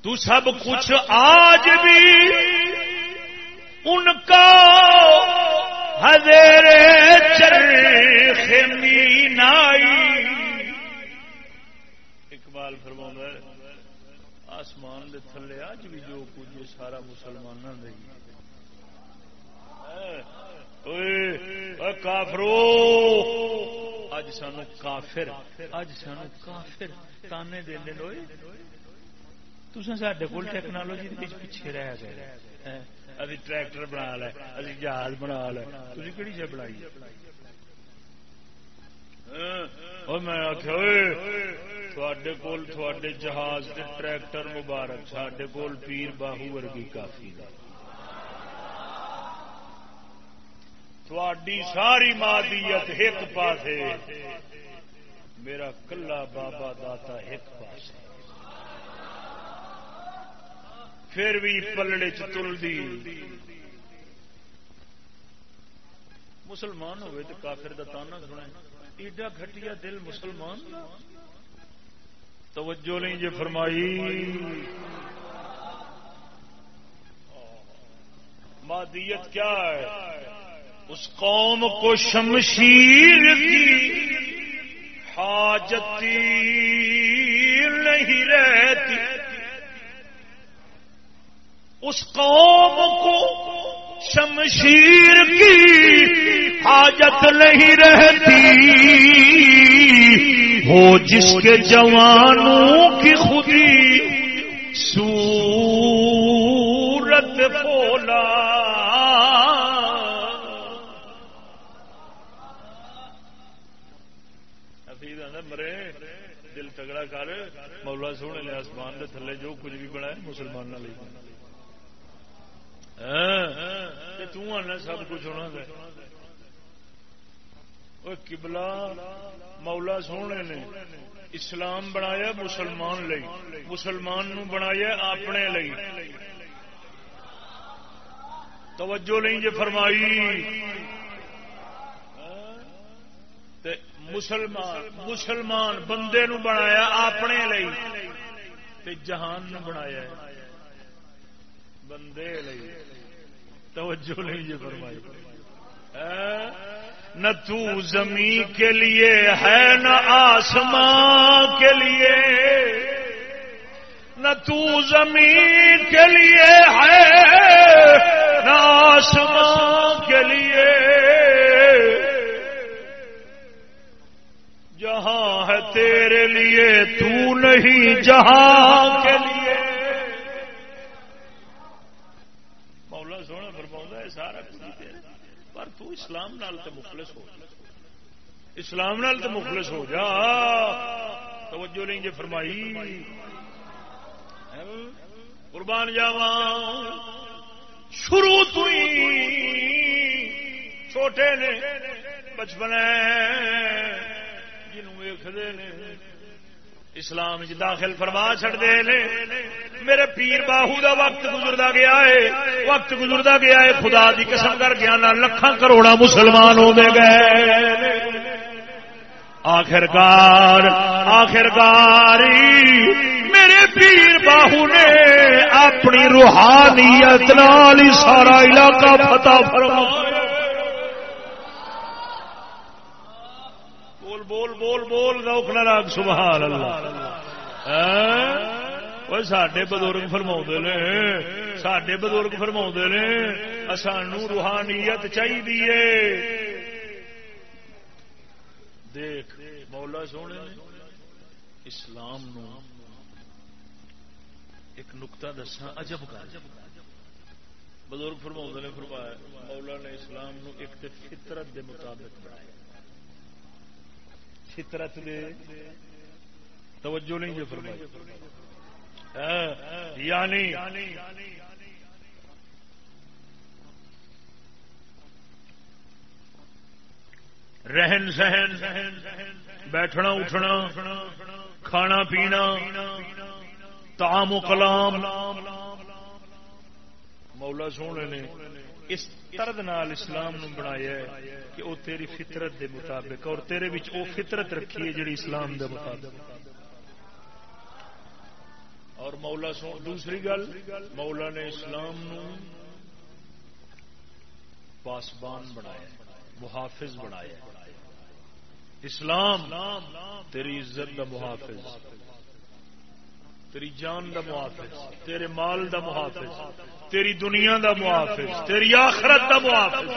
تو سب کچھ آج بھی ان کا حضیر چرخ مینائی۔ اقبال فرما آسمان دے تھلے اج بھی جو کچھ سارا مسلمانوں دے کافرو! اج سان کافر اج سان کافر تانے دے لوئے سڈے کول ٹیکنالوجی پیچھے رہ گئے۔ ہاں، ابھی ٹریکٹر بنا لے، ابھی جہاز بنا لے۔ تھی کہڑی شہ بنائی؟ ہاں، میں آخیا تھوڑے کول تھوڑے جہاز ٹریکٹر مبارک سڈے کول پیر باہو ورگی کافی تھوڑی ساری مادیت ایک پاسے۔ میرا کلا بابا داتا ایک پاس پھر بھی پلڑے چلتی مسلمان ہوئے تو کافر کا تانا سنا ایڈا گھٹیا دل مسلمان توجہ نہیں جو فرمائی۔ مادیت کیا ہے؟ اس قوم کو شمشیر کی حاجتی نہیں رہتی۔ اس قوم کو شمشیر کی حاجت نہیں رہتی۔ ہو جس کے جوانوں کی خودی سورت بولا۔ مرے، دل تگڑا کر۔ مولا سونے لے آسمان تھلے جو کچھ بھی بنا مسلمان ہاں، تنا سب کچھ ہونا وہ کبلا مولا سونے نے اسلام بنایا مسلمان لئی، مسلمان نو بنایا اپنے لئی۔ توجہ نہیں جی فرمائی۔ مسلمان مسلمان بندے نو بنایا اپنے لئی تے جہان نو بنایا بندے لئی۔ توجہ نہیں یہ جی فرمائی۔ ہاں؟ نہ تو زمین کے لیے ہے، نہ آسمان کے لیے۔ نہ تو زمین کے لیے ہے، نہ آسمان کے لیے۔ جہاں ہے تیرے لیے، تو نہیں جہاں کے لیے سارا پر تو اسلام نال تے مخلص ہو اسلام نال تے مخلص ہو جا۔ توجہ نہیں جی فرمائی۔ ہاں؟ قربان جاوا شروع تو ہی چھوٹے نے، بچپن جنوں ویختے نے۔ اسلام داخل فرما چڑتے میرے پیر باہو دا وقت گزرتا گیا ہے۔ وقت گزرتا گیا ہے۔ خدا دی قسم کر گیا لکھان کروڑا مسلمان ہو گئے۔ آخرکار آخرکار میرے پیر باہو نے اپنی روحانیت نال سارا علاقہ فتح فرما بول بول بول روک نہ راگ سبحان اللہ۔ وہ سڈے بزرگ فرما نے سڈے بزرگ فرما نے سانو روحانیت چاہیے دیکھ، مولا سونے اسلام نو ایک نقطہ دسا عجب کا بزرگ فرما نے فرمایا، مولا نے اسلام نو ایک فطرت دے مطابق بنایا۔ فطرت دے توجہ نہیں جو فرمائی۔ ہاں، یعنی رہن سہن، بیٹھنا، اٹھنا، کھانا پینا تام و کلام۔ مولا سونے نے اس طرد نال اسلام نو بنایا ہے کہ وہ تیری فطرت دے مطابق اور تیرے بچ وہ فطرت رکھی ہے جڑی اسلام دے مطابق۔ اور مولا سو دوسری گل، مولا نے اسلام نو پاسبان بنایا محافظ بنایا اسلام تیری عزت دا محافظ، تیری جان دا محافظ، تیرے مال دا محافظ۔ تیری دنیا دا محافظ، تیری آخرت دا محافظ۔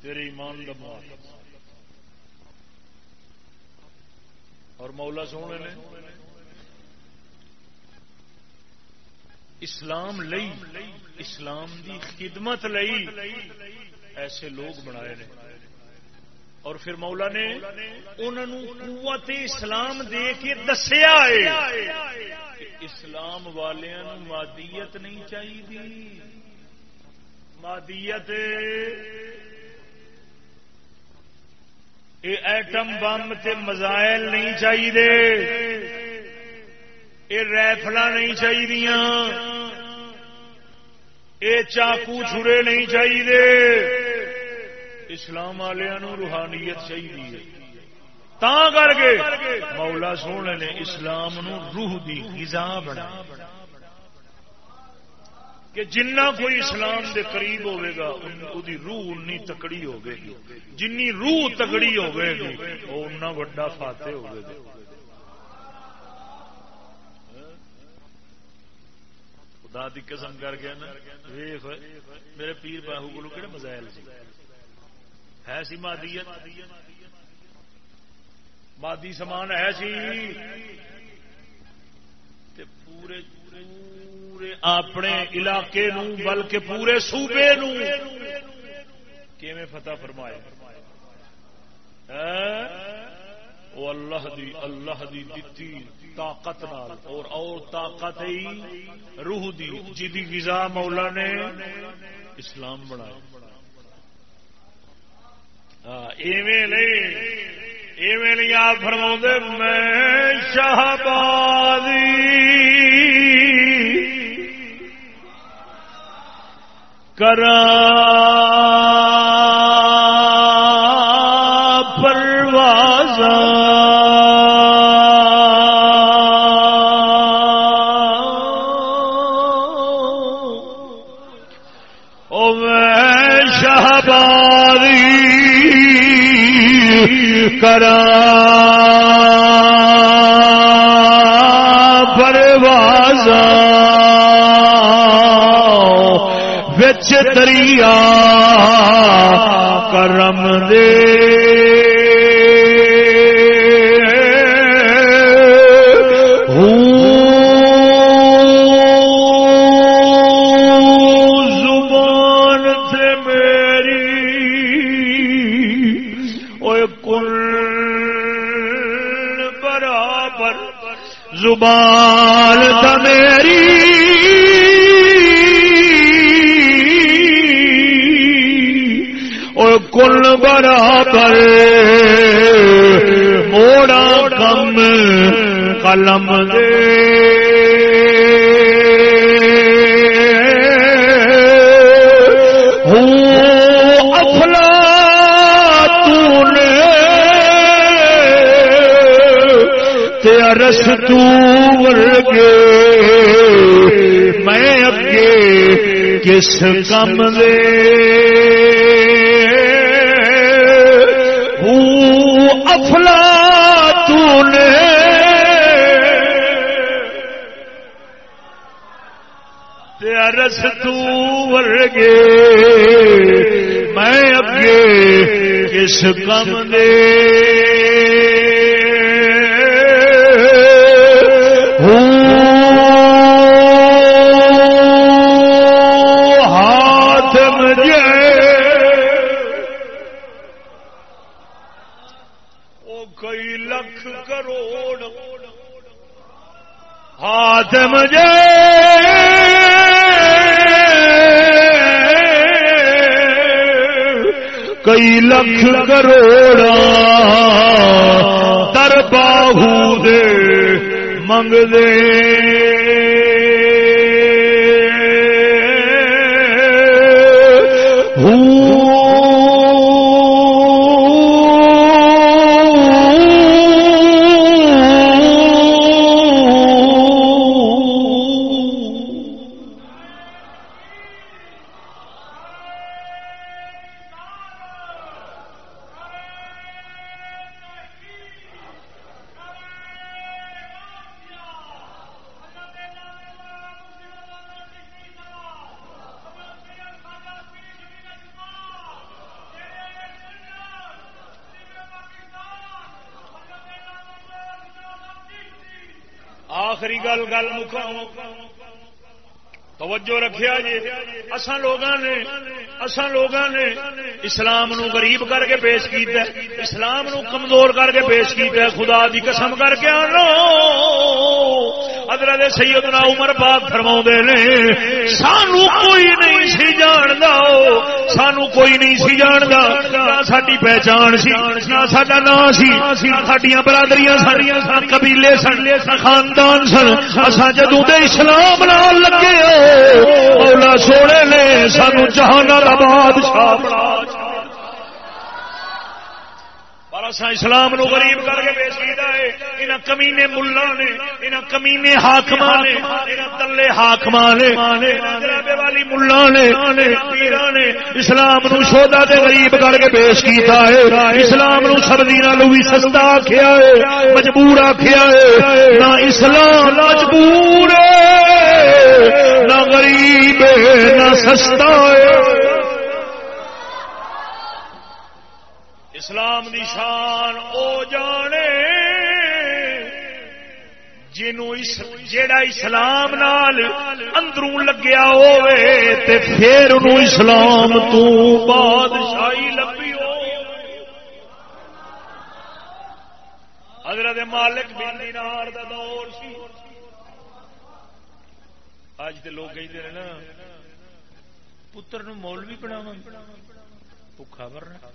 تیرے ایمان دا محافظ۔ اور مولا سونے نے، اسلام لئی، اسلام دی خدمت لئی ایسے لوگ بنائے نے۔ اور پھر مولا نے انہوں قوت اسلام دے کے دسیا اسلام والوں مادیت نہیں چاہیے مادیت یہ ایٹم بم تے مزائل نہیں چاہیے یہ ریفل نہیں چاہیے یہ چاقو چھڑے نہیں چاہیے اسلام والوں روحانیت چاہیے۔ تا کر کے مولا سونے نے اسلام نو روح دی غذا بنا۔ کہ جنہ کوئی اسلام دے قریب ہوئے گا دی روح انی تکڑی ہوگی گی۔ جنی روح تکڑی ہوگی گی، وہ اُنہ وڈا فاتح ہوگے گا خدا دی قسم کر گیا نا میرے پیر باہو کو کہڑے مزائل سی؟ ہے سی مادیت مادی سامان ہے سی پورے پورے اپنے علاقے نو بلکہ پورے صوبے نو فتح فرمایا وہ اللہ دی اللہ دی دتی طاقت نال اور اور طاقت ہی روح دی جدی غذا مولا نے اسلام بنایا ایویں نہیں ایویں نہیں آپ فرما میں شہبادی کرا کرا پروازا وچ دریا کرم دے زبان تھا میری کل برابر موڑا کم قلم دے۔ افلا ترس ورگے میں اگے کس کم دے افلا ترس نے رس میں اگے کس کم دے کئی لکھ کروڑ۔ ہاتھ مجھے کئی لکھ کروڑ۔ در باہو دے منگ دے اساں لوگاں نے، اساں لوگاں نے اسلام نو غریب کر کے پیش کیتا ہے، اسلام نو کمزور کر کے پیش کیتا ہے، خدا دی قسم کر کے آنو۔ حضرت سیدنا عمر پاک فرما نے، سانو کوئی نہیں سی جاندا، سانو کوئی نہیں سی جاندا، نہ ساری پہچان سی، نہ ساڈا نام سی ساڈیاں برادریاں ساڈیاں سن قبیلے سن خاندان سن۔ اساں جدوں دے اسلام نال لگے ہو مولا سونے نے سانو جہان کا بادشاہ بنا پر اصا اسلام نو غریب کر کے پیش کیا ہے۔ انہاں کمینے ملا نے، انہاں کمینے حاکم نے تلے حاکم نے والی ملا نے پیرا نے اسلام نو شودا تے غریب کر کے پیش کیتا ہے۔ اسلام نو سبزی نالو بھی سستا آکھیا ہے، مجبور آکھیا ہے۔ نہ اسلام مجبور غریب نہ سستا اسلام دی شان او جانے جیڑا اسلام نال اندروں لگیا ہوئے تے پھر انہوں اسلام تو بادشاہی لبی ہو حضرت مالک بن دینار دا دور سی۔ اج تے لوگ کہتے ہیں نا پتر نو مولوی بناو بھوکھا مرنا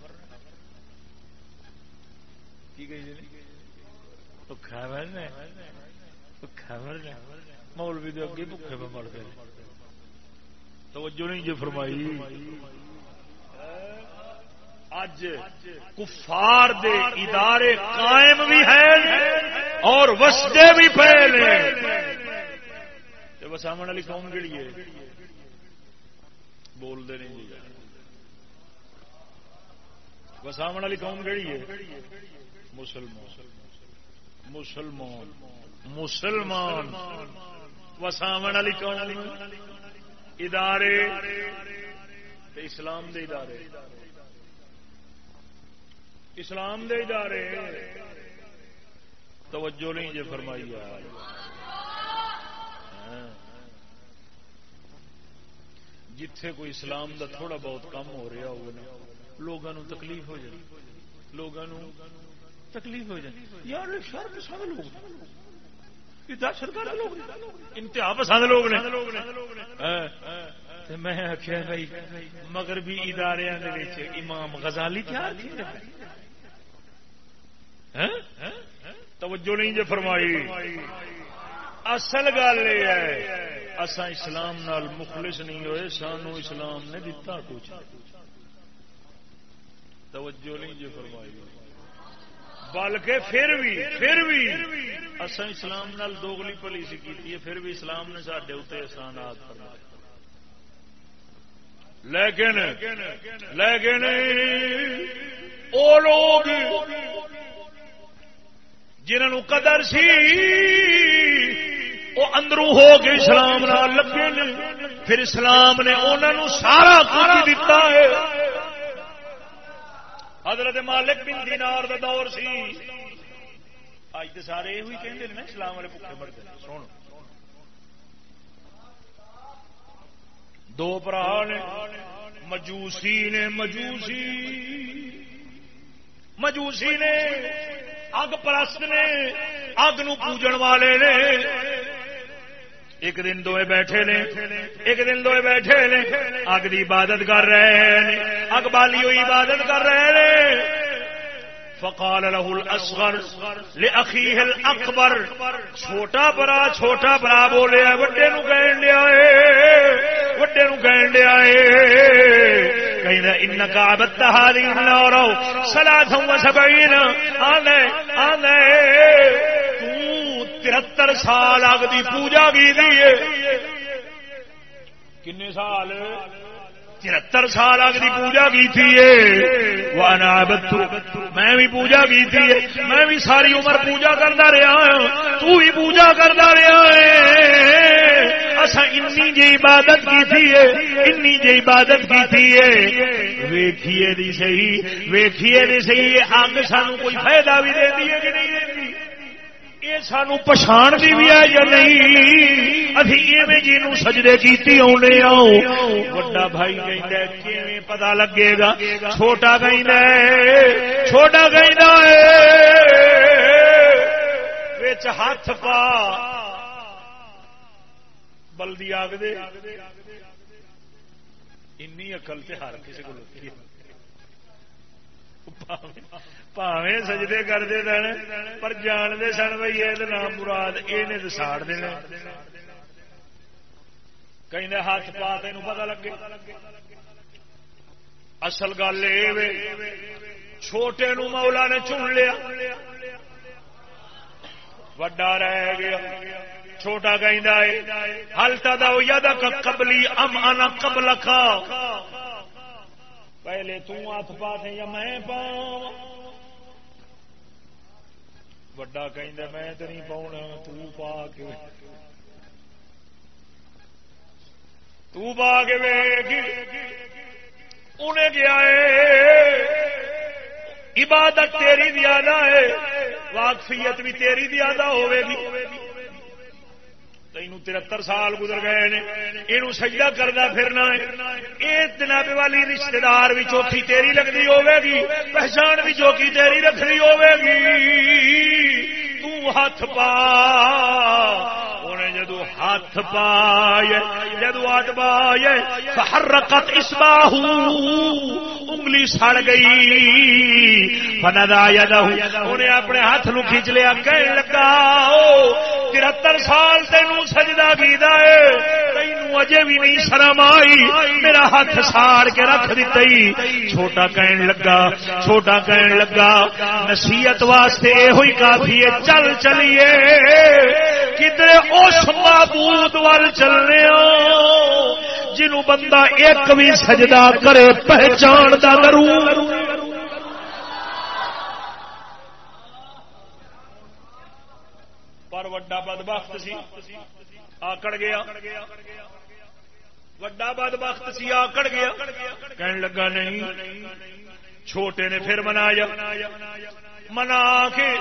مولوی دے اگے بھوکے پہ مر گئے توجہ نہیں جی فرمائی اج کفار دے ادارے قائم بھی ہیں اور وسدے بھی پہلے والی قوم کہڑی ہے بولتے نہیں جی وسامن والی قوم کہڑی ہے مسلمان مسلمان مسلمان وساو والی قوم ادارے اسلام دے ادارے اسلام دے ادارے توجہ نہیں جی فرمائی جتھے کوئی اسلام دا تھوڑا بہت کم ہو رہا ہوگا لوگوں تکلیف ہو جائے لوگوں تکلیف ہو جائے یار شر پسند لوگ دہشت گرد لوگ انتہا پسند لوگ نے۔ میں آخیا بھائی، مغربی ادارے امام غزالی تیار ہاں؟ توجہ نہیں جو فرمائی۔ اصل گل یہ ہے اصا اسلام نال مخلص نہیں ہوئے، سانو اسلام نے دتا کچھ۔ توجہ نہیں جو فرمائی۔ بلکہ پھر بھی پھر بھی اصا اسلام نال دوگلی پالیسی کی پھر بھی اسلام نے سارے اتنے احسانات فرمائے۔ لیکن لیکن وہ لوگ جنہوں قدر سی وہ اندروں ہو کے اسلام نہ لگے نے۔ پھر اسلام نے انہوں سارا کچھ دیتا ہے۔ حضرت مالک بن دینار دا دور سی۔ اج تو سارے یہ کہتے ہیں اسلام والے بھوکے مرتے سن دو برا نے، مجوسی نے، مجوسی۔ مجوسی نے، اگ پرست نے، اگ نو پوجن والے نے۔ ایک دن دوئے بیٹھے نے، ایک دن دوئے بیٹھے نے۔ اگ دی عبادت کر رہے ہیں اگ بالی ہوئی عبادت کر رہے ہیں فقال له الاصغر لاخيه الاكبر چھوٹا برا چھوٹا برا بولے، وڈے نو کہن دیا اے، وڈے نو کہن دیا اے۔ کہیں انك عبدت هذه النار صلاه وسبعين انے انے تو 73 سال اگ دی پوجا کی دی کنے سال؟ ترہتر سال اگ کی پوجا کی میں بھی پوجا کی میں بھی ساری عمر پوجا کرتا رہا ہاں۔ تو بھی پوجا کرتا رہا ہے۔ اصا این جی عبادت کی تھی این جی عبادت کی تھی ویکھیے دی صحیح، ویکھیے دی صحیح اگ سانو کوئی فائدہ بھی دے دی ہے کہ نہیں دے یہ سانو پچھان دی بھی ہے یا نہیں? ابھی ایویں جی نو سجدے کیتی اونے آؤ بھائی کہندا کیویں پتہ لگے گا؟ چھوٹا کہندا ہے، چھوٹا کہندا ہے۔ وچ ہاتھ پا۔ بلدی آگ دے۔ انی عقل تے ہر کسی کو لگتی ہے۔ پاوے سجدے کرتے سن پر جانتے سن بھائی یہ نام مراد یہ ساڑ دینا کہیں ہاتھ پا تین پتا لگے اصل گل یہ چھوٹے نو مولا نے چن لیا وڈا رہ گیا چھوٹا کہ ہل تا ید قبلی ام انا قبل کھا پہلے تو ہاتھ پا یا میں پاؤں وڈا کہ میں تو نہیں پاؤنا تا کے پا کے انہیں گیا عبادت تیری زیادہ ہے واقفیت بھی تیری زیادہ ہوے گی تین ترہتر سال گزر گئے نے یہ سجدہ کرتا پھرنا یہ جناب والی رشتے دار بھی چوکی تیری لگتی ہوے گی، پہچان بھی چوکی تیری رکھنی ہوے گی۔ ہاتھ پا انہیں جدو ہاتھ پائے جدو ہاتھ پائے حرکت اس باہو انگلی سڑ گئی فندا انہیں اپنے ہاتھ نو کھینچ لیا کہنے لگا ترہتر سال تینوں سجدہ کیتا ہے تینوں اجے بھی نہیں شرم آئی میرا ہاتھ ساڑ کے رکھ دیتی چھوٹا کہن لگا چھوٹا کہن لگا نصیحت واسطے یہ ہوئی کافی ہے چل چلیے۔ کدھر اس معبود وال چلنے جنوں بندہ ایک بھی سجدہ کرے پہچان دا ضرور پر وڈا بد بخت سی۔ آکڑ گیا۔ وڈا بد بخت سی، آکڑ گیا۔ کہنے لگا، نہیں، چھوٹے نے پھر منایا۔ منا کے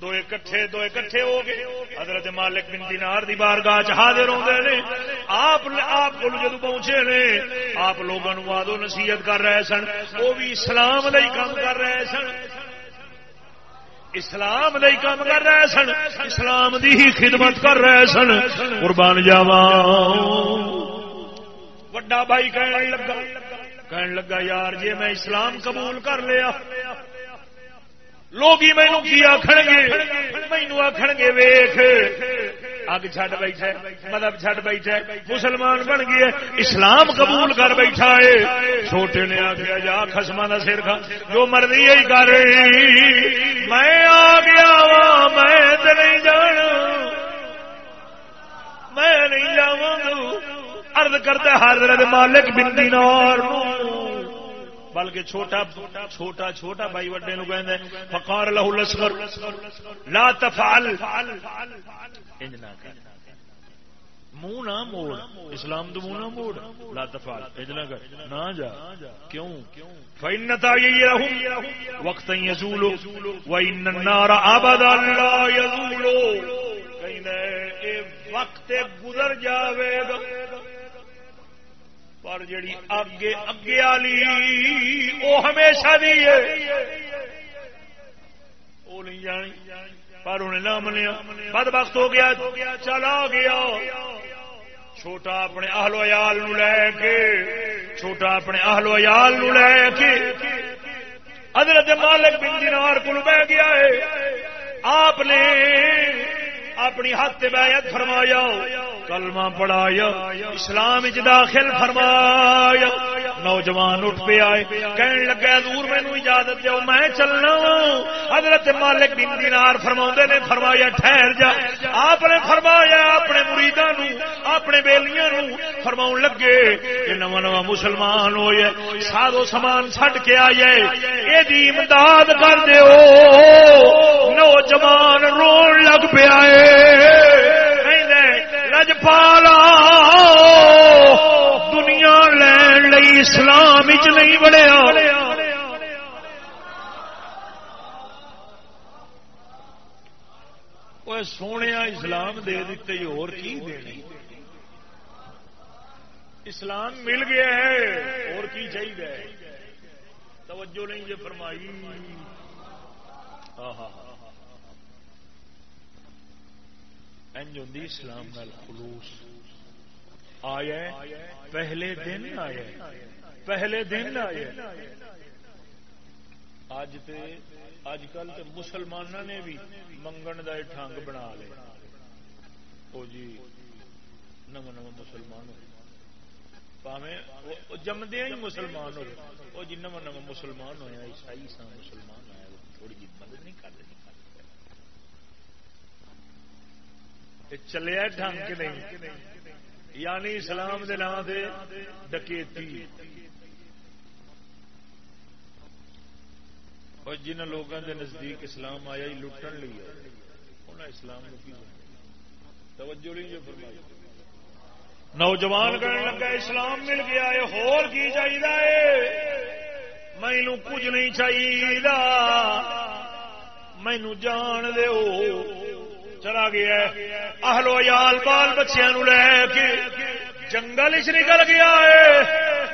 دو کٹھے دو کٹھے ہو گئے۔ حضرت مالک بن دینار دی بارگاہ چ حاضر ہوندے نے۔ آپ آپ کو جدو پہنچے نے، آپ لوگوں وادو نصیحت کر رہے سن۔ وہ بھی اسلام دا کام کر رہے سن۔ اسلام دا کام کر رہے سن۔ اسلام دی ہی خدمت کر رہے سن۔ قربان جاوا وڈا بھائی کہنے لگا کہنے لگا، یار جی میں اسلام قبول کر لیا۔ لوگ مینو کی آخر گے مینو آخر گے ویخ اگ چڈ بیٹھا مدب چڈ بیٹھا مسلمان بن گیا اسلام قبول کر بیٹھا ہے۔ چھوٹے نے آخیا جا خسما کا سر کھا۔ جو مرضی ہی کر۔ میں آ گیا وا میں تو نہیں جانا۔ میں نہیں جا ارد کرتا حضرت مالک بندی نار بلکہ چھوٹا چھوٹا چھوٹا بھائی وڈے نو کہ فقار لہو لسکر لا تفعل. انج نہ کر. منہ نہ موڑ. اسلام تو منہ نہ موڑ. لا تفعل. انج نہ کر. نہ جا. کیوں؟ فإنتا يرهم وقت يزول وإن النار أبدا لا يزول. کہیں اے وقت گزر جاوے گا۔ پر جڑی اگے اگے والی وہ ہمیشہ دی ہے۔ وہ نہیں جانی، پر انہیں نہ منیا۔ بد وقت ہو گیا، چلا گیا۔ چھوٹا اپنے اہل ویال لے کے، چھوٹا اپنے اہل ویال لے کے۔ حضرت مالک بن دینار کو بہ گیا ہے۔ آپ نے اپنی ہاتھ بیعت فرمایا، کلمہ پڑھایا، اسلام داخل فرمایا۔ نوجوان اٹھ پہ آئے کہنے لگا دور مینو اجازت دو میں چلنا حضرت مالک بن دینار فرما نے، فرمایا، ٹھہر جا۔ آپ نے فرمایا، اپنے مریداں اپنے بیلیاں فرما لگے یہ نو نو مسلمان ہوئے سادو سامان چڈ کے آئے۔ یہ امداد کر دو نوجوان رو لگ پیا رجپالا دنیا لین لئی اسلام چ نہیں بڑیا سونے اسلام دے دیتے اور کی دینی؟ اسلام مل گیا ہے، اور کی چاہیے؟ توجہ نہیں جی فرمائی۔ ہاں ہاں ہاں اسلام نال خلوص۔ آیا پہلے دن آیا پہلے دن آیا اج اج کل تو مسلمانوں نے بھی منگن کا ٹھنگ بنا لے۔ وہ جی نو نو مسلمان ہو۔ جمدیا ہی مسلمان ہوئے وہ جی نو نو مسلمان ہوا عیسائی سا مسلمان آیا تھوڑی جی مدد نہیں کر چلیا ڈنگ نہیں؟ یعنی اسلام دے نام دے ڈکیتی۔ اور جن لوگوں دے نزدیک اسلام آیا ہی لٹن لی انہیں اسلام کی توجہ نہیں جو فرمائی۔ نوجوان کرنے لگا، اسلام مل گیا ہے، ہور کی چاہیے مینو کچھ نہیں چاہیے مینو جان دو چلا گیا اہلو یال بال بچیا لے کے جنگل چ نکل گیا ہے۔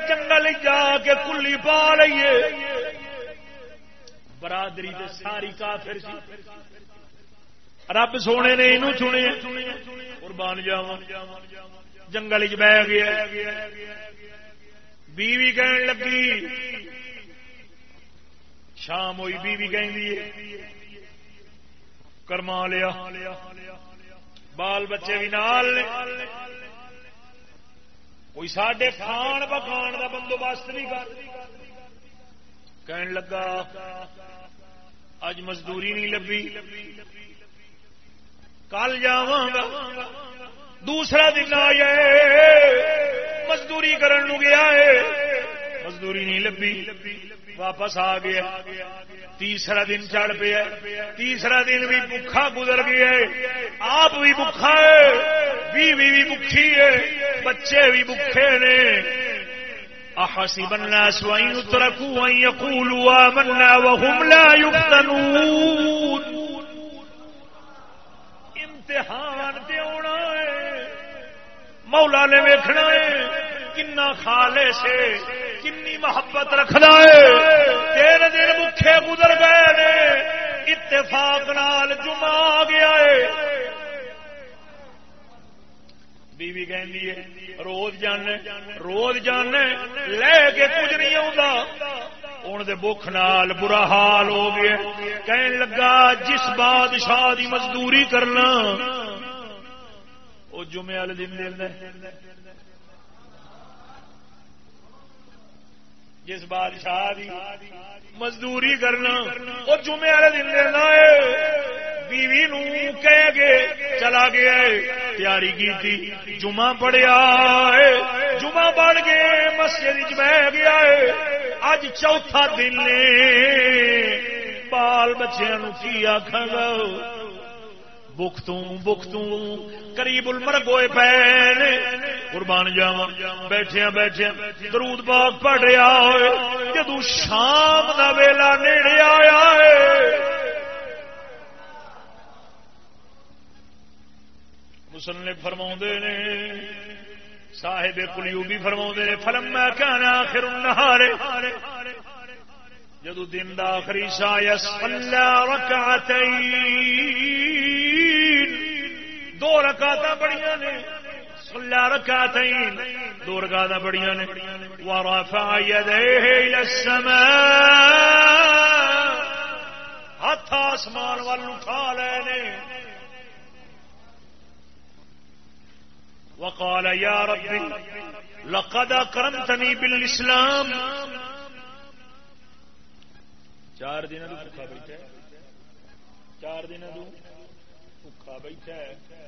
جنگل جا کے کلی پا لیے برادری تے ساری کافر سی۔ رب سونے نے یہ چنے۔ قربان جاوا جنگل چ بہ گیا بیوی کہن لگی، شام ہوئی بیوی کہ کرما لیا بال بچے بھی نال کوئی سڈے کھان پکان کا بندوبست نہیں کر کہن لگا اج مزدوری نہیں لبھی کل جا دوسرا دن آیا مزدوری کرن گیا ہے مزدوری نہیں لبھی واپس آ گیا تیسرا دن چڑھ پیا تیسرا دن بھی بکھا گزر گیا آپ بھی بکھا ہے بیوی بھی بکھی ہے بچے بھی بکھے نے احسب الناس ان يتركوا ان يقولوا آمنا وهم لا يفتنون امتحان تے ہونا ہے مولا نے ویکھنا ہے کنا خالے سے کنی محبت رکھنا ہے؟ تین دن بکھے گزر گئے نے، اتفاق نال جمع آ گیا ہے۔ بیوی کہ روز جانے روز جانے، لے کے کچھ نہیں آتا ہوں تو بخ نال برا حال ہو گیا۔ کہن لگا، جس بادشاہ کی مزدوری کرنا وہ جمعے والے دن دے جس بادشاہ دی مزدوری کرنا، وہ جمعے والے دن دینا ہے بیوی نو کہہ گے چلا گیا ہے۔ تیاری کی تھی جمعہ پڑیا ہے۔ جمعہ پڑھ کے مسجد بہ گیا ہے۔ اج چوتھا دن بال بچیا کی آخا گا؟ بختوں بختوں، قریب المرگ ہوئے پے قربان جاوا بیٹھیا بیٹھیا درود باغ پڑ رہا ہوئے جدو شام کا ویلا نیڑے آیا ہے۔ مسلم فرما نے، صاحب کلیو بھی فرما نے، فلم میں کہنا آخر نہارے جدو دن دا آخری سا یس اللہ دو رکعت بڑیاں نے۔ سلا رکعت دو رکعت بڑیاں ورفع يديه الى السماء. ہاتھ آسمان وال وقال يا رب لقد اكرمتني بالاسلام چار دن بھوکا بیٹھا چار دن بھوکا بیٹھا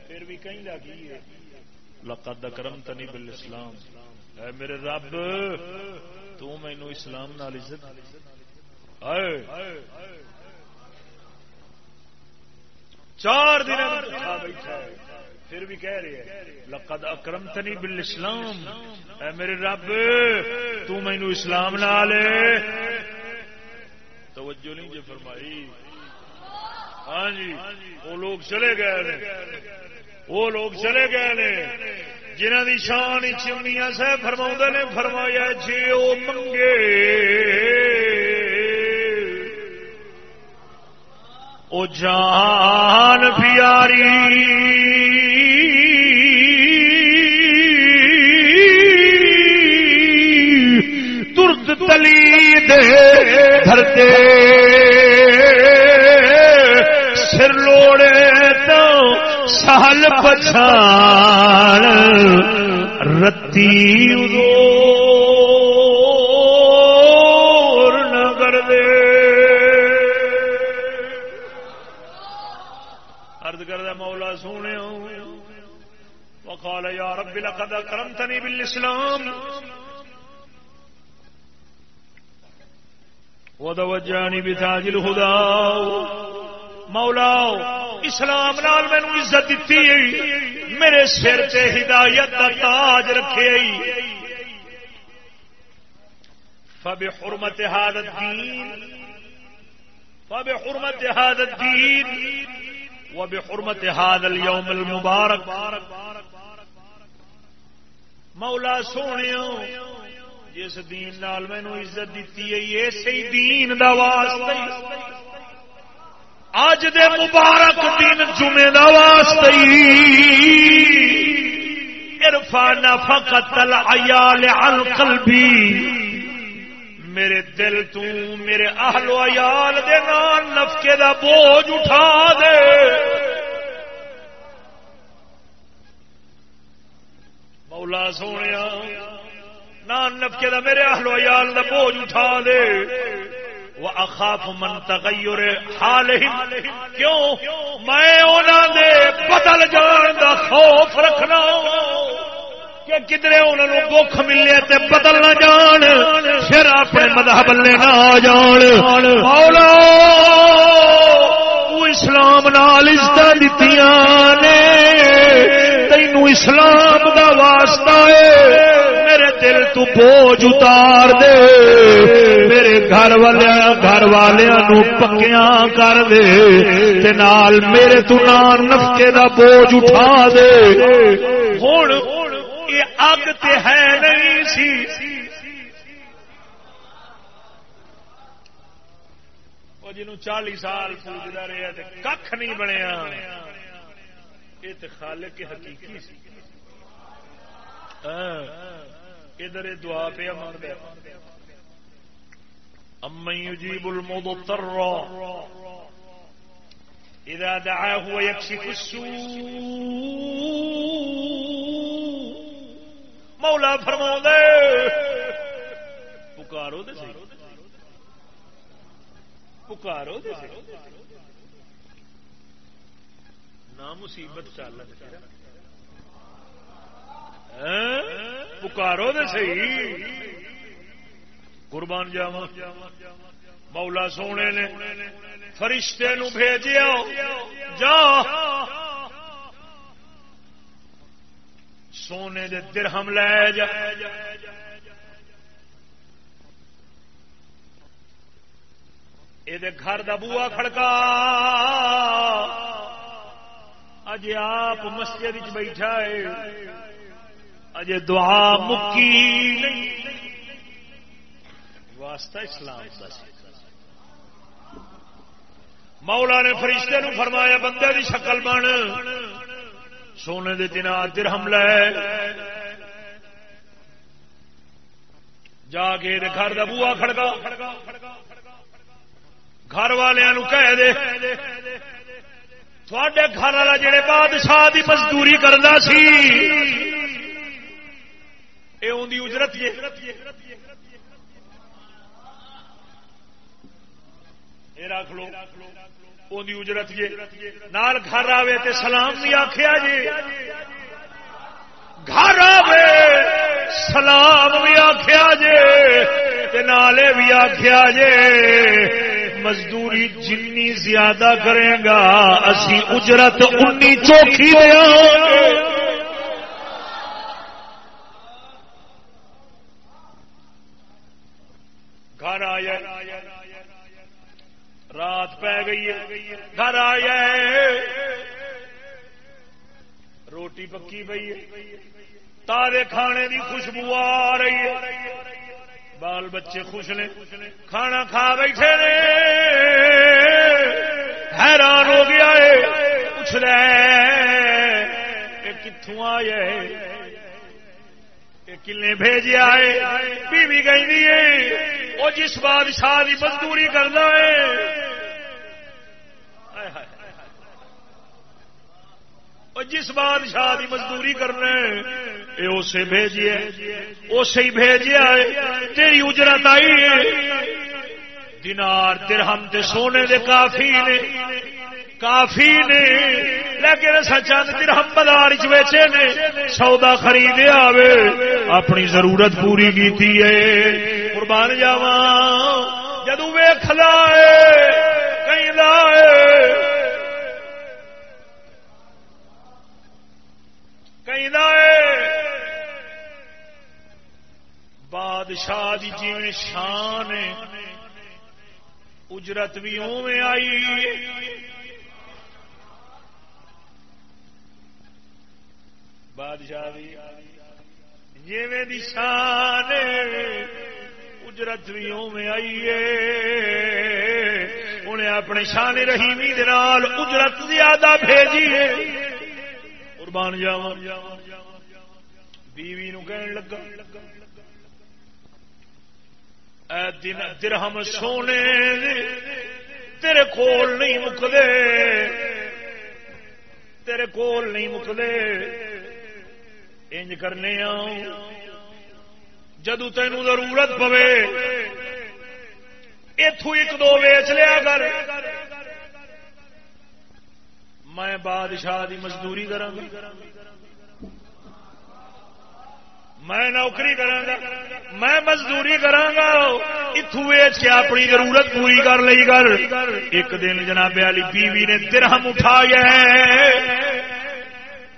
پھر بھی کہیں لگی ہے. لقد اکرمتنی بالاسلام. اے میرے رب، تو مینو اسلام نال عزت چار دن بیٹھا پھر بھی کہہ رہے ہیں، لقد اکرمتنی بالاسلام۔ اے میرے رب، تو مینو اسلام نال۔ توجہ نہیں جی فرمائی۔ ہاں جی وہ لوگ چلے گئے وہ لوگ چلے گئے نے جنہ دی شان چمنیا سے فرما نے، فرمایا جی وہ منگے۔ او جان پیاری۔ تلی دے دھرتے سر لوڑے تو سال پچھان رتی نگر دے۔ ارد کردہ مولا سونے، وقال یا رب لقد کرمتنی بالاسلام۔ ودوجانی بتاج الهدى مولا، اسلام نال مینو عزت دیتی میرے سر سے ہدایت کا تاج رکھے فبحرمت هذا الدين، فبحرمت هذا الدين، وبحرمت هذا اليوم المبارك۔ مولا سونے جس دین نال مینو عزت دیتی ہے اسی دین دا واسطے اج دے مبارک دن جمعے دا واسطے عرفان فقط العیال عن قلبی۔ میرے دل تو میرے اہل و عیال دے نال نفقے دا بوجھ اٹھا دے۔ مولا سونے نان نفکے دا میرے اہل ویال دا بوجھ اٹھا دے۔ وہ اخاف من تغیر حال کیوں؟ میں انہوں دے بدل جان دا خوف رکھنا کہ کدرے انہوں نے بخ ملے تے بدل نہ جان، پھر اپنے مذہب لے نہ آ جان۔ مولا اسلام نال عزت دیتی نے۔ تینوں اسلام دا واسطہ ہے۔ میرے دل تو بوجھ اتار دے۔ گھر والے گھر والوں پکیا کر دے تے نال میرے تو نان نفکے دا بوجھ اٹھا دے ہوں یہ اگ تے ہے نہیں سی جنو چالی سال پوجتا رہا کھ نہیں بنیا یہ تو خالق حقیقی سی ادھر دعا پہ امان دے امن يجيب المضطر اذا دعاه ويكشف السوء مولا فرما دے پکارو دے سی پکارو دے سی نہ مصیبت چل ہاں؟ پکارو دے سی قربان جاوا مولا سونے نے فرشتے نو بھیجیا۔ جا۔ سونے دے درہم لے جا۔ یہ گھر دا بوا کھڑکا۔ اج آپ مسجد بیٹھا ہے۔ اج دعا مکی۔ نہیں واسطہ اسلام بس۔ مولا نے فرشتے نو فرمایا، بندے دی شکل بن۔ سونے دے دن درہم لے۔ جا کے گھر کا بوا کھڑکا۔ گھر والوں کہہ دے تھوڑے گھر والا جڑے بادشاہ کی مزدوری کرتا سی یہ ان کی اجرت رکھ لو ان اجرت نال گھر آوے تے سلام بھی آخیا جی گھر آوے، سلام بھی آخیا جی نالے بھی آخیا جی مزدوری جنی زیادہ کرے گا، اسی اجرت انی چوکھی گھر آیا۔ رات پی گئی ہے۔ گھر آیا روٹی پکی پی تارے کھانے کی خوشبو آ رہی ہے۔ بال بچے خوش نے۔ کھانا کھا بیٹھے نے۔ حیران ہو گیا ہے۔ پوچھ رہے کتوں آئے کلے بھیجیا ہے۔ بیوی گئی وہ جس بادشاہ کی مزدوری کرنا ہے۔ جس بادشاہ کی مزدوری کرنا اسے بھیجیے۔ اسے ہی بھیجیا تیری اجرت آئی دینار، درہم تے سونے دے کافی نے کافی نے، لیکن چند درہم بازار چیچے نے، سودا خریدے آوے، اپنی ضرورت پوری کی قربان جاوا جدو ویخ لائے کہیں لائے کہیں بادشاہ دی جی شان اجرت بھی اوے آئی۔ بادشاہ جیویں دی شان اجرت بھی اوے آئی انہیں اپنے شان رحیمی دال اجرت زیادہ بھیجی ہے۔ قربان جاوا بیوی نو کہن لگا اے دن درہم سونے تیرے کول نہیں مکدے۔ تیرے کول نہیں مکدے۔ انج کرنے جدو تینوں ضرورت پوے اتو ایک دو ویچ لیا کر۔ میں بادشاہ دی مزدوری کروں کرا میں نوکری کرا میں مزدوری کرا اتو ویچ کے اپنی ضرورت پوری کر لی کر۔ ایک دن جناب علی بیوی نے درہم اٹھایا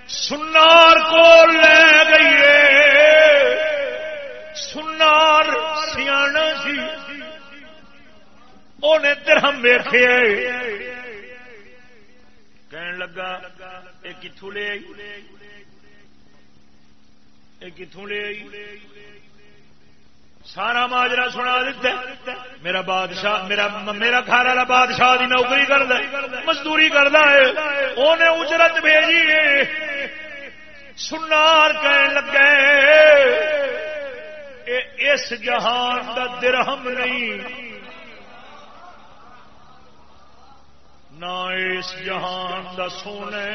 سنار کو لے گئی سنار سیاح سی۔ انہیں درہم ویخے کہن لگا یہ کتوں لے۔ یہ کتوں لے آئی سارا ماجرا سنا دیتا میرا بادشاہ میرا میرا گھر والا بادشاہ کی نوکری کرتا مزدوری کرتا ہے انہیں اجرت بھیجی سنار کہن لگے اس جہان کا درہم نہیں نہ اس جہان دا سونے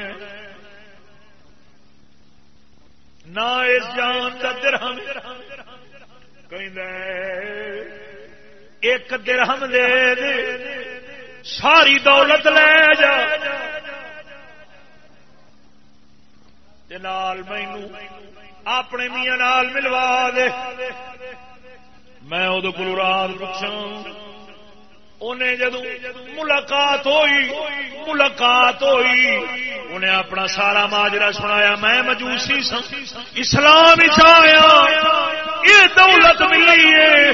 نہ اس جہان کا درہم ایک درہم دے دے ساری دولت لے جا نال مینو اپنے میاں نال ملوا دے میں ادو کو رات پوچھا انہیں جدو ملاقات ہوئی ملاقات ہوئی، انہیں اپنا سارا ماجرا سنایا، میں مجوسی اسلام آیا یہ دولت ملی ہے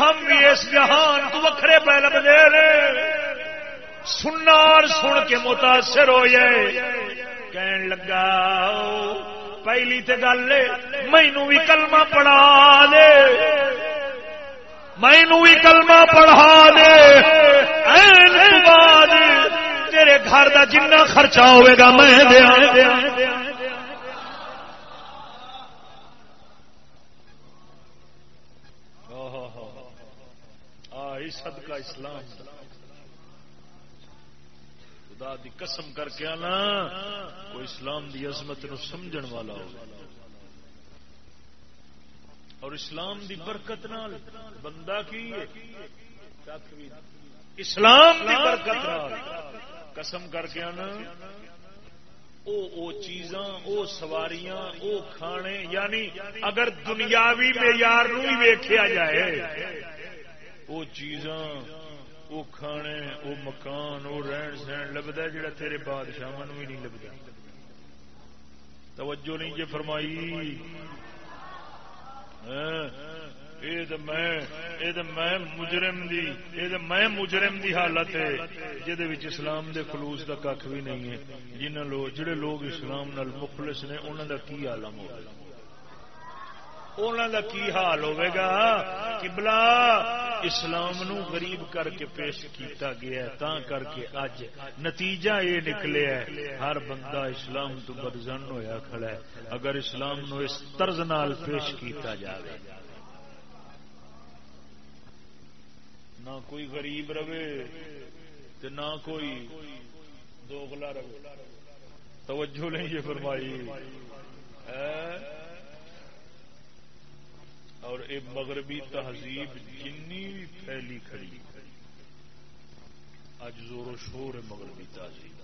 ہم بھی اس جہان کو وکھرے پہ لگ دے رہے سنار سن کے متاثر ہو جائے کہن لگا، پہلی تے گل مینو بھی کلمہ پڑھا دے۔ مینو بھی کلمہ پڑھا دے۔ این بعد تیرے گھر دا جنہ خرچہ ہوئے گا میں دیا صدقہ اسلام۔ خدا دی قسم کر کے آنا، کوئی اسلام دی عظمت نو سمجھن والا ہو اور اسلام دی برکت نال، بندہ کی اسلام دی برکت نال۔ قسم کر کے آنا، او او چیزاں، او سواریاں، او کھانے یعنی اگر دنیاوی معیار نو ہی ویکھیا جائے، او چیزاں وہ کھانے وہ مکان وہ رہن سہن لبدا جڑا تیرے بادشاہاں بادشاہ بھی نہیں لبدا۔ توجہ نہیں جی فرمائی۔ میں مجرم دی میں مجرم دی حالت ہے جہد اسلام دے خلوص کا کھ بھی نہیں ہے۔ جنہ لوگ جڑے لوگ اسلام نال مخلص نے انہوں دا کی عالم ہوگا کا کی حال ہوگا کہ بلا اسلام نو غریب کر کے پیش کیتا گیا تا کر کے اج نتیجہ یہ نکلے ہے۔ ہر بندہ اسلام تو بدزن ہویا کھڑا ہے۔ اگر اسلام نو اس طرز نال پیش کیتا جائے نہ کوئی غریب رہے تو نہ کوئی دوگلا رہے۔ توجہ نہیں یہ فرمائی۔ اور یہ مغربی تہذیب جنی بھی پھیلی کھڑی۔ اج زور و شور ہے مغربی تہذیب۔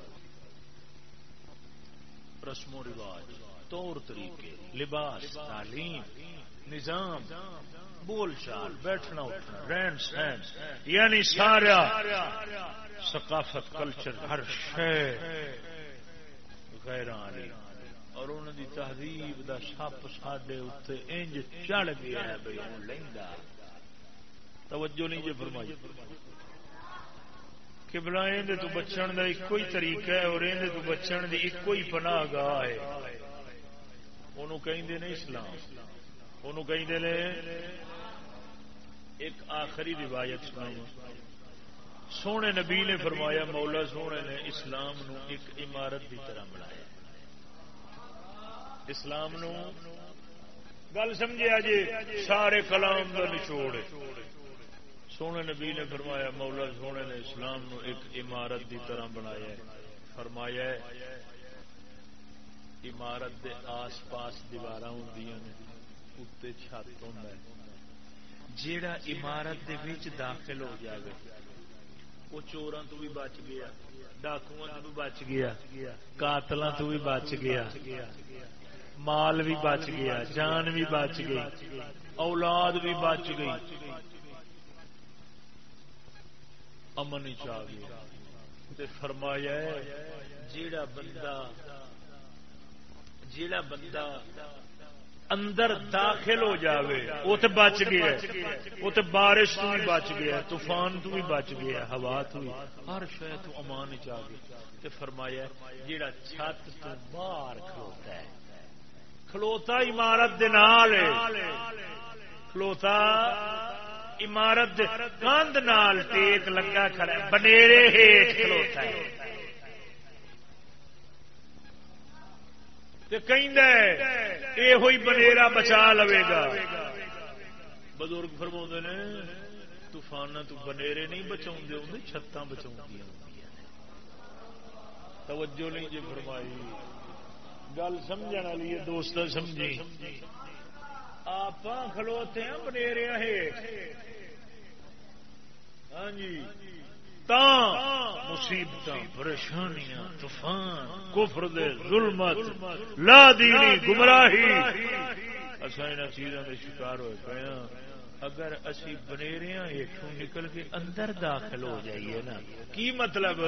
رسم و رواج، طور طریقے، لباس، تعلیم، نظام، بول چال، بیٹھنا اٹھنا، رہن سہن یعنی سارا ثقافت، کلچر، ہر شہ غیر اور انہوں دی تہذیب دا سپ ساڈے اتنے انج چڑھ گیا ہے بھائی ہوں لینا توجہ نہیں جی فرمائی۔ کہ بلا اندر تو بچن دا ایک ہی طریقہ ہے اور اندر تو بچن دی ایک ہی پناہ گاہ ہے۔ انہوں کہیں دے نہیں اسلام۔ انہوں کہیں دے لے ایک آخری روایت سناؤں سونے نبی نے فرمایا، مولا سونے نے اسلام نو ایک عمارت کی طرح بنایا۔ اسلام نو گل سمجھا جی سارے کلام کا نچوڑ سونے نبی نے فرمایا، مولا سونے نے اسلام نو ایک عمارت دی طرح بنایا فرمایا عمارت دے آس پاس دیوار ہوں چھت ہوں جیڑا عمارت دے وچ داخل ہو جائے وہ چوراں تو بھی بچ گیا ڈاکو تو بھی بچ گیا قاتل تو بھی بچ گیا۔ مال بھی بچ گیا، جان بھی بچ گئی، اولاد بھی بچ گئی۔ امن چاہ گیا۔ فرمایا جیڑا بندہ جیڑا بندہ اندر داخل ہو جاوے وہ تو بچ گیا۔ وہ تو بارش تو بھی بچ گیا، طوفان تو بھی بچ گیا، ہوا تو بھی۔ ہر شہ تو امان چاہ گیا فرمایا جیڑا چھت تو باہر کھلوتا ہے۔ کھلوتا عمارت کھلوتا عمارت کند نال ٹیک لگا کھڑا بنیرے ہیٹ کھلوتا ہے یہ ہوئی بنیرا بچا لوے گا بزرگ فرما نے طوفان تو بنیرے نہیں بچاؤ چھتاں بچاؤ توجہ نہیں جی فرمائی گل سمجھ والی ہے، دوست سمجھی۔ آپ کھلوتے ہیں بنیرے ہاں جی۔ مصیبت پریشانیاں، طوفان، کفر دے ظلمت، لا دینی گمراہی۔ اصا ان چیزوں کے شکار ہوئے پے ہاں۔ اگر اسی بنیریا ہیٹوں نکل کے اندر داخل ہو جائیے نا، کی مطلب؟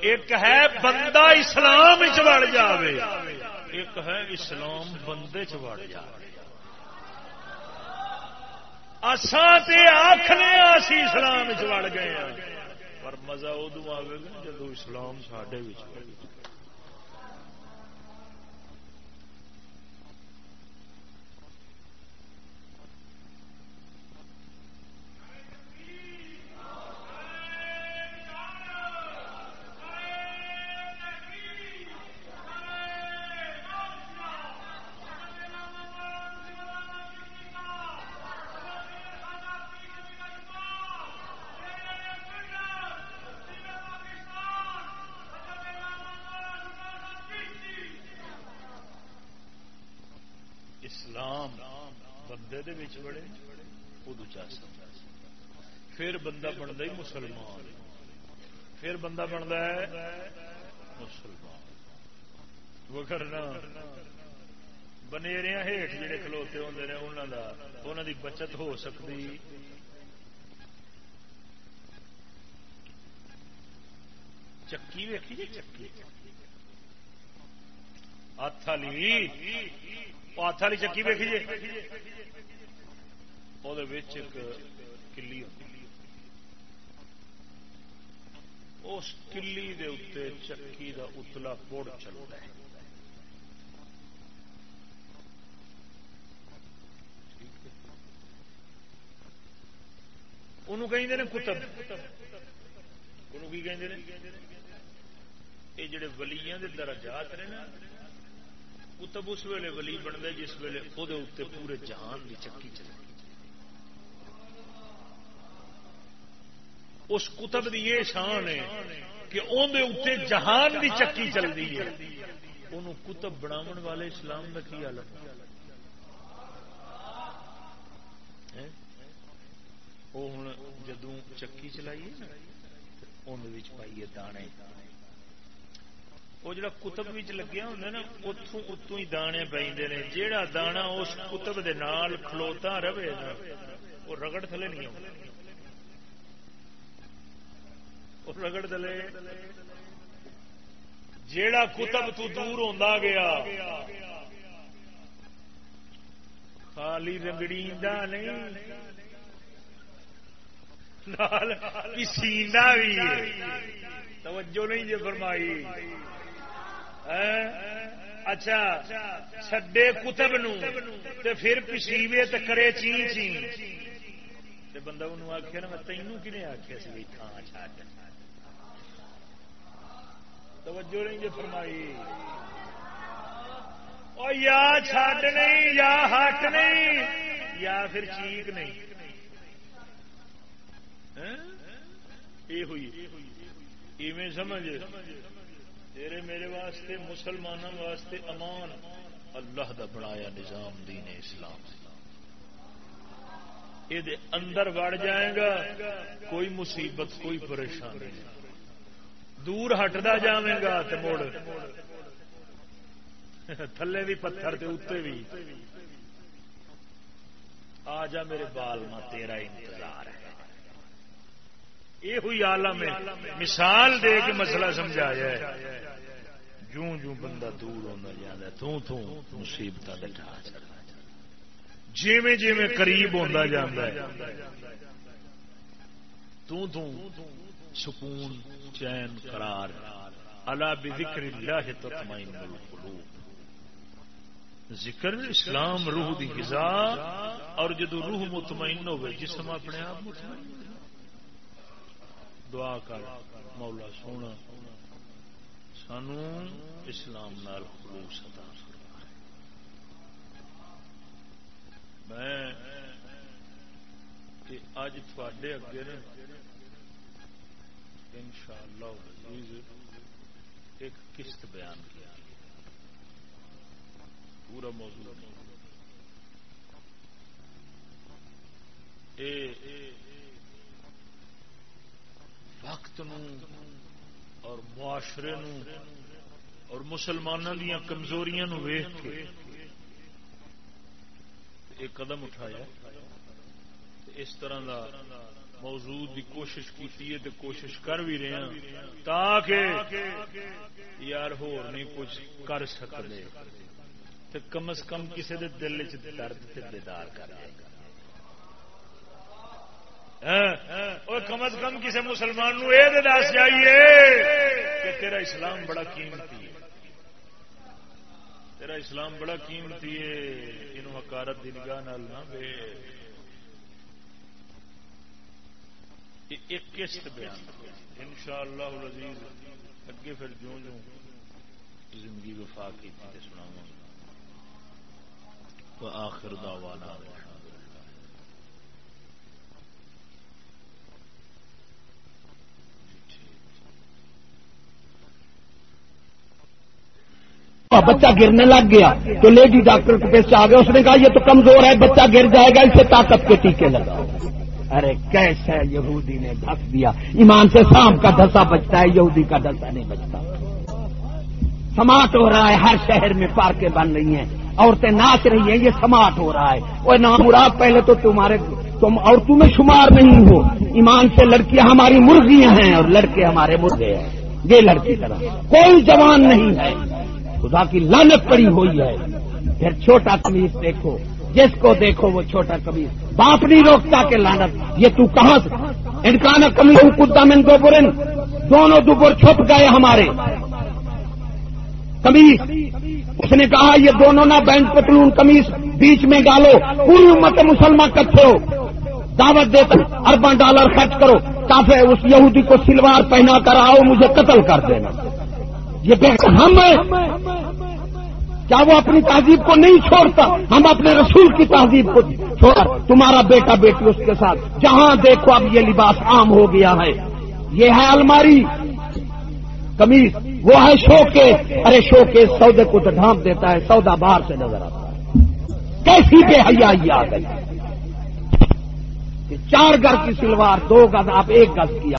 ایک ہے بندہ اسلام چڑ جاوے، ایک ہے اسلام بندے چڑ جائے اسان آخنے اسی اسلام چڑ گئے ہیں پر مزہ ادو آئے گا جدو اسلام سڈے پھر بندہ بنتا ہی مسلمان پھر بندہ بنتا ہے مسلمان وہ کرنا بنیریا ہیٹ جڑے کھلوتے ہوتے ہیں انہوں کا انہوں کی بچت ہو سکتی چکی ویکھی جی چکی ہاتھ والی ہاتھ والی چکی ویکھی جی وہ کلی ہوتی اس کلی دے اتنے چکی دا اتلا پڑ چلتا ہے انہوں کہیں کتب انہوں کی کہیں یہ جڑے ولیاں دے درجات نے نا کتب اس ویلے ولی بنتا جس ویلے وہ پورے جہان کی چکی چلے اس کتب کی یہ شان ہے کہ اندر جہان کی چکی چلتی ہے۔ انہوں کتب بناو والے اسلام کا کی حال وہ ہوں جدو چکی چلائیے نا اندر پائیے دانے۔ وہ جڑا کتب لگیا ہوں نا اتوں اتوں ہی دانے پہ جہا دانا اس کتب دے نال کھلوتا رہے نا وہ رگڑ تھلے نہیں آ رگڑ دلے۔ جیڑا کتب تو دور ہوندا گیا۔ خالی رگڑی نہیں۔ پیسیندا بھی۔ توجہ نہیں جی فرمائی۔ ہاں؟ اچھا سڈے کتب نو تے پھر پسیوے تے کرے چی چی بندہ انہوں آخیا نا، میں تینوں کنے آخیا سی تھان چاہ توجہ نہیں جی فرمائی۔ او یا چھٹ نہیں، یا ہٹ نہیں، یا پھر چیک نہیں۔ ہاں؟ یہ ہوئی ایویں سمجھ۔ تیرے میرے واسطے مسلمانوں واسطے امان۔ اللہ دا بنایا نظام دین اسلام۔ یہ اندر وڑ جائے گا، کوئی مصیبت، کوئی پریشانی۔ نہیں دور ہٹتا جائے گا تو مڑ۔ تھلے بھی پتھر اتنے بھی آ جا میرے بال ماں، تیرا انتظار ہے۔ یہ ہوئی آلم ہے۔ مثال دے کے مسئلہ سمجھایا ہے۔ جوں جوں بندہ دور ہونا جانا توں توں مصیبت جیویں جیویں قریب ہوتا جانا ہے۔ توں توں سکون، چین قرار۔ اللہ بذکر اللہ تطمئن القلوب۔ ذکر اسلام روح دی غذا، اور جدو روح مطمئن ہوئے، جسم اپنے آپ مطمئن دعا کر، مولا سونا، سانو اسلام نال خلوص عطا میں اج تھوڑے اگے ان شاء اللہ ایک قسط بیان کیا پورا موضوع۔ اے وقت نو اور معاشرے نو اور مسلمانوں دیا کمزوریاں نو ویخ کے ایک قدم اٹھایا۔ اس طرح دا موضوع دی کوشش کی ہے کوشش کر بھی رہے ہیں تاکہ یار ہو نہیں کچھ کر سکتے تو کم از کم کسی دے دل چ درد تے بیدار کر ہاں، اور کم از کم کسی مسلمان نو یہ دس جائیے کہ تیرا اسلام بڑا قیمتی ہے۔ تیرا اسلام بڑا قیمتی ہے یہ حکارت کی نگاہ نال نہ بے ایک قسط بیان۔ ان شاء اللہ عزیز اگے پھر جو جو زندگی وفا کی سنا آخر دعوانا بچہ گرنے لگ گیا۔ تو لیڈی ڈاکٹر کے پیش آ گیا اس نے کہا، یہ تو کمزور ہے، بچہ گر جائے گا، اسے طاقت کے ٹیکے لگاؤ۔ ارے کیسے یہودی نے دھس دیا؟ ایمان سے سام کا دھسا بچتا ہے، یہودی کا دھسا نہیں بچتا۔ سماٹ ہو رہا ہے، ہر شہر میں پارکیں بن رہی ہیں۔ عورتیں ناچ رہی ہیں، یہ سماٹ ہو رہا ہے۔ وہ نام مراد پہلے تو تمہارے تم اور تمہیں شمار نہیں ہو۔ ایمان سے لڑکیاں ہماری مرغیاں ہیں اور لڑکے ہمارے مرغے ہیں۔ یہ لڑکی طرح۔ کوئی جوان نہیں ہے۔ خدا کی لانت پڑی ہوئی ہے۔ پھر چھوٹا کمیز دیکھو۔ جس کو دیکھو وہ چھوٹا کمیز باپ نہیں روکتا کہ لانت یہ تو کہاں سے؟ انکان کمیز کتا من دو برن۔ دونوں دوپر چھپ گئے ہمارے۔ کمیز اس نے کہا یہ دونوں نہ بینک پتلون کمیز بیچ میں ڈالو۔ پوری امت مسلمان کچھ ہو۔ دعوت دیتا اربن ڈالر خرچ کرو۔ کافی اس یہودی کو سلوار پہنا کر آؤ، مجھے قتل کر دینا۔ یہ ہم کیا وہ اپنی تہذیب کو نہیں چھوڑتا؟ ہم اپنے رسول کی تہذیب کو چھوڑا۔ تمہارا بیٹا بیٹی اس کے ساتھ۔ جہاں دیکھو اب یہ لباس عام ہو گیا ہے۔ یہ ہے الماری۔ کمیز وہ ہے شو کے ارے شو کے سودے کو تو ڈھانپ دیتا ہے سودا باہر سے نظر آتا ہے۔ کیسی بے حیا یہ آ گئی چار گز کی سلوار، دو گز، آپ ایک گز کیا